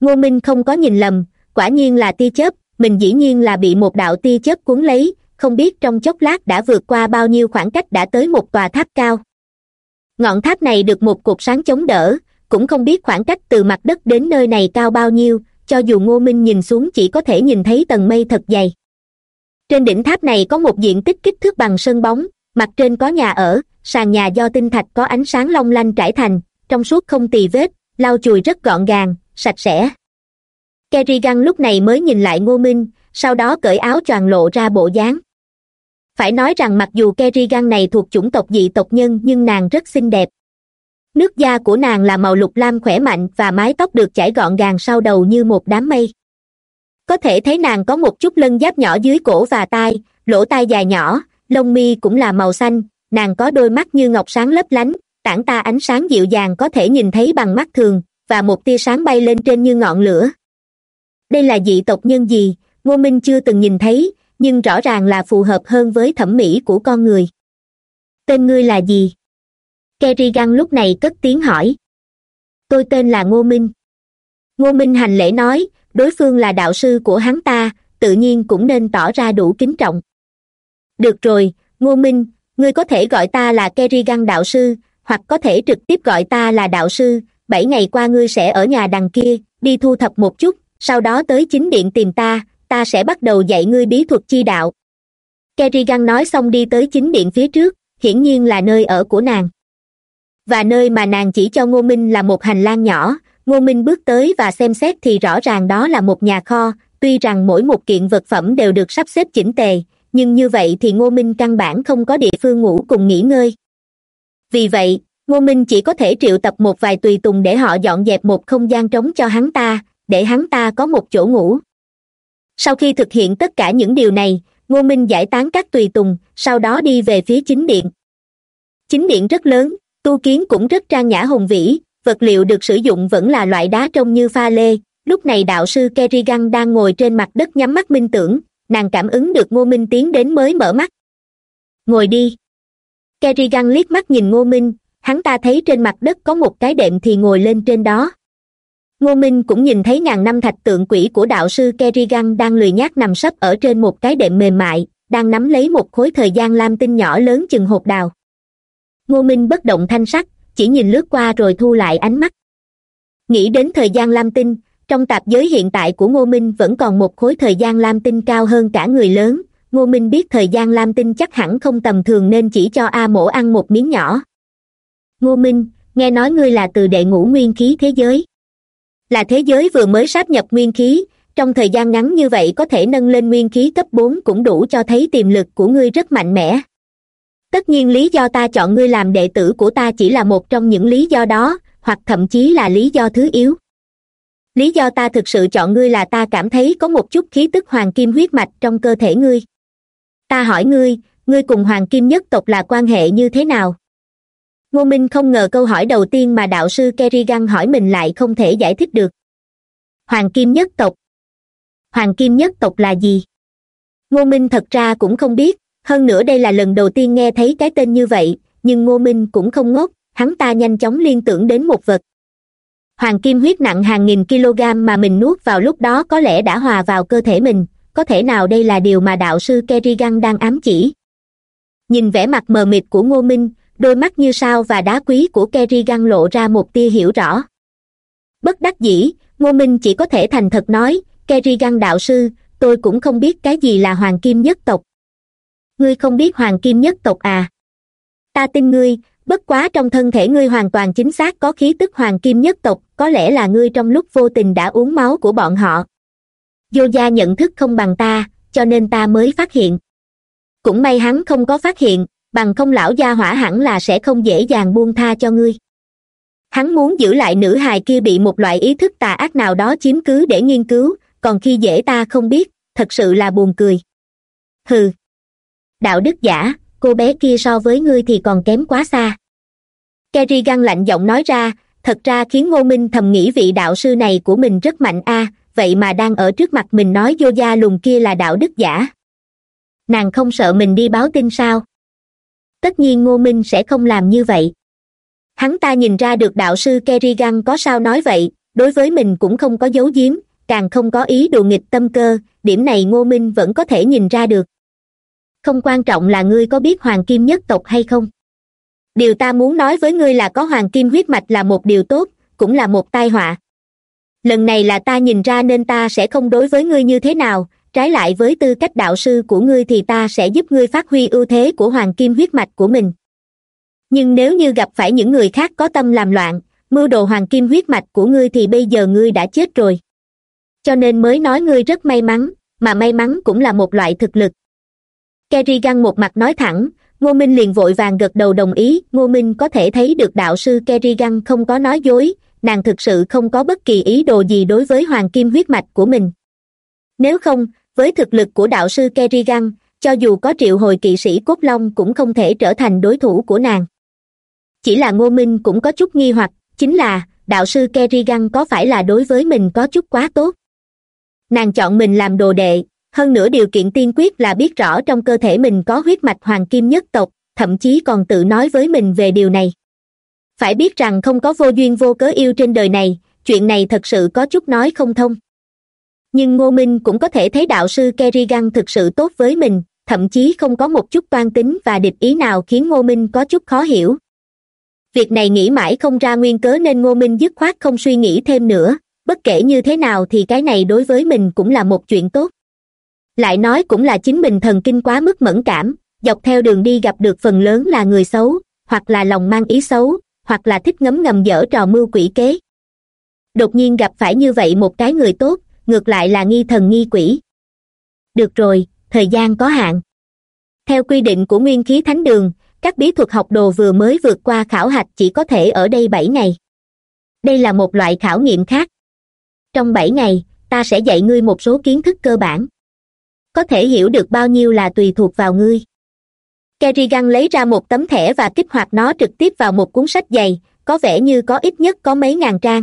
[SPEAKER 1] Ngô minh không có nhìn lầm, quả nhiên là tia chớp, mình dĩ nhiên là bị một đạo tia chớp cuốn lấy, không biết trong chốc lát đã vượt qua bao nhiêu khoảng cách đã tới một tòa tháp cao. Ngọn tháp này được một cột sáng chống đỡ, cũng không biết khoảng cách từ mặt đất đến nơi này cao bao nhiêu, cho dù ngô minh nhìn xuống chỉ có thể nhìn thấy tầng mây thật dày. Trên đỉnh tháp này có một diện tích kích thước bằng sân bóng mặt trên có nhà ở, sàn nhà do tinh thạch có ánh sáng long lanh trải thành, trong suốt không tì vết, lau chùi rất gọn gàng, sạch sẽ. Kerrigan lúc này mới nhìn lại ngô minh, sau đó cởi áo choàng lộ ra bộ dáng. Phải nói rằng mặc dù kerrigan này thuộc chủng tộc dị tộc nhân, nhưng nàng rất xinh đẹp. Nước da của nàng là màu lục lam khỏe mạnh và mái tóc được chải gọn gàng sau đầu như một đám mây. Có thể thấy nàng có một chút lân giáp nhỏ dưới cổ và tai, lỗ tai dài nhỏ lông mi cũng là màu xanh, nàng có đôi mắt như ngọc sáng lấp lánh, tản ta ánh sáng dịu dàng có thể nhìn thấy bằng mắt thường, và một tia sáng bay lên trên như ngọn lửa. Đây là dị tộc nhân gì? Ngô minh chưa từng nhìn thấy, nhưng rõ ràng là phù hợp hơn với thẩm mỹ của con người. Tên ngươi là gì? Kerrigan lúc này cất tiếng hỏi. Tôi tên là ngô minh. Ngô minh hành lễ nói, đối phương là đạo sư của hắn ta, tự nhiên cũng nên tỏ ra đủ kính trọng được rồi, ngô minh, ngươi có thể gọi ta là kerrigan đạo sư, hoặc có thể trực tiếp gọi ta là đạo sư. Bảy ngày qua ngươi sẽ ở nhà đằng kia, đi thu thập một chút, sau đó tới chính điện tìm ta ta sẽ bắt đầu dạy ngươi bí thuật chi đạo. Kerrigan nói xong đi tới chính điện phía trước, hiển nhiên là nơi ở của nàng. Và nơi mà nàng chỉ cho ngô minh là một hành lang nhỏ, ngô minh bước tới và xem xét thì rõ ràng đó là một nhà kho, tuy rằng mỗi một kiện vật phẩm đều được sắp xếp chỉnh tề nhưng như vậy thì ngô minh căn bản không có địa phương ngủ cùng nghỉ ngơi. Vì vậy, ngô minh chỉ có thể triệu tập một vài tùy tùng để họ dọn dẹp một không gian trống cho hắn ta, để hắn ta có một chỗ ngủ. Sau khi thực hiện tất cả những điều này, ngô minh giải tán các tùy tùng, sau đó đi về phía chính điện. Chính điện rất lớn, tu kiến cũng rất trang nhã hùng vĩ, vật liệu được sử dụng vẫn là loại đá trông như pha lê. Lúc này đạo sư kerrigan đang ngồi trên mặt đất nhắm mắt minh tưởng nàng cảm ứng được ngô minh tiến đến mới mở mắt. Ngồi đi. Kerrigan liếc mắt nhìn ngô minh, hắn ta thấy trên mặt đất có một cái đệm thì ngồi lên trên đó. Ngô minh cũng nhìn thấy ngàn năm thạch tượng quỷ của đạo sư kerrigan đang lười nhác nằm sấp ở trên một cái đệm mềm mại, đang nắm lấy một khối thời gian lam tinh nhỏ lớn chừng hột đào. Ngô minh bất động thanh sắc, chỉ nhìn lướt qua rồi thu lại ánh mắt. Nghĩ đến thời gian lam tinh trong tạp giới hiện tại của ngô minh vẫn còn một khối thời gian lam tinh cao hơn cả người lớn. Ngô minh biết thời gian lam tinh chắc hẳn không tầm thường nên chỉ cho a mổ ăn một miếng nhỏ. Ngô minh, nghe nói ngươi là từ đệ ngũ nguyên khí thế giới. Là thế giới vừa mới sáp nhập nguyên khí, trong thời gian ngắn như vậy có thể nâng lên nguyên khí cấp bốn cũng đủ cho thấy tiềm lực của ngươi rất mạnh mẽ. Tất nhiên lý do ta chọn ngươi làm đệ tử của ta chỉ là một trong những lý do đó, hoặc thậm chí là lý do thứ yếu lý do ta thực sự chọn ngươi là ta cảm thấy có một chút khí tức hoàng kim huyết mạch trong cơ thể ngươi. Ta hỏi ngươi ngươi cùng hoàng kim nhất tộc là quan hệ như thế nào? Ngô minh không ngờ câu hỏi đầu tiên mà đạo sư kerrigan hỏi mình lại không thể giải thích được. Hoàng kim nhất tộc. Hoàng kim nhất tộc là gì? Ngô minh thật ra cũng không biết, hơn nữa đây là lần đầu tiên nghe thấy cái tên như vậy, nhưng ngô minh cũng không ngốc, hắn ta nhanh chóng liên tưởng đến một vật hoàng kim huyết nặng hàng nghìn kg mà mình nuốt vào lúc đó có lẽ đã hòa vào cơ thể mình, có thể nào đây là điều mà đạo sư kerrigan đang ám chỉ? Nhìn vẻ mặt mờ mịt của ngô minh, đôi mắt như sao và đá quý của kerrigan lộ ra một tia hiểu rõ. Bất đắc dĩ, ngô minh chỉ có thể thành thật nói, kerrigan đạo sư, tôi cũng không biết cái gì là hoàng kim nhất tộc. Ngươi không biết hoàng kim nhất tộc à? Ta tin ngươi bất quá trong thân thể ngươi hoàn toàn chính xác có khí tức hoàng kim nhất tộc, có lẽ là ngươi trong lúc vô tình đã uống máu của bọn họ. Vô gia nhận thức không bằng ta, cho nên ta mới phát hiện. Cũng may hắn không có phát hiện, bằng không lão gia hỏa hẳn là sẽ không dễ dàng buông tha cho ngươi. Hắn muốn giữ lại nữ hài kia bị một loại ý thức tà ác nào đó chiếm cứ để nghiên cứu, còn khi dễ ta không biết, thật sự là buồn cười. Hừ. Đạo đức giả, cô bé kia so với ngươi thì còn kém quá xa kerry găng lạnh giọng nói ra, thật ra khiến ngô minh thầm nghĩ vị đạo sư này của mình rất mạnh a, vậy mà đang ở trước mặt mình nói vô gia lùn kia là đạo đức giả. Nàng không sợ mình đi báo tin sao? Tất nhiên ngô minh sẽ không làm như vậy. Hắn ta nhìn ra được đạo sư kerrigan có sao nói vậy, đối với mình cũng không có giấu giếm, càng không có ý đùa nghịch tâm cơ, điểm này ngô minh vẫn có thể nhìn ra được. Không quan trọng là ngươi có biết hoàng kim nhất tộc hay không? Điều ta muốn nói với ngươi là có hoàng kim huyết mạch là một điều tốt, cũng là một tai họa. Lần này là ta nhìn ra nên ta sẽ không đối với ngươi như thế nào, trái lại với tư cách đạo sư của ngươi thì ta sẽ giúp ngươi phát huy ưu thế của hoàng kim huyết mạch của mình. Nhưng nếu như gặp phải những người khác có tâm làm loạn, mưu đồ hoàng kim huyết mạch của ngươi thì bây giờ ngươi đã chết rồi. Cho nên mới nói ngươi rất may mắn, mà may mắn cũng là một loại thực lực. Kerrigan một mặt nói thẳng ngô minh liền vội vàng gật đầu đồng ý, ngô minh có thể thấy được đạo sư kerrigan không có nói dối, nàng thực sự không có bất kỳ ý đồ gì đối với hoàng kim huyết mạch của mình. Nếu không, với thực lực của đạo sư kerrigan, cho dù có triệu hồi kỵ sĩ cốt long cũng không thể trở thành đối thủ của nàng. Chỉ là ngô minh cũng có chút nghi hoặc, chính là, đạo sư kerrigan có phải là đối với mình có chút quá tốt? Nàng chọn mình làm đồ đệ hơn nữa điều kiện tiên quyết là biết rõ trong cơ thể mình có huyết mạch hoàng kim nhất tộc, thậm chí còn tự nói với mình về điều này. Phải biết rằng không có vô duyên vô cớ yêu trên đời này, chuyện này thật sự có chút nói không thông. Nhưng ngô minh cũng có thể thấy đạo sư kerrigan thực sự tốt với mình, thậm chí không có một chút toan tính và địch ý nào khiến ngô minh có chút khó hiểu. Việc này nghĩ mãi không ra nguyên cớ nên ngô minh dứt khoát không suy nghĩ thêm nữa, bất kể như thế nào thì cái này đối với mình cũng là một chuyện tốt lại nói cũng là chính mình thần kinh quá mức mẫn cảm, dọc theo đường đi gặp được phần lớn là người xấu, hoặc là lòng mang ý xấu, hoặc là thích ngấm ngầm dở trò mưu quỷ kế. Đột nhiên gặp phải như vậy một cái người tốt, ngược lại là nghi thần nghi quỷ. Được rồi, thời gian có hạn. Theo quy định của nguyên khí thánh đường, các bí thuật học đồ vừa mới vượt qua khảo hạch chỉ có thể ở đây bảy ngày. Đây là một loại khảo nghiệm khác. Trong bảy ngày, ta sẽ dạy ngươi một số kiến thức cơ bản có thể hiểu được bao nhiêu là tùy thuộc vào ngươi. Kerrigan lấy ra một tấm thẻ và kích hoạt nó trực tiếp vào một cuốn sách dày, có vẻ như có ít nhất có mấy ngàn trang.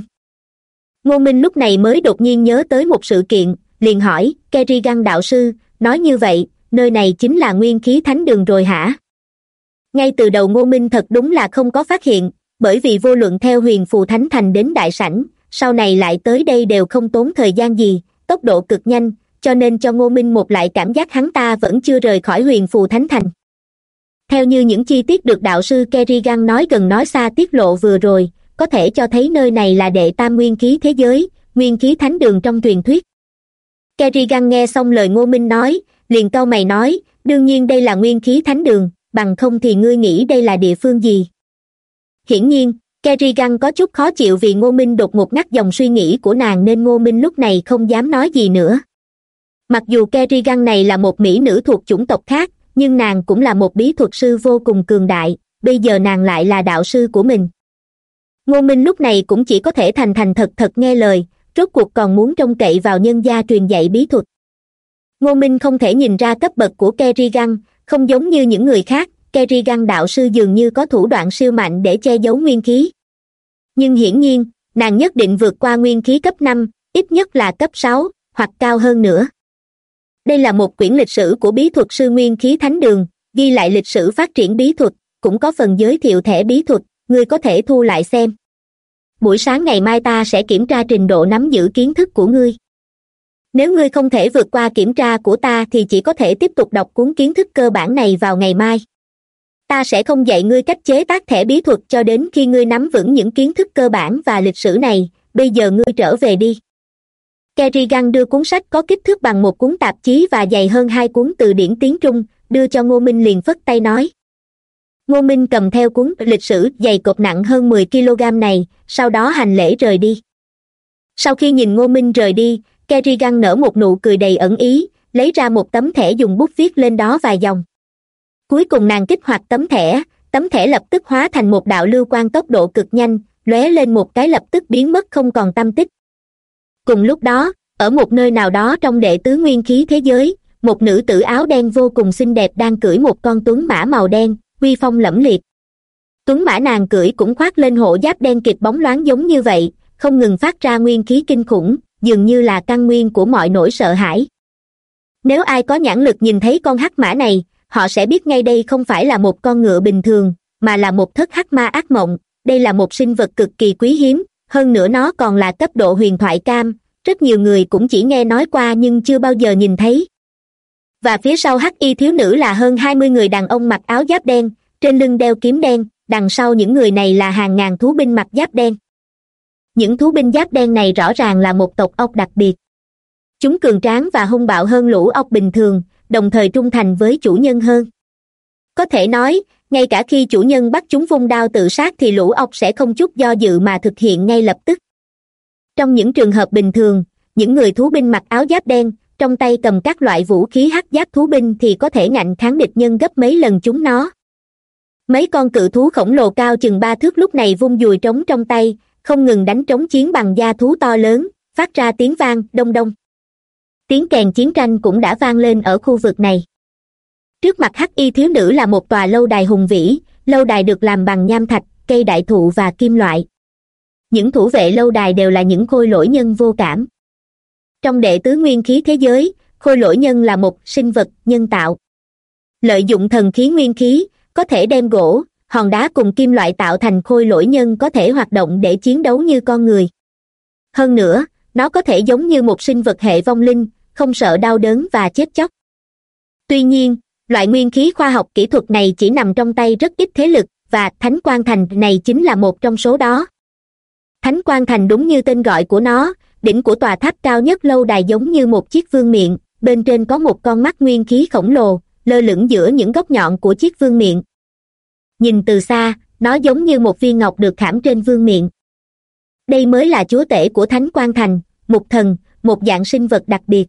[SPEAKER 1] Ngô minh lúc này mới đột nhiên nhớ tới một sự kiện, liền hỏi kerrigan đạo sư, nói như vậy, nơi này chính là nguyên khí thánh đường rồi hả? Ngay từ đầu ngô minh thật đúng là không có phát hiện, bởi vì vô luận theo huyền phù thánh thành đến đại sảnh, sau này lại tới đây đều không tốn thời gian gì, tốc độ cực nhanh cho nên cho ngô minh một lại cảm giác hắn ta vẫn chưa rời khỏi huyền phù thánh thành. Theo như những chi tiết được đạo sư kerrigan nói gần nói xa tiết lộ vừa rồi, có thể cho thấy nơi này là đệ tam nguyên khí thế giới, nguyên khí thánh đường trong truyền thuyết. Kerrigan nghe xong lời ngô minh nói, liền câu mày nói, đương nhiên đây là nguyên khí thánh đường, bằng không thì ngươi nghĩ đây là địa phương gì? Hiển nhiên, kerrigan có chút khó chịu vì ngô minh đột ngột ngắt dòng suy nghĩ của nàng nên ngô minh lúc này không dám nói gì nữa mặc dù kerrigan này là một mỹ nữ thuộc chủng tộc khác, nhưng nàng cũng là một bí thuật sư vô cùng cường đại, bây giờ nàng lại là đạo sư của mình. Ngô minh lúc này cũng chỉ có thể thành thành thật thật nghe lời, rốt cuộc còn muốn trông cậy vào nhân gia truyền dạy bí thuật. Ngô minh không thể nhìn ra cấp bậc của kerrigan, không giống như những người khác, kerrigan đạo sư dường như có thủ đoạn siêu mạnh để che giấu nguyên khí. Nhưng hiển nhiên, nàng nhất định vượt qua nguyên khí cấp năm, ít nhất là cấp sáu, hoặc cao hơn nữa đây là một quyển lịch sử của bí thuật sư nguyên khí thánh đường, ghi lại lịch sử phát triển bí thuật, cũng có phần giới thiệu thẻ bí thuật ngươi có thể thu lại xem. Buổi sáng ngày mai ta sẽ kiểm tra trình độ nắm giữ kiến thức của ngươi. Nếu ngươi không thể vượt qua kiểm tra của ta thì chỉ có thể tiếp tục đọc cuốn kiến thức cơ bản này vào ngày mai. Ta sẽ không dạy ngươi cách chế tác thẻ bí thuật cho đến khi ngươi nắm vững những kiến thức cơ bản và lịch sử này, bây giờ ngươi trở về đi kerrigan đưa cuốn sách có kích thước bằng một cuốn tạp chí và dày hơn hai cuốn từ điển tiếng trung, đưa cho ngô minh liền phất tay nói. Ngô minh cầm theo cuốn lịch sử dày cột nặng hơn mười kg này, sau đó hành lễ rời đi. Sau khi nhìn ngô minh rời đi kerrigan nở một nụ cười đầy ẩn ý, lấy ra một tấm thẻ dùng bút viết lên đó vài dòng. Cuối cùng nàng kích hoạt tấm thẻ tấm thẻ lập tức hóa thành một đạo lưu quan tốc độ cực nhanh, lóe lên một cái lập tức biến mất không còn tâm tích cùng lúc đó, ở một nơi nào đó trong đệ tứ nguyên khí thế giới, một nữ tử áo đen vô cùng xinh đẹp đang cưỡi một con tuấn mã màu đen, uy phong lẫm liệt. Tuấn mã nàng cưỡi cũng khoác lên hộ giáp đen kịt bóng loáng giống như vậy, không ngừng phát ra nguyên khí kinh khủng, dường như là căn nguyên của mọi nỗi sợ hãi. Nếu ai có nhãn lực nhìn thấy con hắc mã này, họ sẽ biết ngay đây không phải là một con ngựa bình thường, mà là một thất hắc ma ác mộng, đây là một sinh vật cực kỳ quý hiếm hơn nữa nó còn là cấp độ huyền thoại cam, rất nhiều người cũng chỉ nghe nói qua nhưng chưa bao giờ nhìn thấy. Và phía sau hắc y thiếu nữ là hơn hai mươi người đàn ông mặc áo giáp đen, trên lưng đeo kiếm đen, đằng sau những người này là hàng ngàn thú binh mặc giáp đen. Những thú binh giáp đen này rõ ràng là một tộc ốc đặc biệt. Chúng cường tráng và hung bạo hơn lũ ốc bình thường, đồng thời trung thành với chủ nhân hơn. Có thể nói ngay cả khi chủ nhân bắt chúng vung đao tự sát thì lũ ốc sẽ không chút do dự mà thực hiện ngay lập tức. Trong những trường hợp bình thường, những người thú binh mặc áo giáp đen, trong tay cầm các loại vũ khí hắc giáp thú binh thì có thể ngạnh kháng địch nhân gấp mấy lần chúng nó. Mấy con cự thú khổng lồ cao chừng ba thước lúc này vung dùi trống trong tay, không ngừng đánh trống chiến bằng da thú to lớn, phát ra tiếng vang, đông đông. Tiếng kèn chiến tranh cũng đã vang lên ở khu vực này trước mặt hắc y thiếu nữ là một tòa lâu đài hùng vĩ, lâu đài được làm bằng nham thạch, cây đại thụ và kim loại. Những thủ vệ lâu đài đều là những khôi lỗi nhân vô cảm. Trong đệ tứ nguyên khí thế giới, khôi lỗi nhân là một sinh vật, nhân tạo. Lợi dụng thần khí nguyên khí, có thể đem gỗ, hòn đá cùng kim loại tạo thành khôi lỗi nhân có thể hoạt động để chiến đấu như con người. Hơn nữa, nó có thể giống như một sinh vật hệ vong linh, không sợ đau đớn và chết chóc. Tuy nhiên loại nguyên khí khoa học kỹ thuật này chỉ nằm trong tay rất ít thế lực, và thánh quan thành này chính là một trong số đó. Thánh quan thành đúng như tên gọi của nó, đỉnh của tòa tháp cao nhất lâu đài giống như một chiếc vương miệng bên trên có một con mắt nguyên khí khổng lồ, lơ lửng giữa những góc nhọn của chiếc vương miệng nhìn từ xa, nó giống như một viên ngọc được khảm trên vương miệng đây mới là chúa tể của thánh quan thành mục thần, một dạng sinh vật đặc biệt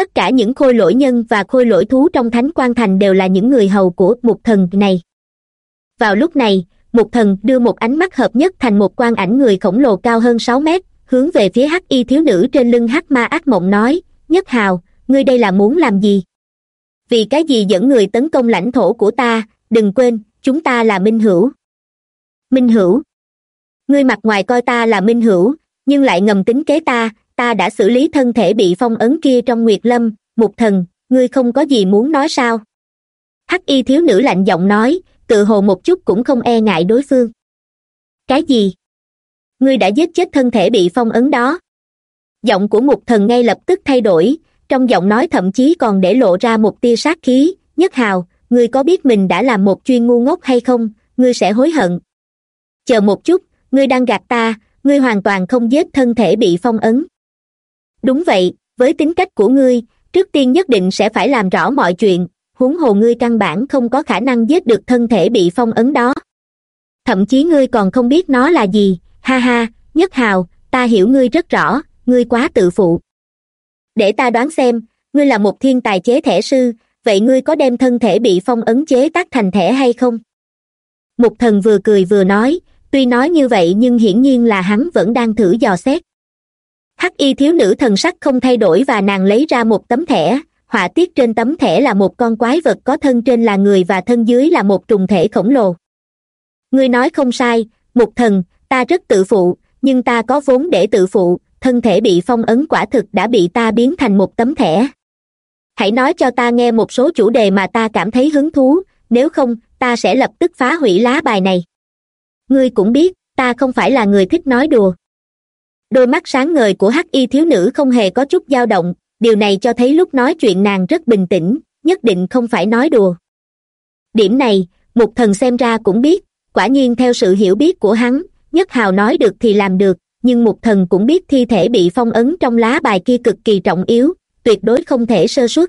[SPEAKER 1] tất cả những khôi lỗi nhân và khôi lỗi thú trong thánh quan thành đều là những người hầu của mục thần này. Vào lúc này mục thần đưa một ánh mắt hợp nhất thành một quan ảnh người khổng lồ cao hơn sáu mét, hướng về phía hắc y thiếu nữ trên lưng hắc ma ác mộng nói, nhất hào, ngươi đây là muốn làm gì? Vì cái gì dẫn người tấn công lãnh thổ của ta? Đừng quên, chúng ta là minh hữu. Minh hữu? Ngươi mặt ngoài coi ta là minh hữu, nhưng lại ngầm tính kế ta ta đã xử lý thân thể bị phong ấn kia trong nguyệt lâm, mục thần, ngươi không có gì muốn nói sao? Hắc y thiếu nữ lạnh giọng nói, tự hồ một chút cũng không e ngại đối phương. Cái gì? Ngươi đã giết chết thân thể bị phong ấn đó. Giọng của mục thần ngay lập tức thay đổi, trong giọng nói thậm chí còn để lộ ra một tia sát khí, nhất hào, ngươi có biết mình đã làm một chuyên ngu ngốc hay không? Ngươi sẽ hối hận. Chờ một chút, ngươi đang gạt ta, ngươi hoàn toàn không giết thân thể bị phong ấn đúng vậy, với tính cách của ngươi, trước tiên nhất định sẽ phải làm rõ mọi chuyện, huống hồ ngươi căn bản không có khả năng giết được thân thể bị phong ấn đó. Thậm chí ngươi còn không biết nó là gì, ha ha, nhất hào, ta hiểu ngươi rất rõ, ngươi quá tự phụ. Để ta đoán xem, ngươi là một thiên tài chế thẻ sư, vậy ngươi có đem thân thể bị phong ấn chế tác thành thẻ hay không? Mục thần vừa cười vừa nói, tuy nói như vậy nhưng hiển nhiên là hắn vẫn đang thử dò xét hắc y thiếu nữ thần sắc không thay đổi và nàng lấy ra một tấm thẻ. Họa tiết trên tấm thẻ là một con quái vật có thân trên là người và thân dưới là một trùng thể khổng lồ. Ngươi nói không sai mục thần, ta rất tự phụ, nhưng ta có vốn để tự phụ, thân thể bị phong ấn quả thực đã bị ta biến thành một tấm thẻ. Hãy nói cho ta nghe một số chủ đề mà ta cảm thấy hứng thú, nếu không, ta sẽ lập tức phá hủy lá bài này. Ngươi cũng biết, ta không phải là người thích nói đùa đôi mắt sáng ngời của hắc y thiếu nữ không hề có chút dao động, điều này cho thấy lúc nói chuyện nàng rất bình tĩnh, nhất định không phải nói đùa. Điểm này mục thần xem ra cũng biết, quả nhiên theo sự hiểu biết của hắn, nhất hào nói được thì làm được, nhưng mục thần cũng biết thi thể bị phong ấn trong lá bài kia cực kỳ trọng yếu, tuyệt đối không thể sơ suất.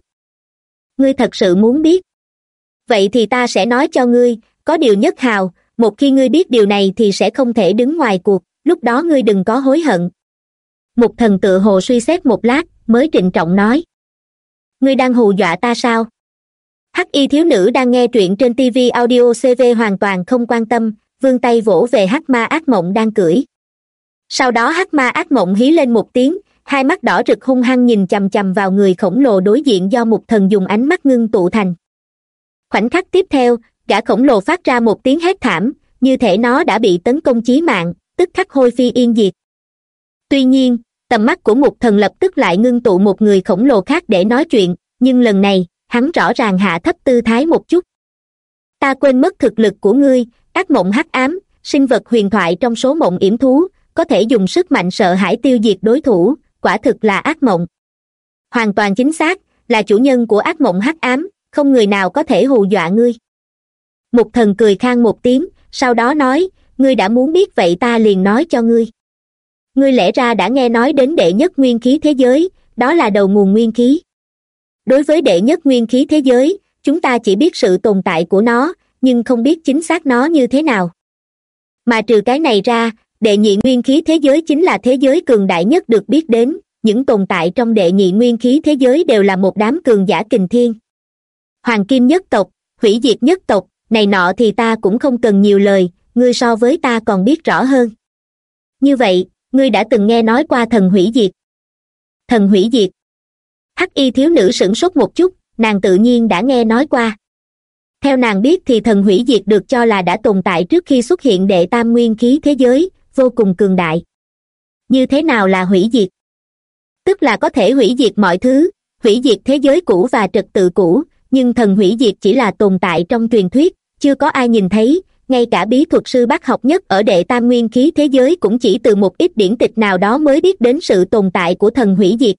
[SPEAKER 1] Ngươi thật sự muốn biết? Vậy thì ta sẽ nói cho ngươi, có điều nhất hào, một khi ngươi biết điều này thì sẽ không thể đứng ngoài cuộc lúc đó ngươi đừng có hối hận. Mục thần tự hồ suy xét một lát, mới trịnh trọng nói. Ngươi đang hù dọa ta sao? Hắc y thiếu nữ đang nghe truyện trên tv audio cv hoàn toàn không quan tâm, vươn tay vỗ về hắc ma ác mộng đang cưỡi sau đó hắc ma ác mộng hí lên một tiếng, hai mắt đỏ rực hung hăng nhìn chằm chằm vào người khổng lồ đối diện do mục thần dùng ánh mắt ngưng tụ thành. Khoảnh khắc tiếp theo, gã khổng lồ phát ra một tiếng hét thảm, như thể nó đã bị tấn công chí mạng tức khắc hôi phi yên diệt. Tuy nhiên, tầm mắt của một thần lập tức lại ngưng tụ một người khổng lồ khác để nói chuyện, nhưng lần này, hắn rõ ràng hạ thấp tư thái một chút. Ta quên mất thực lực của ngươi, ác mộng hắc ám, sinh vật huyền thoại trong số mộng yểm thú, có thể dùng sức mạnh sợ hãi tiêu diệt đối thủ, quả thực là ác mộng. Hoàn toàn chính xác, là chủ nhân của ác mộng hắc ám, không người nào có thể hù dọa ngươi. Mục thần cười khang một tiếng, sau đó nói ngươi đã muốn biết, vậy ta liền nói cho ngươi. Ngươi lẽ ra đã nghe nói đến đệ nhất nguyên khí thế giới, đó là đầu nguồn nguyên khí. Đối với đệ nhất nguyên khí thế giới, chúng ta chỉ biết sự tồn tại của nó, nhưng không biết chính xác nó như thế nào. Mà trừ cái này ra, đệ nhị nguyên khí thế giới chính là thế giới cường đại nhất được biết đến, những tồn tại trong đệ nhị nguyên khí thế giới đều là một đám cường giả kình thiên. Hoàng kim nhất tộc, hủy diệt nhất tộc, này nọ thì ta cũng không cần nhiều lời ngươi so với ta còn biết rõ hơn. Như vậy, ngươi đã từng nghe nói qua thần hủy diệt. Thần hủy diệt. Hắc y thiếu nữ sửng sốt một chút, nàng tự nhiên đã nghe nói qua. Theo nàng biết thì thần hủy diệt được cho là đã tồn tại trước khi xuất hiện đệ tam nguyên khí thế giới, vô cùng cường đại. Như thế nào là hủy diệt? Tức là có thể hủy diệt mọi thứ, hủy diệt thế giới cũ và trật tự cũ, nhưng thần hủy diệt chỉ là tồn tại trong truyền thuyết, chưa có ai nhìn thấy ngay cả bí thuật sư bác học nhất ở đệ tam nguyên khí thế giới cũng chỉ từ một ít điển tịch nào đó mới biết đến sự tồn tại của thần hủy diệt.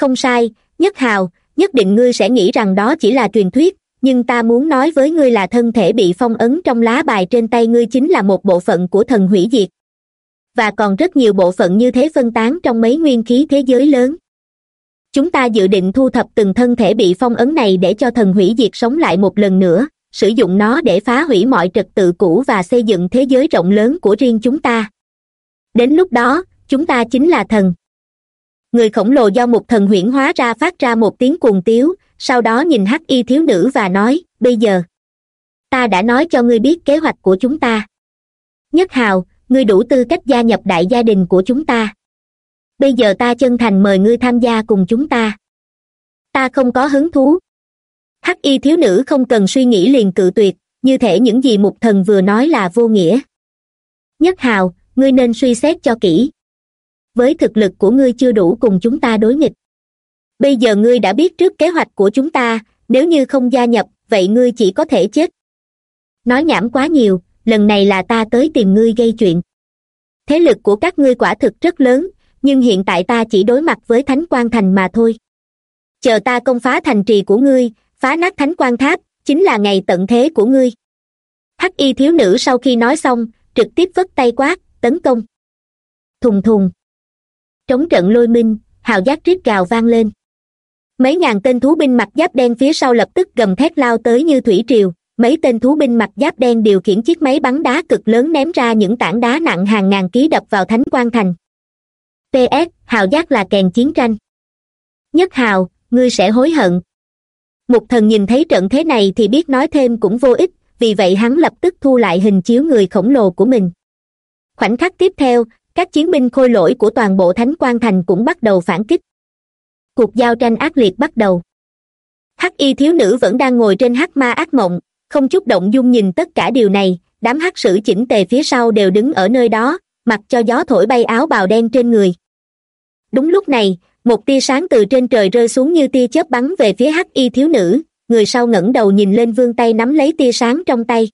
[SPEAKER 1] Không sai, nhất hào, nhất định ngươi sẽ nghĩ rằng đó chỉ là truyền thuyết, nhưng ta muốn nói với ngươi là thân thể bị phong ấn trong lá bài trên tay ngươi chính là một bộ phận của thần hủy diệt. Và còn rất nhiều bộ phận như thế phân tán trong mấy nguyên khí thế giới lớn. Chúng ta dự định thu thập từng thân thể bị phong ấn này để cho thần hủy diệt sống lại một lần nữa sử dụng nó để phá hủy mọi trật tự cũ và xây dựng thế giới rộng lớn của riêng chúng ta. Đến lúc đó, chúng ta chính là thần. Người khổng lồ do một thần huyễn hóa ra phát ra một tiếng cuồng tiếu, sau đó nhìn hắc y thiếu nữ và nói, bây giờ, ta đã nói cho ngươi biết kế hoạch của chúng ta. Nhất hào, ngươi đủ tư cách gia nhập đại gia đình của chúng ta. Bây giờ ta chân thành mời ngươi tham gia cùng chúng ta. Ta không có hứng thú hắc y thiếu nữ không cần suy nghĩ liền cự tuyệt, như thể những gì mục thần vừa nói là vô nghĩa. Nhất hào, ngươi nên suy xét cho kỹ. Với thực lực của ngươi chưa đủ cùng chúng ta đối nghịch. Bây giờ ngươi đã biết trước kế hoạch của chúng ta, nếu như không gia nhập, vậy ngươi chỉ có thể chết. Nói nhảm quá nhiều, lần này là ta tới tìm ngươi gây chuyện. Thế lực của các ngươi quả thực rất lớn, nhưng hiện tại ta chỉ đối mặt với thánh quan thành mà thôi. Chờ ta công phá thành trì của ngươi phá nát thánh quan tháp, chính là ngày tận thế của ngươi. Hắc y thiếu nữ sau khi nói xong, trực tiếp vất tay quát, tấn công. Thùng thùng. Trống trận lôi minh, hào giác rít gào vang lên. Mấy ngàn tên thú binh mặc giáp đen phía sau lập tức gầm thét lao tới như thủy triều. Mấy tên thú binh mặc giáp đen điều khiển chiếc máy bắn đá cực lớn ném ra những tảng đá nặng hàng ngàn ký đập vào thánh quan thành. Ps hào giác là kèn chiến tranh. Nhất hào, ngươi sẽ hối hận mục thần nhìn thấy trận thế này thì biết nói thêm cũng vô ích, vì vậy hắn lập tức thu lại hình chiếu người khổng lồ của mình. Khoảnh khắc tiếp theo, các chiến binh khôi lỗi của toàn bộ thánh quan thành cũng bắt đầu phản kích. Cuộc giao tranh ác liệt bắt đầu. Hắc y thiếu nữ vẫn đang ngồi trên hắc ma ác mộng, không chút động dung nhìn tất cả điều này, đám hắc sử chỉnh tề phía sau đều đứng ở nơi đó, mặc cho gió thổi bay áo bào đen trên người. Đúng lúc này một tia sáng từ trên trời rơi xuống như tia chớp bắn về phía hắc y thiếu nữ. Người sau ngẩng đầu nhìn lên vương tay nắm lấy tia sáng trong tay.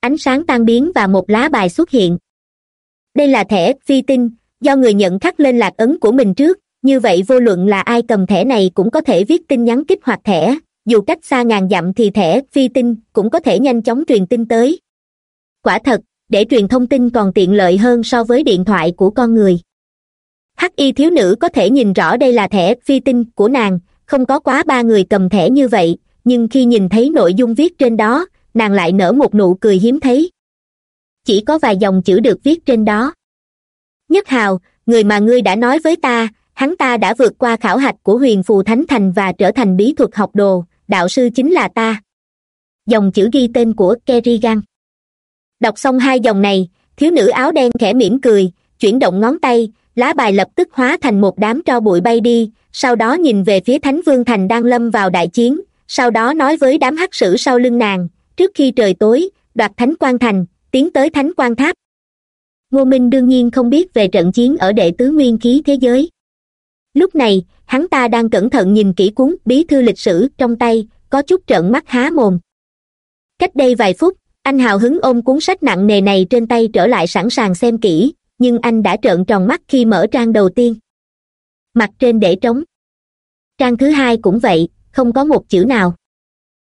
[SPEAKER 1] Ánh sáng tan biến và một lá bài xuất hiện. Đây là thẻ phi tinh. Do người nhận khắc lên lạc ấn của mình trước, như vậy vô luận là ai cầm thẻ này cũng có thể viết tin nhắn kích hoạt thẻ. Dù cách xa ngàn dặm thì thẻ phi tinh cũng có thể nhanh chóng truyền tin tới. Quả thật, để truyền thông tin còn tiện lợi hơn so với điện thoại của con người hắc y thiếu nữ có thể nhìn rõ đây là thẻ phi tinh của nàng, không có quá ba người cầm thẻ như vậy, nhưng khi nhìn thấy nội dung viết trên đó, nàng lại nở một nụ cười hiếm thấy. Chỉ có vài dòng chữ được viết trên đó. Nhất hào, người mà ngươi đã nói với ta, hắn ta đã vượt qua khảo hạch của huyền phù thánh thành và trở thành bí thuật học đồ, đạo sư chính là ta. Dòng chữ ghi tên của kerrigan. Đọc xong hai dòng này, thiếu nữ áo đen khẽ mỉm cười, chuyển động ngón tay lá bài lập tức hóa thành một đám tro bụi bay đi, sau đó nhìn về phía thánh vương thành đang lâm vào đại chiến, sau đó nói với đám hắc sử sau lưng nàng, trước khi trời tối, đoạt thánh quan thành, tiến tới thánh quan tháp. Ngô minh đương nhiên không biết về trận chiến ở đệ tứ nguyên khí thế giới. Lúc này, hắn ta đang cẩn thận nhìn kỹ cuốn bí thư lịch sử trong tay, có chút trợn mắt há mồm. Cách đây vài phút, anh hào hứng ôm cuốn sách nặng nề này trên tay trở lại sẵn sàng xem kỹ nhưng anh đã trợn tròn mắt khi mở trang đầu tiên. Mặt trên để trống. Trang thứ hai cũng vậy, không có một chữ nào.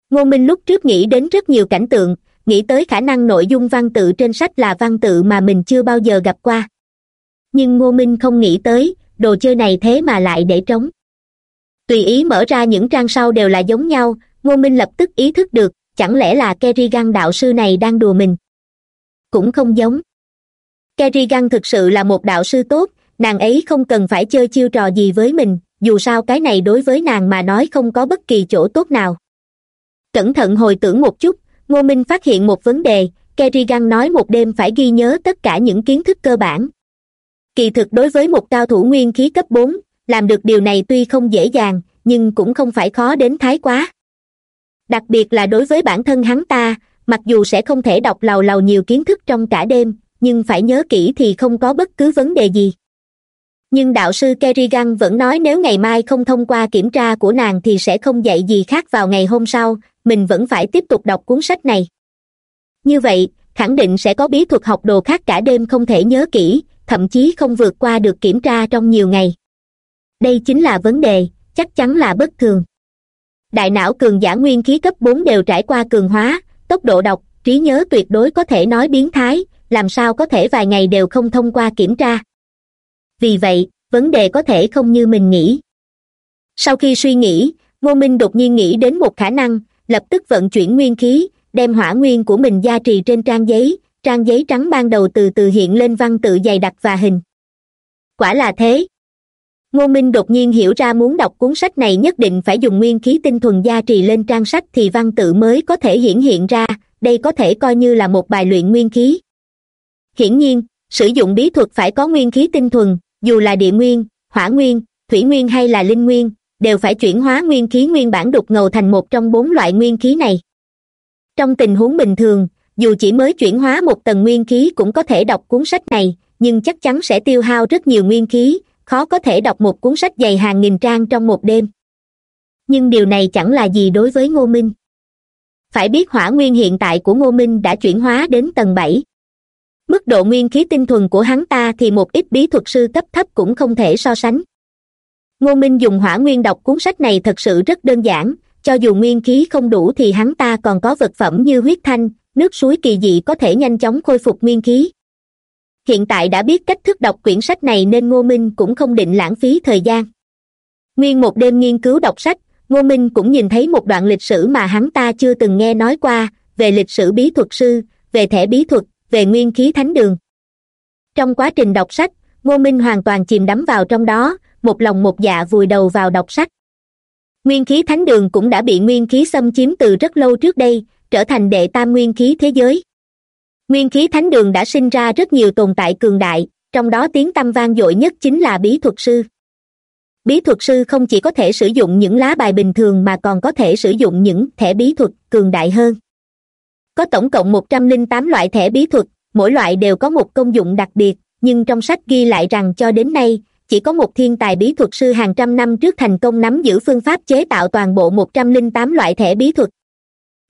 [SPEAKER 1] Ngô minh lúc trước nghĩ đến rất nhiều cảnh tượng, nghĩ tới khả năng nội dung văn tự trên sách là văn tự mà mình chưa bao giờ gặp qua. Nhưng ngô minh không nghĩ tới, đồ chơi này thế mà lại để trống. Tùy ý mở ra những trang sau đều là giống nhau, ngô minh lập tức ý thức được, chẳng lẽ là kerrigan đạo sư này đang đùa mình? Cũng không giống kerrigan thực sự là một đạo sư tốt, nàng ấy không cần phải chơi chiêu trò gì với mình, dù sao cái này đối với nàng mà nói không có bất kỳ chỗ tốt nào. Cẩn thận hồi tưởng một chút, ngô minh phát hiện một vấn đề, kerrigan nói một đêm phải ghi nhớ tất cả những kiến thức cơ bản. Kỳ thực đối với một cao thủ nguyên khí cấp bốn, làm được điều này tuy không dễ dàng, nhưng cũng không phải khó đến thái quá. Đặc biệt là đối với bản thân hắn ta, mặc dù sẽ không thể đọc lầu lầu nhiều kiến thức trong cả đêm nhưng phải nhớ kỹ thì không có bất cứ vấn đề gì. Nhưng đạo sư kerrigan vẫn nói nếu ngày mai không thông qua kiểm tra của nàng thì sẽ không dạy gì khác vào ngày hôm sau, mình vẫn phải tiếp tục đọc cuốn sách này. Như vậy, khẳng định sẽ có bí thuật học đồ khác cả đêm không thể nhớ kỹ, thậm chí không vượt qua được kiểm tra trong nhiều ngày. Đây chính là vấn đề, chắc chắn là bất thường. Đại não cường giả nguyên khí cấp bốn đều trải qua cường hóa, tốc độ đọc, trí nhớ tuyệt đối có thể nói biến thái làm sao có thể vài ngày đều không thông qua kiểm tra? Vì vậy, vấn đề có thể không như mình nghĩ. Sau khi suy nghĩ, ngô minh đột nhiên nghĩ đến một khả năng, lập tức vận chuyển nguyên khí, đem hỏa nguyên của mình gia trì trên trang giấy trang giấy trắng ban đầu từ từ hiện lên văn tự dày đặc và hình. Quả là thế. Ngô minh đột nhiên hiểu ra muốn đọc cuốn sách này nhất định phải dùng nguyên khí tinh thuần gia trì lên trang sách thì văn tự mới có thể hiển hiện ra, đây có thể coi như là một bài luyện nguyên khí hiển nhiên, sử dụng bí thuật phải có nguyên khí tinh thuần, dù là địa nguyên, hỏa nguyên, thủy nguyên hay là linh nguyên, đều phải chuyển hóa nguyên khí nguyên bản đục ngầu thành một trong bốn loại nguyên khí này. Trong tình huống bình thường, dù chỉ mới chuyển hóa một tầng nguyên khí cũng có thể đọc cuốn sách này, nhưng chắc chắn sẽ tiêu hao rất nhiều nguyên khí, khó có thể đọc một cuốn sách dày hàng nghìn trang trong một đêm. Nhưng điều này chẳng là gì đối với ngô minh. Phải biết hỏa nguyên hiện tại của ngô minh đã chuyển hóa đến tầng bảy mức độ nguyên khí tinh thuần của hắn ta thì một ít bí thuật sư cấp thấp cũng không thể so sánh. Ngô minh dùng hỏa nguyên đọc cuốn sách này thật sự rất đơn giản, cho dù nguyên khí không đủ thì hắn ta còn có vật phẩm như huyết thanh, nước suối kỳ dị có thể nhanh chóng khôi phục nguyên khí. Hiện tại đã biết cách thức đọc quyển sách này nên ngô minh cũng không định lãng phí thời gian. Nguyên một đêm nghiên cứu đọc sách, ngô minh cũng nhìn thấy một đoạn lịch sử mà hắn ta chưa từng nghe nói qua, về lịch sử bí thuật sư, về thẻ bí thuật về nguyên khí thánh đường. Trong quá trình đọc sách, ngô minh hoàn toàn chìm đắm vào trong đó, một lòng một dạ vùi đầu vào đọc sách. Nguyên khí thánh đường cũng đã bị nguyên khí xâm chiếm từ rất lâu trước đây, trở thành đệ tam nguyên khí thế giới. Nguyên khí thánh đường đã sinh ra rất nhiều tồn tại cường đại, trong đó tiếng tăm vang dội nhất chính là bí thuật sư. Bí thuật sư không chỉ có thể sử dụng những lá bài bình thường mà còn có thể sử dụng những thẻ bí thuật cường đại hơn có tổng cộng một trăm linh tám loại thẻ bí thuật, mỗi loại đều có một công dụng đặc biệt, nhưng trong sách ghi lại rằng cho đến nay, chỉ có một thiên tài bí thuật sư hàng trăm năm trước thành công nắm giữ phương pháp chế tạo toàn bộ một trăm linh tám loại thẻ bí thuật.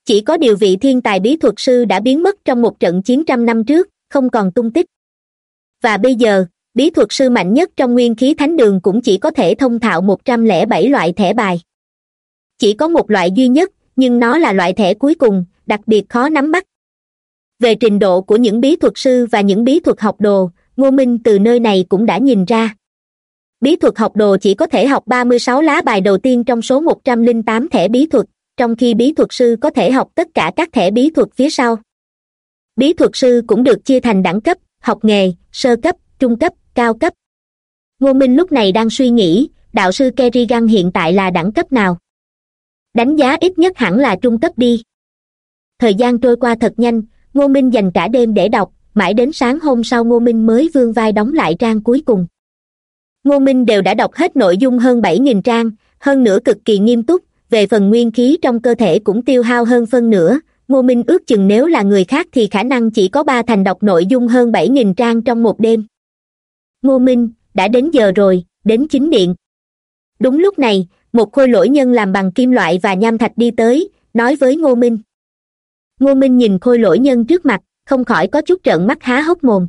[SPEAKER 1] Chỉ có điều vị thiên tài bí thuật sư đã biến mất trong một trận chiến trăm năm trước, không còn tung tích. Và bây giờ, bí thuật sư mạnh nhất trong nguyên khí thánh đường cũng chỉ có thể thông thạo một trăm lẻ bảy loại thẻ bài. Chỉ có một loại duy nhất, nhưng nó là loại thẻ cuối cùng đặc biệt khó nắm bắt. Về trình độ của những bí thuật sư và những bí thuật học đồ, ngô minh từ nơi này cũng đã nhìn ra. Bí thuật học đồ chỉ có thể học ba mươi sáu lá bài đầu tiên trong số một trăm linh tám thẻ bí thuật, trong khi bí thuật sư có thể học tất cả các thẻ bí thuật phía sau. Bí thuật sư cũng được chia thành đẳng cấp, học nghề, sơ cấp, trung cấp, cao cấp. Ngô minh lúc này đang suy nghĩ, đạo sư kerrigan hiện tại là đẳng cấp nào? Đánh giá ít nhất hẳn là trung cấp đi thời gian trôi qua thật nhanh, ngô minh dành cả đêm để đọc, mãi đến sáng hôm sau ngô minh mới vươn vai đóng lại trang cuối cùng. Ngô minh đều đã đọc hết nội dung hơn bảy nghìn trang, hơn nữa cực kỳ nghiêm túc, về phần nguyên khí trong cơ thể cũng tiêu hao hơn phân nửa. Ngô minh ước chừng nếu là người khác thì khả năng chỉ có ba thành đọc nội dung hơn bảy nghìn trang trong một đêm. Ngô minh, đã đến giờ rồi, đến chính điện. Đúng lúc này, một khôi lỗi nhân làm bằng kim loại và nham thạch đi tới, nói với ngô minh ngô minh nhìn khôi lỗi nhân trước mặt, không khỏi có chút trợn mắt há hốc mồm.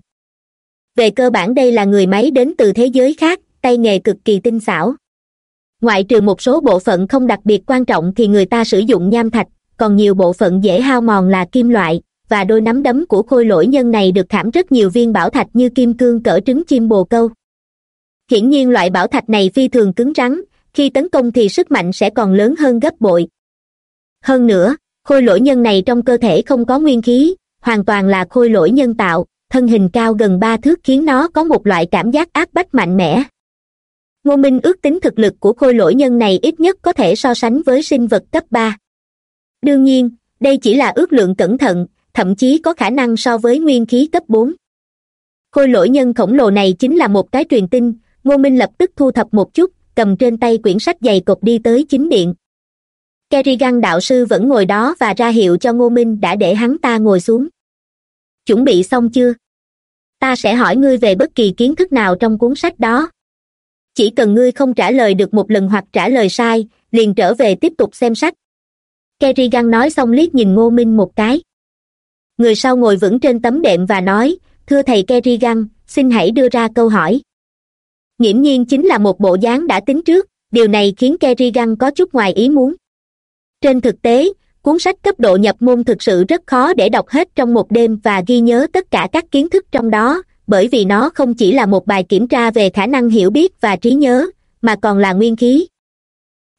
[SPEAKER 1] Về cơ bản đây là người máy đến từ thế giới khác, tay nghề cực kỳ tinh xảo. Ngoại trừ một số bộ phận không đặc biệt quan trọng thì người ta sử dụng nham thạch, còn nhiều bộ phận dễ hao mòn là kim loại, và đôi nắm đấm của khôi lỗi nhân này được khảm rất nhiều viên bảo thạch như kim cương cỡ trứng chim bồ câu. Hiển nhiên loại bảo thạch này phi thường cứng rắn, khi tấn công thì sức mạnh sẽ còn lớn hơn gấp bội. Hơn nữa khôi lỗi nhân này trong cơ thể không có nguyên khí, hoàn toàn là khôi lỗi nhân tạo, thân hình cao gần ba thước khiến nó có một loại cảm giác áp bách mạnh mẽ. Ngô minh ước tính thực lực của khôi lỗi nhân này ít nhất có thể so sánh với sinh vật cấp ba. Đương nhiên, đây chỉ là ước lượng cẩn thận, thậm chí có khả năng so với nguyên khí cấp bốn. Khôi lỗi nhân khổng lồ này chính là một cái truyền tin, ngô minh lập tức thu thập một chút, cầm trên tay quyển sách dày cộp đi tới chính điện kerrigan đạo sư vẫn ngồi đó và ra hiệu cho ngô minh đã để hắn ta ngồi xuống. Chuẩn bị xong chưa? Ta sẽ hỏi ngươi về bất kỳ kiến thức nào trong cuốn sách đó. Chỉ cần ngươi không trả lời được một lần hoặc trả lời sai, liền trở về tiếp tục xem sách. Kerrigan nói xong liếc nhìn ngô minh một cái. Người sau ngồi vững trên tấm đệm và nói, thưa thầy kerrigan, xin hãy đưa ra câu hỏi. Nghiễm nhiên chính là một bộ dáng đã tính trước, điều này khiến kerrigan có chút ngoài ý muốn trên thực tế, cuốn sách cấp độ nhập môn thực sự rất khó để đọc hết trong một đêm và ghi nhớ tất cả các kiến thức trong đó, bởi vì nó không chỉ là một bài kiểm tra về khả năng hiểu biết và trí nhớ, mà còn là nguyên khí.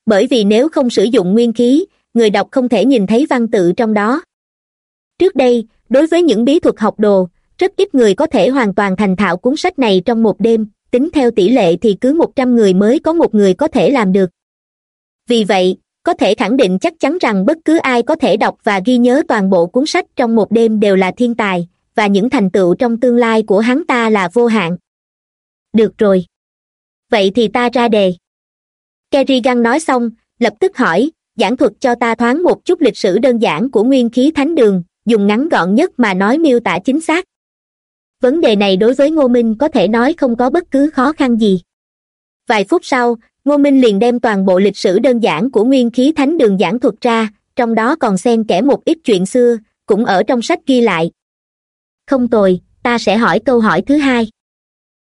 [SPEAKER 1] Bởi vì nếu không sử dụng nguyên khí, người đọc không thể nhìn thấy văn tự trong đó. Trước đây, đối với những bí thuật học đồ, rất ít người có thể hoàn toàn thành thạo cuốn sách này trong một đêm, tính theo tỷ lệ thì cứ một trăm người mới có một người có thể làm được. Vì vậy có thể khẳng định chắc chắn rằng bất cứ ai có thể đọc và ghi nhớ toàn bộ cuốn sách trong một đêm đều là thiên tài, và những thành tựu trong tương lai của hắn ta là vô hạn. Được rồi. Vậy thì ta ra đề. Kerrigan nói xong, lập tức hỏi, giảng thuật cho ta thoáng một chút lịch sử đơn giản của nguyên khí thánh đường, dùng ngắn gọn nhất mà nói miêu tả chính xác. Vấn đề này đối với ngô minh có thể nói không có bất cứ khó khăn gì. Vài phút sau ngô minh liền đem toàn bộ lịch sử đơn giản của nguyên khí thánh đường giảng thuật ra, trong đó còn xen kẽ một ít chuyện xưa, cũng ở trong sách ghi lại. Không tồi, ta sẽ hỏi câu hỏi thứ hai.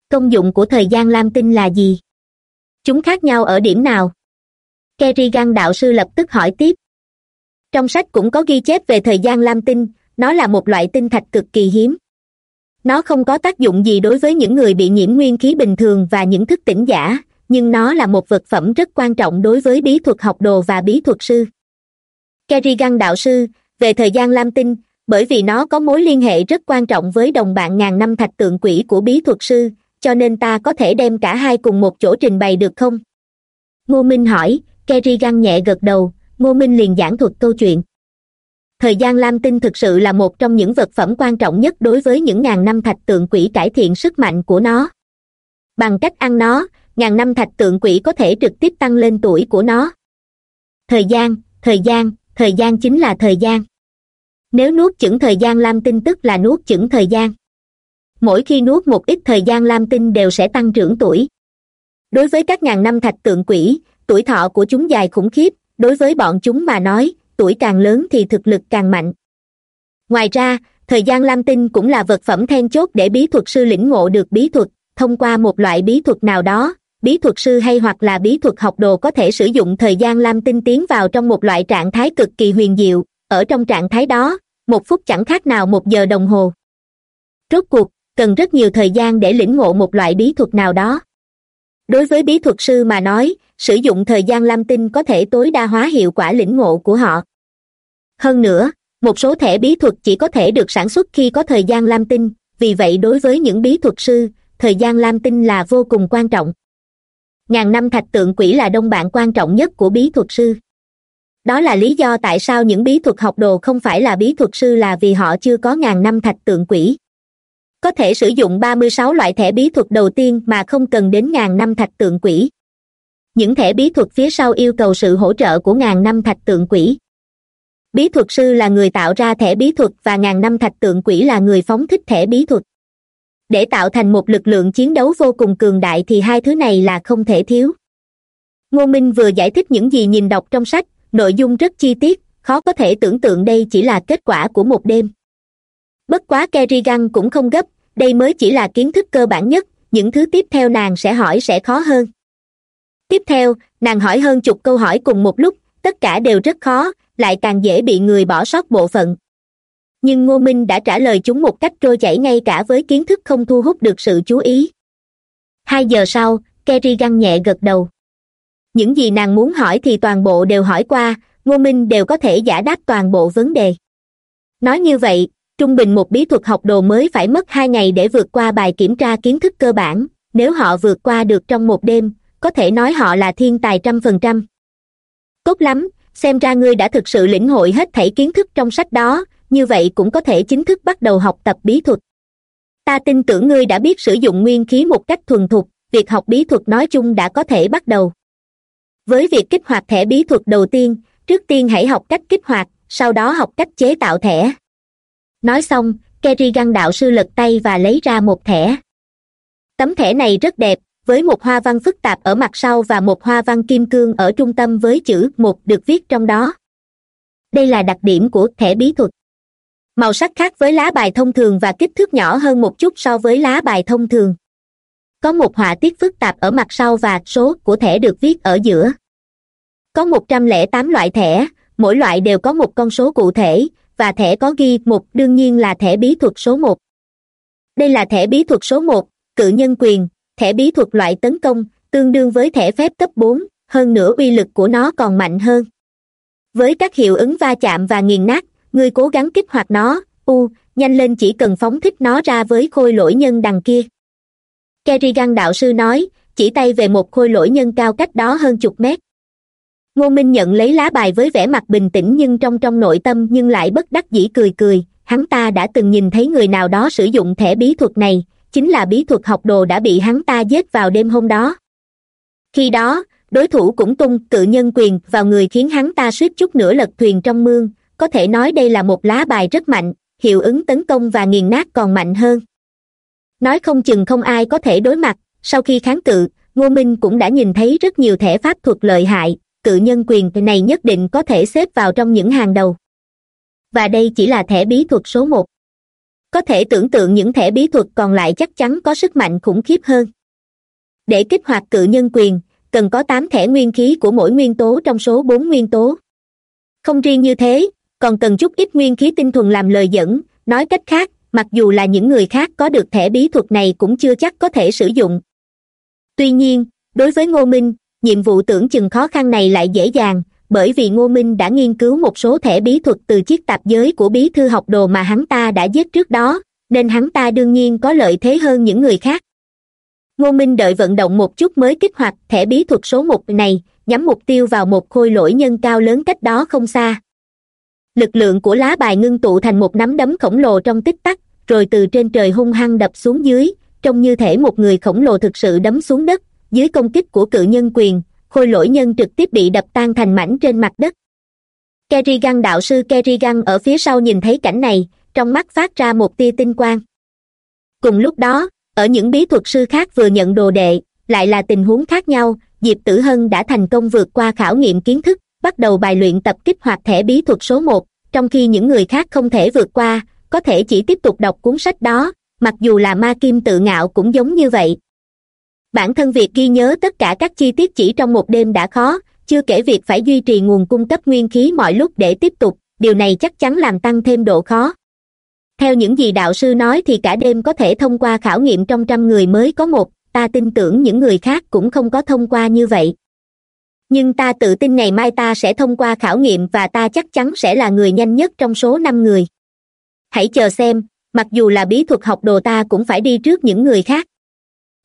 [SPEAKER 1] Công dụng của thời gian lam tinh là gì? Chúng khác nhau ở điểm nào? Kerrigan đạo sư lập tức hỏi tiếp. Trong sách cũng có ghi chép về thời gian lam tinh, nó là một loại tinh thạch cực kỳ hiếm. Nó không có tác dụng gì đối với những người bị nhiễm nguyên khí bình thường và những thức tỉnh giả nhưng nó là một vật phẩm rất quan trọng đối với bí thuật học đồ và bí thuật sư. Kerrigan đạo sư, về thời gian lam tinh, bởi vì nó có mối liên hệ rất quan trọng với đồng bạn ngàn năm thạch tượng quỷ của bí thuật sư, cho nên ta có thể đem cả hai cùng một chỗ trình bày được không? Ngô minh hỏi kerrigan nhẹ gật đầu, ngô minh liền giảng thuật câu chuyện. Thời gian lam tinh thực sự là một trong những vật phẩm quan trọng nhất đối với những ngàn năm thạch tượng quỷ cải thiện sức mạnh của nó. Bằng cách ăn nó ngàn năm thạch tượng quỷ có thể trực tiếp tăng lên tuổi của nó. Thời gian thời gian thời gian chính là thời gian. Nếu nuốt chửng thời gian lam tinh tức là nuốt chửng thời gian. Mỗi khi nuốt một ít thời gian lam tinh đều sẽ tăng trưởng tuổi. Đối với các ngàn năm thạch tượng quỷ, tuổi thọ của chúng dài khủng khiếp. Đối với bọn chúng mà nói, tuổi càng lớn thì thực lực càng mạnh. Ngoài ra, thời gian lam tinh cũng là vật phẩm then chốt để bí thuật sư lĩnh ngộ được bí thuật. Thông qua một loại bí thuật nào đó bí thuật sư hay hoặc là bí thuật học đồ có thể sử dụng thời gian lam tinh tiến vào trong một loại trạng thái cực kỳ huyền diệu. Ở trong trạng thái đó, một phút chẳng khác nào một giờ đồng hồ. Rốt cuộc, cần rất nhiều thời gian để lĩnh ngộ một loại bí thuật nào đó. Đối với bí thuật sư mà nói, sử dụng thời gian lam tinh có thể tối đa hóa hiệu quả lĩnh ngộ của họ. Hơn nữa, một số thẻ bí thuật chỉ có thể được sản xuất khi có thời gian lam tinh. Vì vậy đối với những bí thuật sư, thời gian lam tinh là vô cùng quan trọng ngàn năm thạch tượng quỷ là đông bạn quan trọng nhất của bí thuật sư. Đó là lý do tại sao những bí thuật học đồ không phải là bí thuật sư là vì họ chưa có ngàn năm thạch tượng quỷ. Có thể sử dụng ba mươi sáu loại thẻ bí thuật đầu tiên mà không cần đến ngàn năm thạch tượng quỷ. Những thẻ bí thuật phía sau yêu cầu sự hỗ trợ của ngàn năm thạch tượng quỷ. Bí thuật sư là người tạo ra thẻ bí thuật và ngàn năm thạch tượng quỷ là người phóng thích thẻ bí thuật để tạo thành một lực lượng chiến đấu vô cùng cường đại thì hai thứ này là không thể thiếu. Ngô minh vừa giải thích những gì nhìn đọc trong sách, nội dung rất chi tiết, khó có thể tưởng tượng đây chỉ là kết quả của một đêm. Bất quá kerrigan cũng không gấp, đây mới chỉ là kiến thức cơ bản nhất, những thứ tiếp theo nàng sẽ hỏi sẽ khó hơn. Tiếp theo, nàng hỏi hơn chục câu hỏi cùng một lúc, tất cả đều rất khó, lại càng dễ bị người bỏ sót bộ phận nhưng ngô minh đã trả lời chúng một cách trôi chảy ngay cả với kiến thức không thu hút được sự chú ý. Hai giờ sau kerrigan nhẹ gật đầu. Những gì nàng muốn hỏi thì toàn bộ đều hỏi qua, ngô minh đều có thể giả đáp toàn bộ vấn đề. Nói như vậy, trung bình một bí thuật học đồ mới phải mất hai ngày để vượt qua bài kiểm tra kiến thức cơ bản, nếu họ vượt qua được trong một đêm, có thể nói họ là thiên tài trăm phần trăm. Tốt lắm, xem ra ngươi đã thực sự lĩnh hội hết thảy kiến thức trong sách đó như vậy cũng có thể chính thức bắt đầu học tập bí thuật. Ta tin tưởng ngươi đã biết sử dụng nguyên khí một cách thuần thục, việc học bí thuật nói chung đã có thể bắt đầu. Với việc kích hoạt thẻ bí thuật đầu tiên, trước tiên hãy học cách kích hoạt, sau đó học cách chế tạo thẻ. Nói xong kerrigan đạo sư lật tay và lấy ra một thẻ. Tấm thẻ này rất đẹp, với một hoa văn phức tạp ở mặt sau và một hoa văn kim cương ở trung tâm với chữ một được viết trong đó. Đây là đặc điểm của thẻ bí thuật màu sắc khác với lá bài thông thường và kích thước nhỏ hơn một chút so với lá bài thông thường. Có một họa tiết phức tạp ở mặt sau và số của thẻ được viết ở giữa. Có một trăm lẻ tám loại thẻ, mỗi loại đều có một con số cụ thể, và thẻ có ghi một, đương nhiên là thẻ bí thuật số một. Đây là thẻ bí thuật số một, cự nhân quyền, thẻ bí thuật loại tấn công, tương đương với thẻ phép cấp bốn, hơn nữa uy lực của nó còn mạnh hơn. Với các hiệu ứng va chạm và nghiền nát ngươi cố gắng kích hoạt nó. U, nhanh lên chỉ cần phóng thích nó ra với khôi lỗi nhân đằng kia. Kerrigan đạo sư nói, chỉ tay về một khôi lỗi nhân cao cách đó hơn chục mét. Ngô minh nhận lấy lá bài với vẻ mặt bình tĩnh nhưng trong trong nội tâm nhưng lại bất đắc dĩ cười cười. Hắn ta đã từng nhìn thấy người nào đó sử dụng thẻ bí thuật này, chính là bí thuật học đồ đã bị hắn ta giết vào đêm hôm đó. Khi đó, đối thủ cũng tung cự nhân quyền vào người khiến hắn ta suýt chút nữa lật thuyền trong mương có thể nói đây là một lá bài rất mạnh, hiệu ứng tấn công và nghiền nát còn mạnh hơn. Nói không chừng không ai có thể đối mặt, sau khi kháng cự, ngô minh cũng đã nhìn thấy rất nhiều thẻ pháp thuật lợi hại, cự nhân quyền này nhất định có thể xếp vào trong những hàng đầu. Và đây chỉ là thẻ bí thuật số một. Có thể tưởng tượng những thẻ bí thuật còn lại chắc chắn có sức mạnh khủng khiếp hơn. Để kích hoạt cự nhân quyền, cần có tám thẻ nguyên khí của mỗi nguyên tố trong số bốn nguyên tố. Không riêng như thế còn cần chút ít nguyên khí tinh thuần làm lời dẫn, nói cách khác, mặc dù là những người khác có được thẻ bí thuật này cũng chưa chắc có thể sử dụng. Tuy nhiên, đối với ngô minh, nhiệm vụ tưởng chừng khó khăn này lại dễ dàng, bởi vì ngô minh đã nghiên cứu một số thẻ bí thuật từ chiếc tạp giới của bí thư học đồ mà hắn ta đã giết trước đó, nên hắn ta đương nhiên có lợi thế hơn những người khác. Ngô minh đợi vận động một chút mới kích hoạt thẻ bí thuật số một này, nhắm mục tiêu vào một khôi lỗi nhân cao lớn cách đó không xa lực lượng của lá bài ngưng tụ thành một nắm đấm khổng lồ trong tích tắc, rồi từ trên trời hung hăng đập xuống dưới, trông như thể một người khổng lồ thực sự đấm xuống đất, dưới công kích của cự nhân quyền, khôi lỗi nhân trực tiếp bị đập tan thành mảnh trên mặt đất. Kerrigan đạo sư kerrigan ở phía sau nhìn thấy cảnh này, trong mắt phát ra một tia tinh quang. Cùng lúc đó, ở những bí thuật sư khác vừa nhận đồ đệ, lại là tình huống khác nhau, diệp tử hân đã thành công vượt qua khảo nghiệm kiến thức, bắt đầu bài luyện tập kích hoạt thẻ bí thuật số một trong khi những người khác không thể vượt qua, có thể chỉ tiếp tục đọc cuốn sách đó, mặc dù là ma kim tự ngạo cũng giống như vậy. Bản thân việc ghi nhớ tất cả các chi tiết chỉ trong một đêm đã khó, chưa kể việc phải duy trì nguồn cung cấp nguyên khí mọi lúc để tiếp tục, điều này chắc chắn làm tăng thêm độ khó. Theo những gì đạo sư nói thì cả đêm có thể thông qua khảo nghiệm trong trăm người mới có một, ta tin tưởng những người khác cũng không có thông qua như vậy nhưng ta tự tin ngày mai ta sẽ thông qua khảo nghiệm và ta chắc chắn sẽ là người nhanh nhất trong số năm người. Hãy chờ xem, mặc dù là bí thuật học đồ ta cũng phải đi trước những người khác.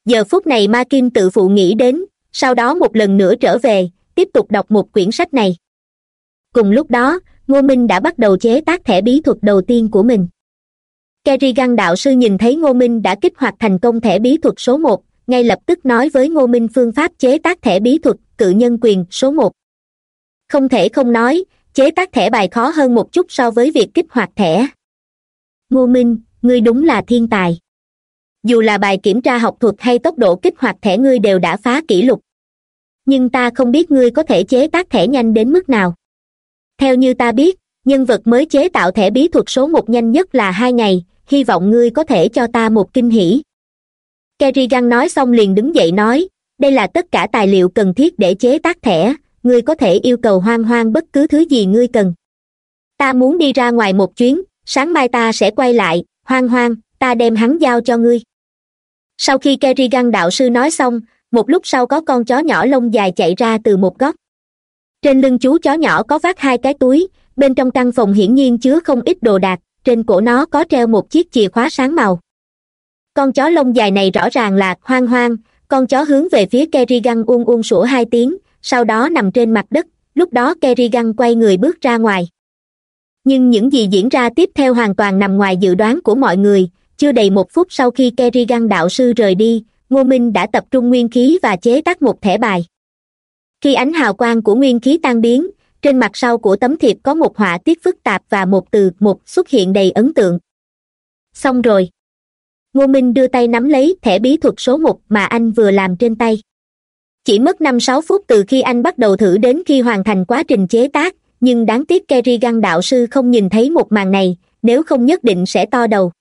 [SPEAKER 1] Giờ phút này ma kim tự phụ nghĩ đến, sau đó một lần nữa trở về, tiếp tục đọc một quyển sách này. Cùng lúc đó, ngô minh đã bắt đầu chế tác thẻ bí thuật đầu tiên của mình. Kerrigan đạo sư nhìn thấy ngô minh đã kích hoạt thành công thẻ bí thuật số một, ngay lập tức nói với ngô minh phương pháp chế tác thẻ bí thuật cự nhân quyền, số một. Không thể không nói, chế tác thẻ bài khó hơn một chút so với việc kích hoạt thẻ. Ngô minh, ngươi đúng là thiên tài. Dù là bài kiểm tra học thuật hay tốc độ kích hoạt thẻ ngươi đều đã phá kỷ lục. Nhưng ta không biết ngươi có thể chế tác thẻ nhanh đến mức nào. Theo như ta biết, nhân vật mới chế tạo thẻ bí thuật số một nhanh nhất là hai ngày, hy vọng ngươi có thể cho ta một kinh hỉ. Kerrigan nói xong liền đứng dậy nói đây là tất cả tài liệu cần thiết để chế tác thẻ. Ngươi có thể yêu cầu hoang hoang bất cứ thứ gì ngươi cần. Ta muốn đi ra ngoài một chuyến, sáng mai ta sẽ quay lại. Hoang hoang, ta đem hắn giao cho ngươi. Sau khi kerrigan đạo sư nói xong, một lúc sau có con chó nhỏ lông dài chạy ra từ một góc. Trên lưng chú chó nhỏ có vác hai cái túi, bên trong căn phòng hiển nhiên chứa không ít đồ đạc, trên cổ nó có treo một chiếc chìa khóa sáng màu. Con chó lông dài này rõ ràng là hoang hoang con chó hướng về phía kerrigan uông uông sủa hai tiếng, sau đó nằm trên mặt đất, lúc đó kerrigan quay người bước ra ngoài. Nhưng những gì diễn ra tiếp theo hoàn toàn nằm ngoài dự đoán của mọi người, chưa đầy một phút sau khi kerrigan đạo sư rời đi, ngô minh đã tập trung nguyên khí và chế tác một thẻ bài. Khi ánh hào quang của nguyên khí tan biến, trên mặt sau của tấm thiệp có một họa tiết phức tạp và một từ một xuất hiện đầy ấn tượng. Xong rồi ngô minh đưa tay nắm lấy thẻ bí thuật số một mà anh vừa làm trên tay. Chỉ mất năm sáu phút từ khi anh bắt đầu thử đến khi hoàn thành quá trình chế tác, nhưng đáng tiếc kerrigan đạo sư không nhìn thấy một màn này, nếu không nhất định sẽ to đầu.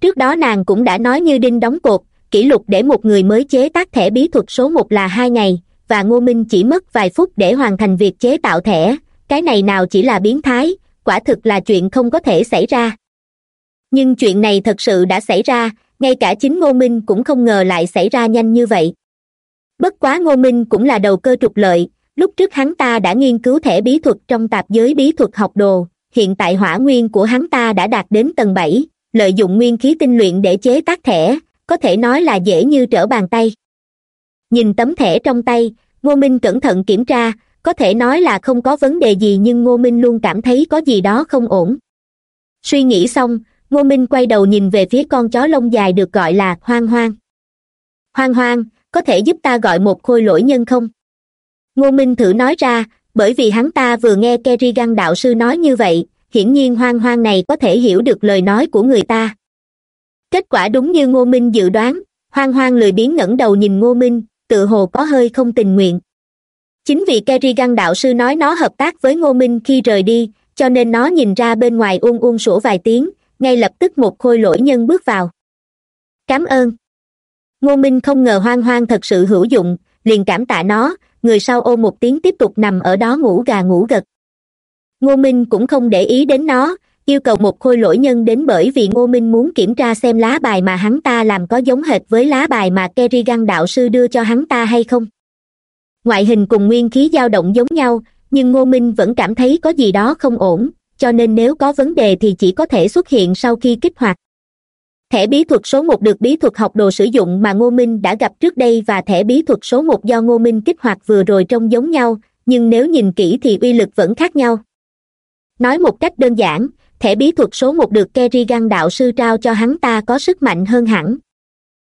[SPEAKER 1] Trước đó nàng cũng đã nói như đinh đóng cột, kỷ lục để một người mới chế tác thẻ bí thuật số một là hai ngày, và ngô minh chỉ mất vài phút để hoàn thành việc chế tạo thẻ, cái này nào chỉ là biến thái, quả thực là chuyện không có thể xảy ra nhưng chuyện này thật sự đã xảy ra, ngay cả chính ngô minh cũng không ngờ lại xảy ra nhanh như vậy. Bất quá ngô minh cũng là đầu cơ trục lợi, lúc trước hắn ta đã nghiên cứu thẻ bí thuật trong tạp giới bí thuật học đồ, hiện tại hỏa nguyên của hắn ta đã đạt đến tầng bảy, lợi dụng nguyên khí tinh luyện để chế tác thẻ, có thể nói là dễ như trở bàn tay. Nhìn tấm thẻ trong tay, ngô minh cẩn thận kiểm tra, có thể nói là không có vấn đề gì nhưng ngô minh luôn cảm thấy có gì đó không ổn. Suy nghĩ xong ngô minh quay đầu nhìn về phía con chó lông dài được gọi là hoang hoang. Hoang hoang, có thể giúp ta gọi một khôi lỗi nhân không? Ngô minh thử nói ra, bởi vì hắn ta vừa nghe kerrigan đạo sư nói như vậy, hiển nhiên hoang hoang này có thể hiểu được lời nói của người ta. Kết quả đúng như ngô minh dự đoán, hoang hoang lười biếng ngẩng đầu nhìn ngô minh tự hồ có hơi không tình nguyện. Chính vì kerrigan đạo sư nói nó hợp tác với ngô minh khi rời đi, cho nên nó nhìn ra bên ngoài uông uông sủa vài tiếng ngay lập tức một khôi lỗi nhân bước vào. Cảm ơn. Ngô minh không ngờ hoang hoang thật sự hữu dụng, liền cảm tạ nó, người sau ôm một tiếng tiếp tục nằm ở đó ngủ gà ngủ gật. Ngô minh cũng không để ý đến nó, yêu cầu một khôi lỗi nhân đến bởi vì ngô minh muốn kiểm tra xem lá bài mà hắn ta làm có giống hệt với lá bài mà kerrigan đạo sư đưa cho hắn ta hay không. Ngoại hình cùng nguyên khí dao động giống nhau, nhưng ngô minh vẫn cảm thấy có gì đó không ổn cho nên nếu có vấn đề thì chỉ có thể xuất hiện sau khi kích hoạt. Thẻ bí thuật số một được bí thuật học đồ sử dụng mà ngô minh đã gặp trước đây và thẻ bí thuật số một do ngô minh kích hoạt vừa rồi trông giống nhau, nhưng nếu nhìn kỹ thì uy lực vẫn khác nhau. Nói một cách đơn giản, thẻ bí thuật số một được kerrigan đạo sư trao cho hắn ta có sức mạnh hơn hẳn.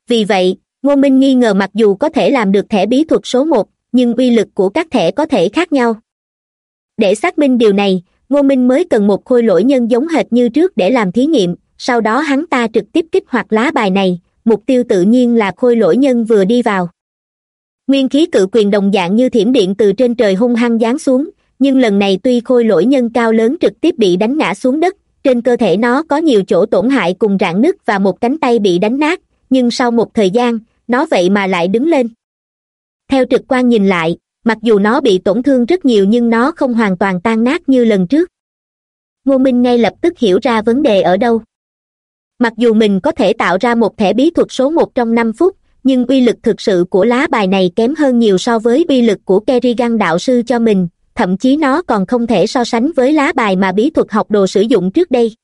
[SPEAKER 1] Vì vậy, ngô minh nghi ngờ mặc dù có thể làm được thẻ bí thuật số một, nhưng uy lực của các thẻ có thể khác nhau. Để xác minh điều này ngô minh mới cần một khôi lỗi nhân giống hệt như trước để làm thí nghiệm, sau đó hắn ta trực tiếp kích hoạt lá bài này, mục tiêu tự nhiên là khôi lỗi nhân vừa đi vào. Nguyên khí cự quyền đồng dạng như thiểm điện từ trên trời hung hăng giáng xuống, nhưng lần này tuy khôi lỗi nhân cao lớn trực tiếp bị đánh ngã xuống đất, trên cơ thể nó có nhiều chỗ tổn hại cùng rạn nứt và một cánh tay bị đánh nát, nhưng sau một thời gian, nó vậy mà lại đứng lên. Theo trực quan nhìn lại mặc dù nó bị tổn thương rất nhiều nhưng nó không hoàn toàn tan nát như lần trước. Ngô minh ngay lập tức hiểu ra vấn đề ở đâu. Mặc dù mình có thể tạo ra một thẻ bí thuật số một trong năm phút, nhưng uy lực thực sự của lá bài này kém hơn nhiều so với uy lực của kerrigan đạo sư cho mình, thậm chí nó còn không thể so sánh với lá bài mà bí thuật học đồ sử dụng trước đây.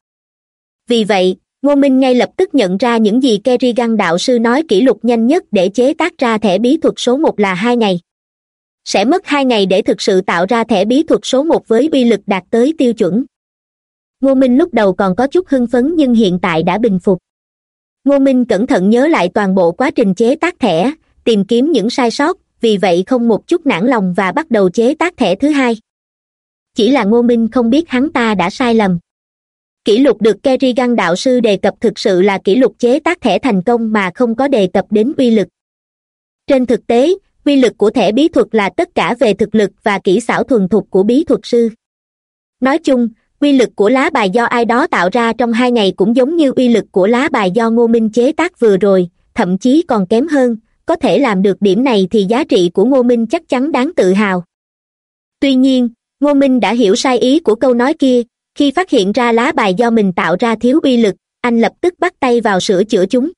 [SPEAKER 1] Vì vậy, ngô minh ngay lập tức nhận ra những gì kerrigan đạo sư nói kỷ lục nhanh nhất để chế tác ra thẻ bí thuật số một là hai ngày sẽ mất hai ngày để thực sự tạo ra thẻ bí thuật số một với bi lực đạt tới tiêu chuẩn. Ngô minh lúc đầu còn có chút hưng phấn nhưng hiện tại đã bình phục. Ngô minh cẩn thận nhớ lại toàn bộ quá trình chế tác thẻ, tìm kiếm những sai sót, vì vậy không một chút nản lòng và bắt đầu chế tác thẻ thứ hai. Chỉ là ngô minh không biết hắn ta đã sai lầm. Kỷ lục được kerrigan đạo sư đề cập thực sự là kỷ lục chế tác thẻ thành công mà không có đề cập đến uy lực. Trên thực tế Quy lực của thẻ bí thuật là tất cả về thực lực và kỹ xảo thuần thục của bí thuật sư. Nói chung, quy lực của lá bài do ai đó tạo ra trong hai ngày cũng giống như uy lực của lá bài do ngô minh chế tác vừa rồi, thậm chí còn kém hơn, có thể làm được điểm này thì giá trị của ngô minh chắc chắn đáng tự hào. Tuy nhiên, ngô minh đã hiểu sai ý của câu nói kia, khi phát hiện ra lá bài do mình tạo ra thiếu uy lực, anh lập tức bắt tay vào sửa chữa chúng.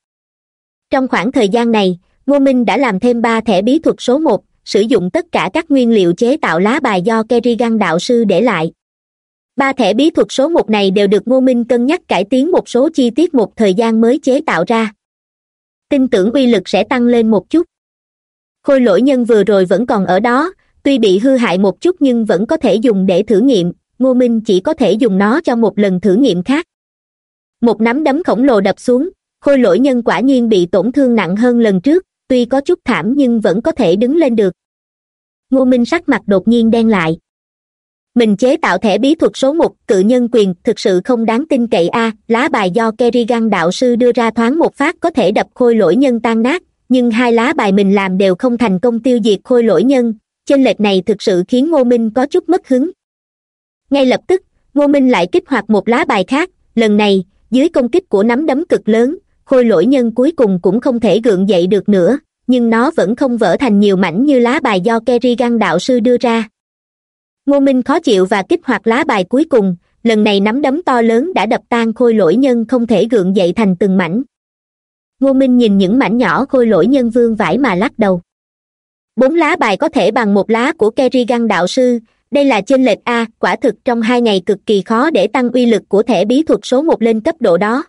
[SPEAKER 1] Trong khoảng thời gian này ngô minh đã làm thêm ba thẻ bí thuật số một, sử dụng tất cả các nguyên liệu chế tạo lá bài do kerrigan đạo sư để lại. Ba thẻ bí thuật số một này đều được ngô minh cân nhắc cải tiến một số chi tiết một thời gian mới chế tạo ra. Tin tưởng uy lực sẽ tăng lên một chút. Khôi lỗi nhân vừa rồi vẫn còn ở đó, tuy bị hư hại một chút nhưng vẫn có thể dùng để thử nghiệm, ngô minh chỉ có thể dùng nó cho một lần thử nghiệm khác. Một nắm đấm khổng lồ đập xuống, khôi lỗi nhân quả nhiên bị tổn thương nặng hơn lần trước tuy có chút thảm nhưng vẫn có thể đứng lên được. Ngô minh sắc mặt đột nhiên đen lại. Mình chế tạo thẻ bí thuật số một, cự nhân quyền, thực sự không đáng tin cậy a, lá bài do kerrigan đạo sư đưa ra thoáng một phát có thể đập khôi lỗi nhân tan nát, nhưng hai lá bài mình làm đều không thành công tiêu diệt khôi lỗi nhân, chênh lệch này thực sự khiến ngô minh có chút mất hứng. Ngay lập tức, ngô minh lại kích hoạt một lá bài khác, lần này, dưới công kích của nắm đấm cực lớn khôi lỗi nhân cuối cùng cũng không thể gượng dậy được nữa, nhưng nó vẫn không vỡ thành nhiều mảnh như lá bài do kerrigan đạo sư đưa ra. Ngô minh khó chịu và kích hoạt lá bài cuối cùng, lần này nắm đấm to lớn đã đập tan khôi lỗi nhân không thể gượng dậy thành từng mảnh. Ngô minh nhìn những mảnh nhỏ khôi lỗi nhân vương vải mà lắc đầu. Bốn lá bài có thể bằng một lá của kerrigan đạo sư, đây là chênh lệch a, quả thực trong hai ngày cực kỳ khó để tăng uy lực của thẻ bí thuật số một lên cấp độ đó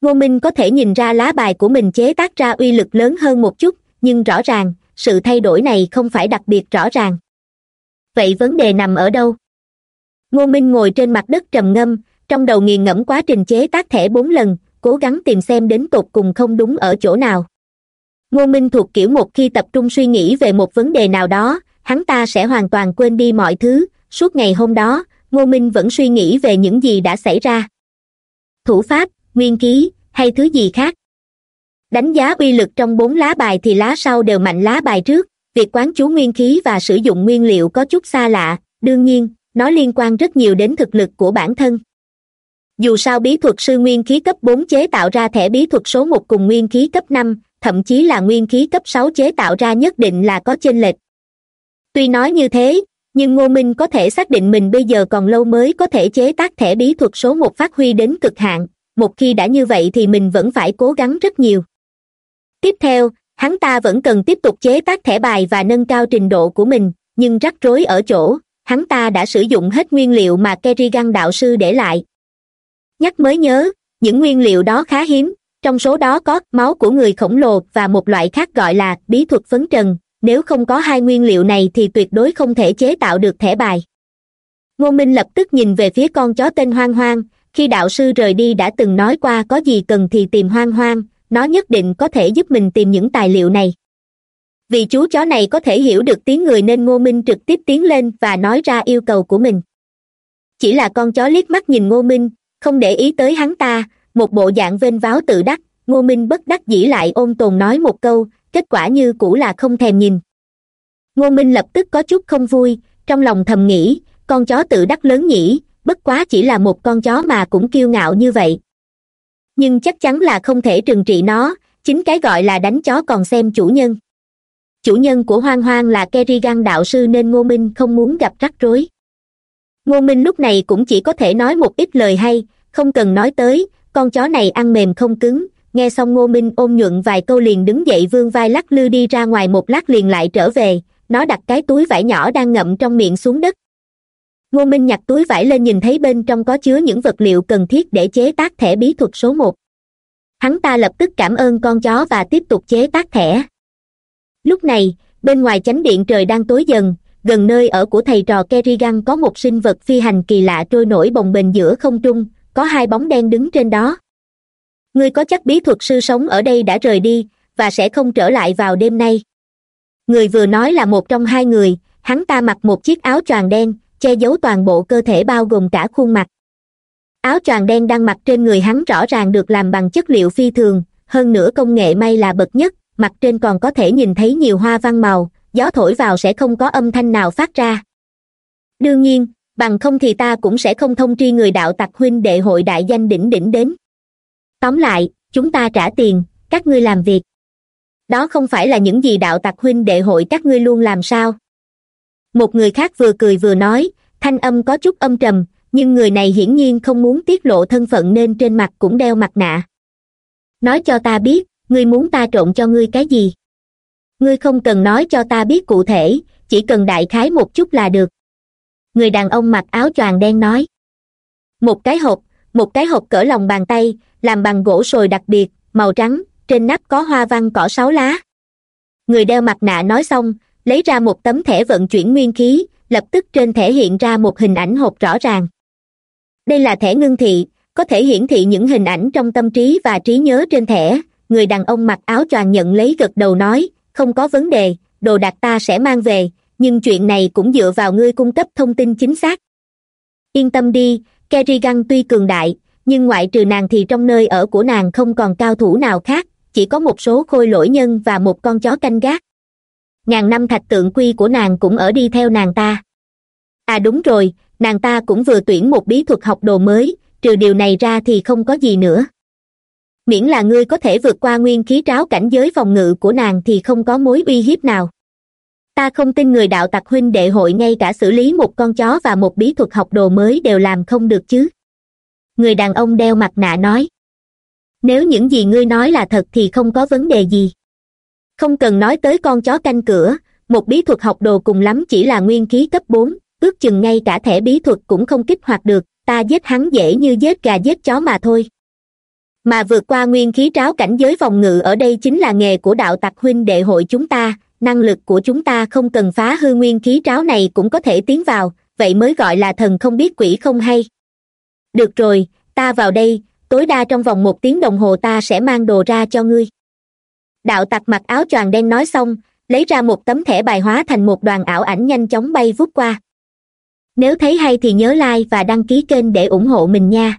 [SPEAKER 1] ngô minh có thể nhìn ra lá bài của mình chế tác ra uy lực lớn hơn một chút, nhưng rõ ràng, sự thay đổi này không phải đặc biệt rõ ràng. Vậy vấn đề nằm ở đâu? Ngô minh ngồi trên mặt đất trầm ngâm, trong đầu nghiền ngẫm quá trình chế tác thẻ bốn lần, cố gắng tìm xem đến tột cùng không đúng ở chỗ nào. Ngô minh thuộc kiểu một khi tập trung suy nghĩ về một vấn đề nào đó, hắn ta sẽ hoàn toàn quên đi mọi thứ. Suốt ngày hôm đó, ngô minh vẫn suy nghĩ về những gì đã xảy ra. Thủ pháp nguyên ký hay thứ gì khác. Đánh giá uy lực trong bốn lá bài thì lá sau đều mạnh lá bài trước. Việc quán chú nguyên khí và sử dụng nguyên liệu có chút xa lạ, đương nhiên, nó liên quan rất nhiều đến thực lực của bản thân. Dù sao bí thuật sư nguyên khí cấp bốn chế tạo ra thẻ bí thuật số một cùng nguyên khí cấp năm, thậm chí là nguyên khí cấp sáu chế tạo ra nhất định là có chênh lệch. Tuy nói như thế, nhưng ngô minh có thể xác định mình bây giờ còn lâu mới có thể chế tác thẻ bí thuật số một phát huy đến cực hạn một khi đã như vậy thì mình vẫn phải cố gắng rất nhiều. Tiếp theo, hắn ta vẫn cần tiếp tục chế tác thẻ bài và nâng cao trình độ của mình, nhưng rắc rối ở chỗ, hắn ta đã sử dụng hết nguyên liệu mà kerrigan đạo sư để lại. Nhắc mới nhớ, những nguyên liệu đó khá hiếm, trong số đó có máu của người khổng lồ và một loại khác gọi là bí thuật phấn trần, nếu không có hai nguyên liệu này thì tuyệt đối không thể chế tạo được thẻ bài. Ngô minh lập tức nhìn về phía con chó tên hoang hoang khi đạo sư rời đi đã từng nói qua có gì cần thì tìm hoang hoang, nó nhất định có thể giúp mình tìm những tài liệu này. Vì chú chó này có thể hiểu được tiếng người nên ngô minh trực tiếp tiến lên và nói ra yêu cầu của mình. Chỉ là con chó liếc mắt nhìn ngô minh, không để ý tới hắn ta, một bộ dạng vênh váo tự đắc, ngô minh bất đắc dĩ lại ôn tồn nói một câu, kết quả như cũ là không thèm nhìn. Ngô minh lập tức có chút không vui, trong lòng thầm nghĩ, con chó tự đắc lớn nhỉ bất quá chỉ là một con chó mà cũng kiêu ngạo như vậy. Nhưng chắc chắn là không thể trừng trị nó, chính cái gọi là đánh chó còn xem chủ nhân. Chủ nhân của hoang hoang là kerrigan đạo sư nên ngô minh không muốn gặp rắc rối. Ngô minh lúc này cũng chỉ có thể nói một ít lời hay, không cần nói tới, con chó này ăn mềm không cứng. Nghe xong ngô minh ôm nhuận vài câu liền đứng dậy vương vai lắc lư đi ra ngoài một lát liền lại trở về. Nó đặt cái túi vải nhỏ đang ngậm trong miệng xuống đất ngô minh nhặt túi vải lên nhìn thấy bên trong có chứa những vật liệu cần thiết để chế tác thẻ bí thuật số một. Hắn ta lập tức cảm ơn con chó và tiếp tục chế tác thẻ. Lúc này, bên ngoài chánh điện trời đang tối dần, gần nơi ở của thầy trò kerrigan có một sinh vật phi hành kỳ lạ trôi nổi bồng bềnh giữa không trung, có hai bóng đen đứng trên đó. Ngươi có chắc bí thuật sư sống ở đây đã rời đi, và sẽ không trở lại vào đêm nay. Người vừa nói là một trong hai người, hắn ta mặc một chiếc áo choàng đen che giấu toàn bộ cơ thể bao gồm cả khuôn mặt. Áo choàng đen đang mặc trên người hắn rõ ràng được làm bằng chất liệu phi thường, hơn nữa công nghệ may là bậc nhất, mặt trên còn có thể nhìn thấy nhiều hoa văn màu, gió thổi vào sẽ không có âm thanh nào phát ra. Đương nhiên, bằng không thì ta cũng sẽ không thông tri người đạo tặc huynh đệ hội đại danh đỉnh đỉnh đến. Tóm lại, chúng ta trả tiền, các ngươi làm việc. Đó không phải là những gì đạo tặc huynh đệ hội các ngươi luôn làm sao? Một người khác vừa cười vừa nói, thanh âm có chút âm trầm, nhưng người này hiển nhiên không muốn tiết lộ thân phận nên trên mặt cũng đeo mặt nạ. Nói cho ta biết, ngươi muốn ta trộn cho ngươi cái gì? Ngươi không cần nói cho ta biết cụ thể, chỉ cần đại khái một chút là được. Người đàn ông mặc áo choàng đen nói. Một cái hộp, một cái hộp cỡ lòng bàn tay, làm bằng gỗ sồi đặc biệt, màu trắng, trên nắp có hoa văn cỏ sáu lá. Người đeo mặt nạ nói xong lấy ra một tấm thẻ vận chuyển nguyên khí, lập tức trên thẻ hiện ra một hình ảnh hộp rõ ràng. Đây là thẻ ngưng thị, có thể hiển thị những hình ảnh trong tâm trí và trí nhớ trên thẻ. Người đàn ông mặc áo choàng nhận lấy gật đầu nói, không có vấn đề, đồ đạc ta sẽ mang về, nhưng chuyện này cũng dựa vào ngươi cung cấp thông tin chính xác. Yên tâm đi, kerrigan tuy cường đại, nhưng ngoại trừ nàng thì trong nơi ở của nàng không còn cao thủ nào khác, chỉ có một số khôi lỗi nhân và một con chó canh gác ngàn năm thạch tượng quy của nàng cũng ở đi theo nàng ta. À đúng rồi, nàng ta cũng vừa tuyển một bí thuật học đồ mới, trừ điều này ra thì không có gì nữa. Miễn là ngươi có thể vượt qua nguyên khí tráo cảnh giới phòng ngự của nàng thì không có mối uy hiếp nào. Ta không tin người đạo tặc huynh đệ hội ngay cả xử lý một con chó và một bí thuật học đồ mới đều làm không được chứ. Người đàn ông đeo mặt nạ nói. Nếu những gì ngươi nói là thật thì không có vấn đề gì không cần nói tới con chó canh cửa, một bí thuật học đồ cùng lắm chỉ là nguyên khí cấp bốn, ước chừng ngay cả thẻ bí thuật cũng không kích hoạt được, ta giết hắn dễ như giết gà giết chó mà thôi. Mà vượt qua nguyên khí tráo cảnh giới phòng ngự ở đây chính là nghề của đạo tặc huynh đệ hội chúng ta, năng lực của chúng ta không cần phá hư nguyên khí tráo này cũng có thể tiến vào, vậy mới gọi là thần không biết quỷ không hay. Được rồi, ta vào đây, tối đa trong vòng một tiếng đồng hồ ta sẽ mang đồ ra cho ngươi đạo tặc mặc áo choàng đen nói xong, lấy ra một tấm thẻ bài hóa thành một đoàn ảo ảnh nhanh chóng bay vút qua. Nếu thấy hay thì nhớ like và đăng ký kênh để ủng hộ mình nha.